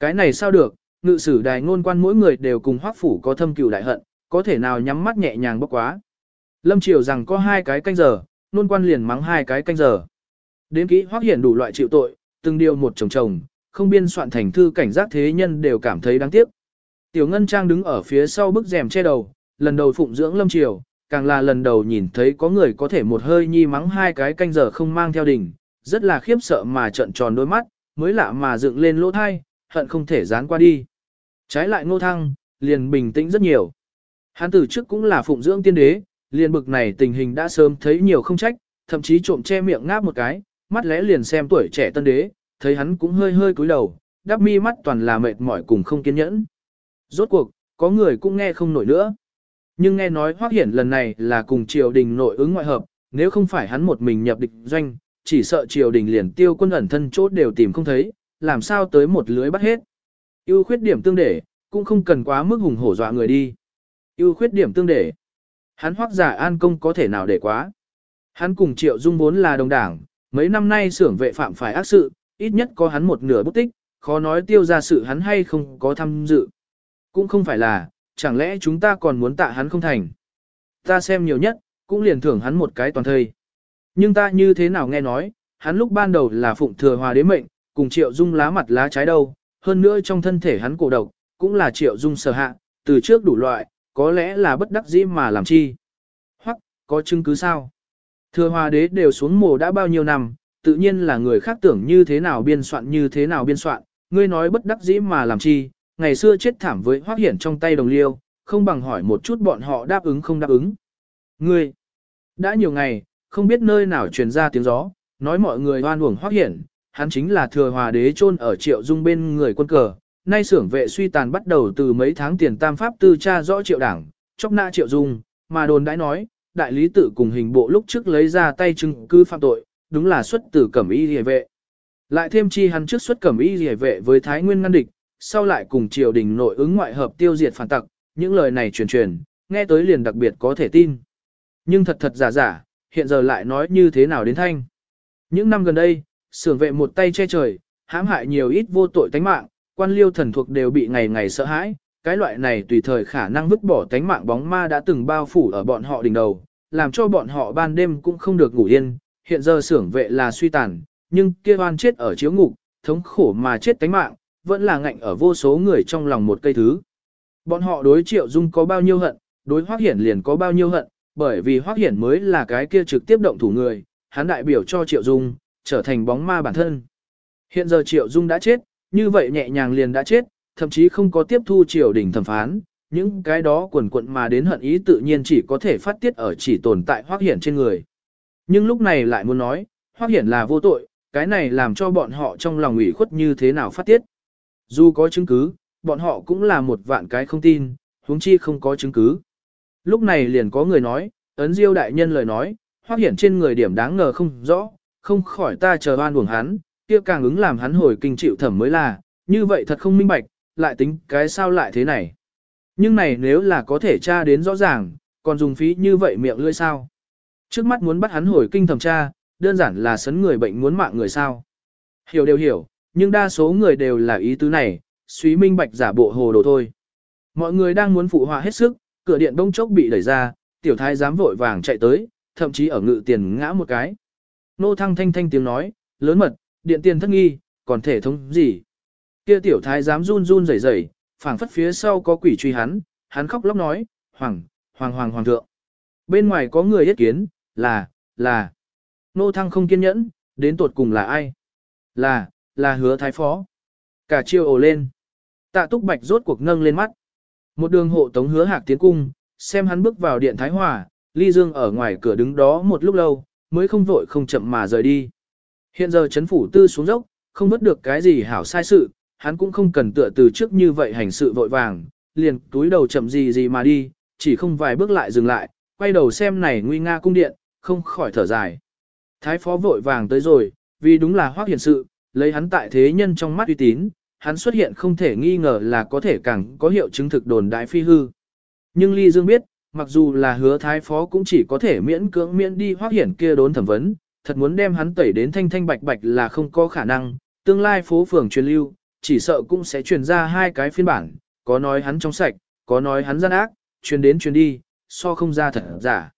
Cái này sao được, ngự sử đài ngôn quan mỗi người đều cùng hoác phủ có thâm cừu đại hận, có thể nào nhắm mắt nhẹ nhàng bốc quá. Lâm Triều rằng có hai cái canh giờ, ngôn quan liền mắng hai cái canh giờ. Đến kỹ hoác hiển đủ loại chịu tội, từng điều một chồng chồng, không biên soạn thành thư cảnh giác thế nhân đều cảm thấy đáng tiếc. Tiểu Ngân Trang đứng ở phía sau bức rèm che đầu, lần đầu phụng dưỡng Lâm Triều, càng là lần đầu nhìn thấy có người có thể một hơi nhi mắng hai cái canh giờ không mang theo đỉnh, rất là khiếp sợ mà trận tròn đôi mắt, mới lạ mà dựng lên lỗ thai, hận không thể dán qua đi. Trái lại ngô thăng, liền bình tĩnh rất nhiều. Hắn từ trước cũng là phụng dưỡng tiên đế, liền bực này tình hình đã sớm thấy nhiều không trách, thậm chí trộm che miệng ngáp một cái, mắt lẽ liền xem tuổi trẻ tân đế, thấy hắn cũng hơi hơi cúi đầu, đắp mi mắt toàn là mệt mỏi cùng không kiên nhẫn. Rốt cuộc, có người cũng nghe không nổi nữa. Nhưng nghe nói Hoắc Hiển lần này là cùng triều đình nội ứng ngoại hợp, nếu không phải hắn một mình nhập địch doanh, chỉ sợ triều đình liền tiêu quân ẩn thân chốt đều tìm không thấy, làm sao tới một lưới bắt hết. ưu khuyết điểm tương để, cũng không cần quá mức hùng hổ dọa người đi. ưu khuyết điểm tương để. Hắn Hoắc giả an công có thể nào để quá. Hắn cùng triệu dung vốn là đồng đảng, mấy năm nay xưởng vệ phạm phải ác sự, ít nhất có hắn một nửa bút tích, khó nói tiêu ra sự hắn hay không có tham dự. Cũng không phải là, chẳng lẽ chúng ta còn muốn tạ hắn không thành. Ta xem nhiều nhất, cũng liền thưởng hắn một cái toàn thây. Nhưng ta như thế nào nghe nói, hắn lúc ban đầu là phụng thừa hòa đế mệnh, cùng triệu dung lá mặt lá trái đâu, hơn nữa trong thân thể hắn cổ độc, cũng là triệu dung sở hạ, từ trước đủ loại, có lẽ là bất đắc dĩ mà làm chi. Hoặc, có chứng cứ sao? Thừa hòa đế đều xuống mồ đã bao nhiêu năm, tự nhiên là người khác tưởng như thế nào biên soạn như thế nào biên soạn, ngươi nói bất đắc dĩ mà làm chi, ngày xưa chết thảm với hoác hiển trong tay đồng liêu, không bằng hỏi một chút bọn họ đáp ứng không đáp ứng. Ngươi, đã nhiều ngày, không biết nơi nào truyền ra tiếng gió, nói mọi người hoan uổng hoác hiển, hắn chính là thừa hòa đế chôn ở triệu dung bên người quân cờ, nay xưởng vệ suy tàn bắt đầu từ mấy tháng tiền tam pháp tư tra rõ triệu đảng, chóc nạ triệu dung, mà đồn đãi nói, đại lý tự cùng hình bộ lúc trước lấy ra tay chứng cứ phạm tội, đúng là xuất tử cẩm y hề vệ. Lại thêm chi hắn trước xuất cẩm y hề vệ với Thái Nguyên ngăn địch, sau lại cùng triều đình nội ứng ngoại hợp tiêu diệt phản tặc, những lời này truyền truyền, nghe tới liền đặc biệt có thể tin. Nhưng thật thật giả giả, hiện giờ lại nói như thế nào đến thanh. Những năm gần đây, sưởng vệ một tay che trời, hãm hại nhiều ít vô tội tánh mạng, quan liêu thần thuộc đều bị ngày ngày sợ hãi, cái loại này tùy thời khả năng vứt bỏ tánh mạng bóng ma đã từng bao phủ ở bọn họ đỉnh đầu, làm cho bọn họ ban đêm cũng không được ngủ yên, hiện giờ sưởng vệ là suy tàn, nhưng kia oan chết ở chiếu ngục, thống khổ mà chết tánh mạng, vẫn là ngạnh ở vô số người trong lòng một cây thứ. Bọn họ đối triệu dung có bao nhiêu hận, đối hoác hiển liền có bao nhiêu hận, bởi vì hoác hiển mới là cái kia trực tiếp động thủ người, hắn đại biểu cho triệu dung, trở thành bóng ma bản thân. Hiện giờ triệu dung đã chết, như vậy nhẹ nhàng liền đã chết, thậm chí không có tiếp thu triều đình thẩm phán, những cái đó quần quận mà đến hận ý tự nhiên chỉ có thể phát tiết ở chỉ tồn tại hoác hiển trên người. Nhưng lúc này lại muốn nói, hoác hiển là vô tội, cái này làm cho bọn họ trong lòng ủy khuất như thế nào phát tiết. Dù có chứng cứ, bọn họ cũng là một vạn cái không tin, huống chi không có chứng cứ. Lúc này liền có người nói, ấn diêu đại nhân lời nói, hoác hiển trên người điểm đáng ngờ không rõ, không khỏi ta chờ oan buồng hắn, kia càng ứng làm hắn hồi kinh chịu thẩm mới là, như vậy thật không minh bạch, lại tính cái sao lại thế này. Nhưng này nếu là có thể tra đến rõ ràng, còn dùng phí như vậy miệng lưỡi sao. Trước mắt muốn bắt hắn hồi kinh thẩm tra, đơn giản là sấn người bệnh muốn mạng người sao. Hiểu đều hiểu, nhưng đa số người đều là ý tứ này, suy minh bạch giả bộ hồ đồ thôi. Mọi người đang muốn phụ họa hết sức, cửa điện bông chốc bị đẩy ra, tiểu thái dám vội vàng chạy tới, thậm chí ở ngự tiền ngã một cái. Nô thăng thanh thanh tiếng nói, lớn mật, điện tiền thất nghi, còn thể thống gì. Kia tiểu thái dám run run rẩy rẩy, phảng phất phía sau có quỷ truy hắn, hắn khóc lóc nói, hoàng, hoàng hoàng hoàng thượng. Bên ngoài có người yết kiến, là, là. Nô thăng không kiên nhẫn, đến tột cùng là ai? Là, là hứa thái phó. Cả chiêu ồ lên. Tạ túc bạch rốt cuộc nâng lên mắt. Một đường hộ tống hứa hạc tiến cung, xem hắn bước vào điện thái hòa, ly dương ở ngoài cửa đứng đó một lúc lâu, mới không vội không chậm mà rời đi. Hiện giờ chấn phủ tư xuống dốc, không mất được cái gì hảo sai sự, hắn cũng không cần tựa từ trước như vậy hành sự vội vàng, liền túi đầu chậm gì gì mà đi, chỉ không vài bước lại dừng lại, quay đầu xem này nguy nga cung điện, không khỏi thở dài. Thái phó vội vàng tới rồi, vì đúng là hoác hiển sự, lấy hắn tại thế nhân trong mắt uy tín, hắn xuất hiện không thể nghi ngờ là có thể càng có hiệu chứng thực đồn đại phi hư. Nhưng Ly Dương biết, mặc dù là hứa thái phó cũng chỉ có thể miễn cưỡng miễn đi hoác hiển kia đốn thẩm vấn, thật muốn đem hắn tẩy đến thanh thanh bạch bạch là không có khả năng, tương lai phố phường truyền lưu, chỉ sợ cũng sẽ truyền ra hai cái phiên bản, có nói hắn trong sạch, có nói hắn gian ác, truyền đến truyền đi, so không ra thật giả.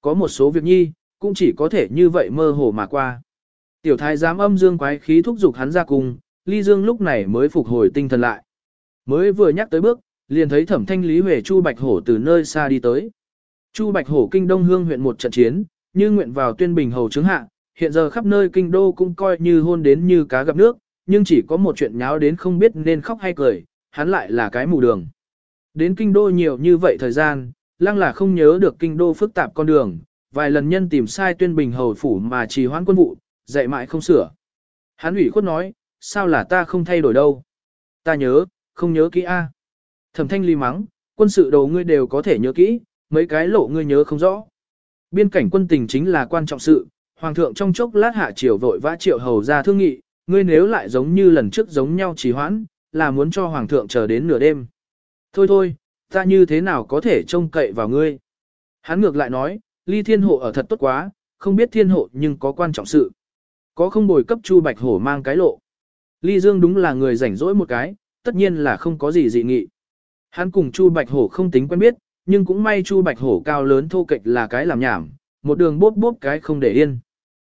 Có một số việc nhi, cũng chỉ có thể như vậy mơ hồ mà qua. Tiểu thái giám âm dương quái khí thúc giục hắn ra cùng, ly dương lúc này mới phục hồi tinh thần lại. Mới vừa nhắc tới bước, liền thấy thẩm thanh lý huệ Chu Bạch Hổ từ nơi xa đi tới. Chu Bạch Hổ kinh đông hương huyện một trận chiến, như nguyện vào tuyên bình hầu chứng hạ, hiện giờ khắp nơi kinh đô cũng coi như hôn đến như cá gặp nước, nhưng chỉ có một chuyện nháo đến không biết nên khóc hay cười, hắn lại là cái mù đường. Đến kinh đô nhiều như vậy thời gian, lăng là không nhớ được kinh đô phức tạp con đường, vài lần nhân tìm sai tuyên bình hầu phủ mà trì hoãn quân vụ, dạy mãi không sửa. Hắn ủy khuất nói, sao là ta không thay đổi đâu. Ta nhớ, không nhớ kỹ a. Thẩm thanh ly mắng, quân sự đồ ngươi đều có thể nhớ kỹ, mấy cái lộ ngươi nhớ không rõ. Biên cảnh quân tình chính là quan trọng sự, hoàng thượng trong chốc lát hạ triều vội vã triệu hầu ra thương nghị, ngươi nếu lại giống như lần trước giống nhau trì hoãn, là muốn cho hoàng thượng chờ đến nửa đêm. Thôi thôi, ta như thế nào có thể trông cậy vào ngươi. Hắn ngược lại nói, ly thiên hộ ở thật tốt quá, không biết thiên hộ nhưng có quan trọng sự. Có không bồi cấp chu bạch hổ mang cái lộ. Ly Dương đúng là người rảnh rỗi một cái, tất nhiên là không có gì dị nghị. Hắn cùng Chu Bạch Hổ không tính quen biết, nhưng cũng may Chu Bạch Hổ cao lớn thô kệch là cái làm nhảm, một đường bốp bốp cái không để yên.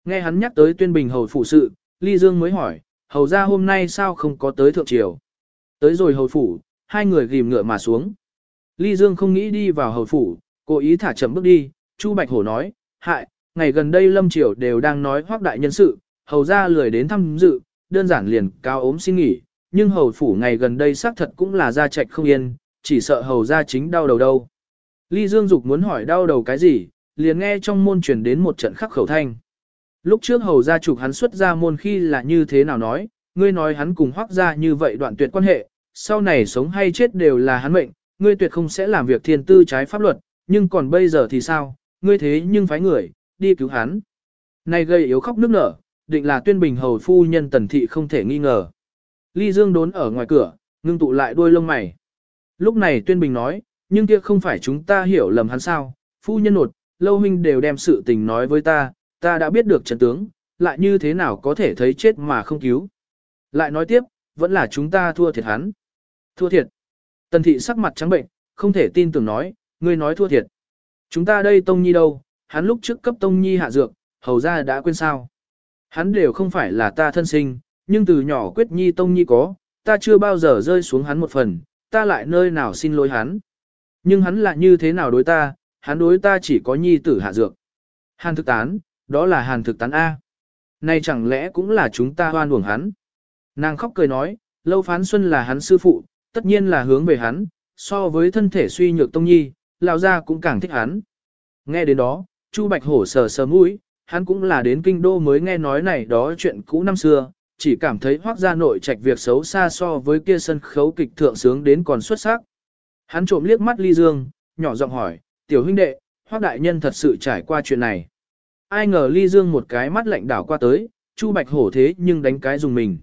Nghe hắn nhắc tới tuyên bình hầu phụ sự, Ly Dương mới hỏi, hầu ra hôm nay sao không có tới thượng triều. Tới rồi hầu phủ, hai người ghim ngựa mà xuống. Ly Dương không nghĩ đi vào hầu phủ, cố ý thả chậm bước đi, Chu Bạch Hổ nói, hại, ngày gần đây Lâm Triều đều đang nói hoác đại nhân sự, hầu ra lười đến thăm dự, đơn giản liền cao ốm xin nghỉ, nhưng hầu phủ ngày gần đây xác thật cũng là gia trạch không yên, chỉ sợ hầu gia chính đau đầu đâu. Ly Dương Dục muốn hỏi đau đầu cái gì, liền nghe trong môn truyền đến một trận khắc khẩu thanh. Lúc trước hầu gia trục hắn xuất ra môn khi là như thế nào nói, ngươi nói hắn cùng hoác gia như vậy đoạn tuyệt quan hệ, sau này sống hay chết đều là hắn mệnh, ngươi tuyệt không sẽ làm việc thiên tư trái pháp luật, nhưng còn bây giờ thì sao, ngươi thế nhưng phái người, đi cứu hắn. Này gây yếu khóc nước nở, định là tuyên bình hầu phu nhân tần thị không thể nghi ngờ. Ly Dương đốn ở ngoài cửa, ngưng tụ lại đuôi lông mày. Lúc này tuyên bình nói, nhưng kia không phải chúng ta hiểu lầm hắn sao, phu nhân nột, lâu huynh đều đem sự tình nói với ta, ta đã biết được trận tướng, lại như thế nào có thể thấy chết mà không cứu. Lại nói tiếp, vẫn là chúng ta thua thiệt hắn. Thua thiệt. Tần thị sắc mặt trắng bệnh, không thể tin tưởng nói, ngươi nói thua thiệt. Chúng ta đây Tông Nhi đâu, hắn lúc trước cấp Tông Nhi hạ dược, hầu ra đã quên sao. Hắn đều không phải là ta thân sinh, nhưng từ nhỏ quyết nhi tông nhi có, ta chưa bao giờ rơi xuống hắn một phần, ta lại nơi nào xin lỗi hắn. Nhưng hắn lại như thế nào đối ta, hắn đối ta chỉ có nhi tử hạ dược. Hàn thực tán, đó là hàn thực tán A. Này chẳng lẽ cũng là chúng ta hoan uổng hắn. Nàng khóc cười nói, Lâu Phán Xuân là hắn sư phụ, tất nhiên là hướng về hắn, so với thân thể suy nhược tông nhi, lão gia cũng càng thích hắn. Nghe đến đó, Chu Bạch Hổ sờ sờ mũi, hắn cũng là đến kinh đô mới nghe nói này đó chuyện cũ năm xưa, chỉ cảm thấy hoác gia nội trạch việc xấu xa so với kia sân khấu kịch thượng sướng đến còn xuất sắc. Hắn trộm liếc mắt Ly Dương, nhỏ giọng hỏi, tiểu huynh đệ, hoác đại nhân thật sự trải qua chuyện này. Ai ngờ Ly Dương một cái mắt lạnh đảo qua tới, Chu Bạch hổ thế nhưng đánh cái dùng mình.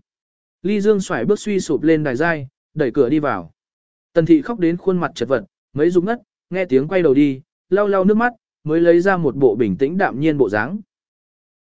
Ly Dương xoải bước suy sụp lên đài dai, đẩy cửa đi vào. Tần thị khóc đến khuôn mặt chật vật, mấy rụng ngất, nghe tiếng quay đầu đi, lau lau nước mắt, mới lấy ra một bộ bình tĩnh đạm nhiên bộ dáng.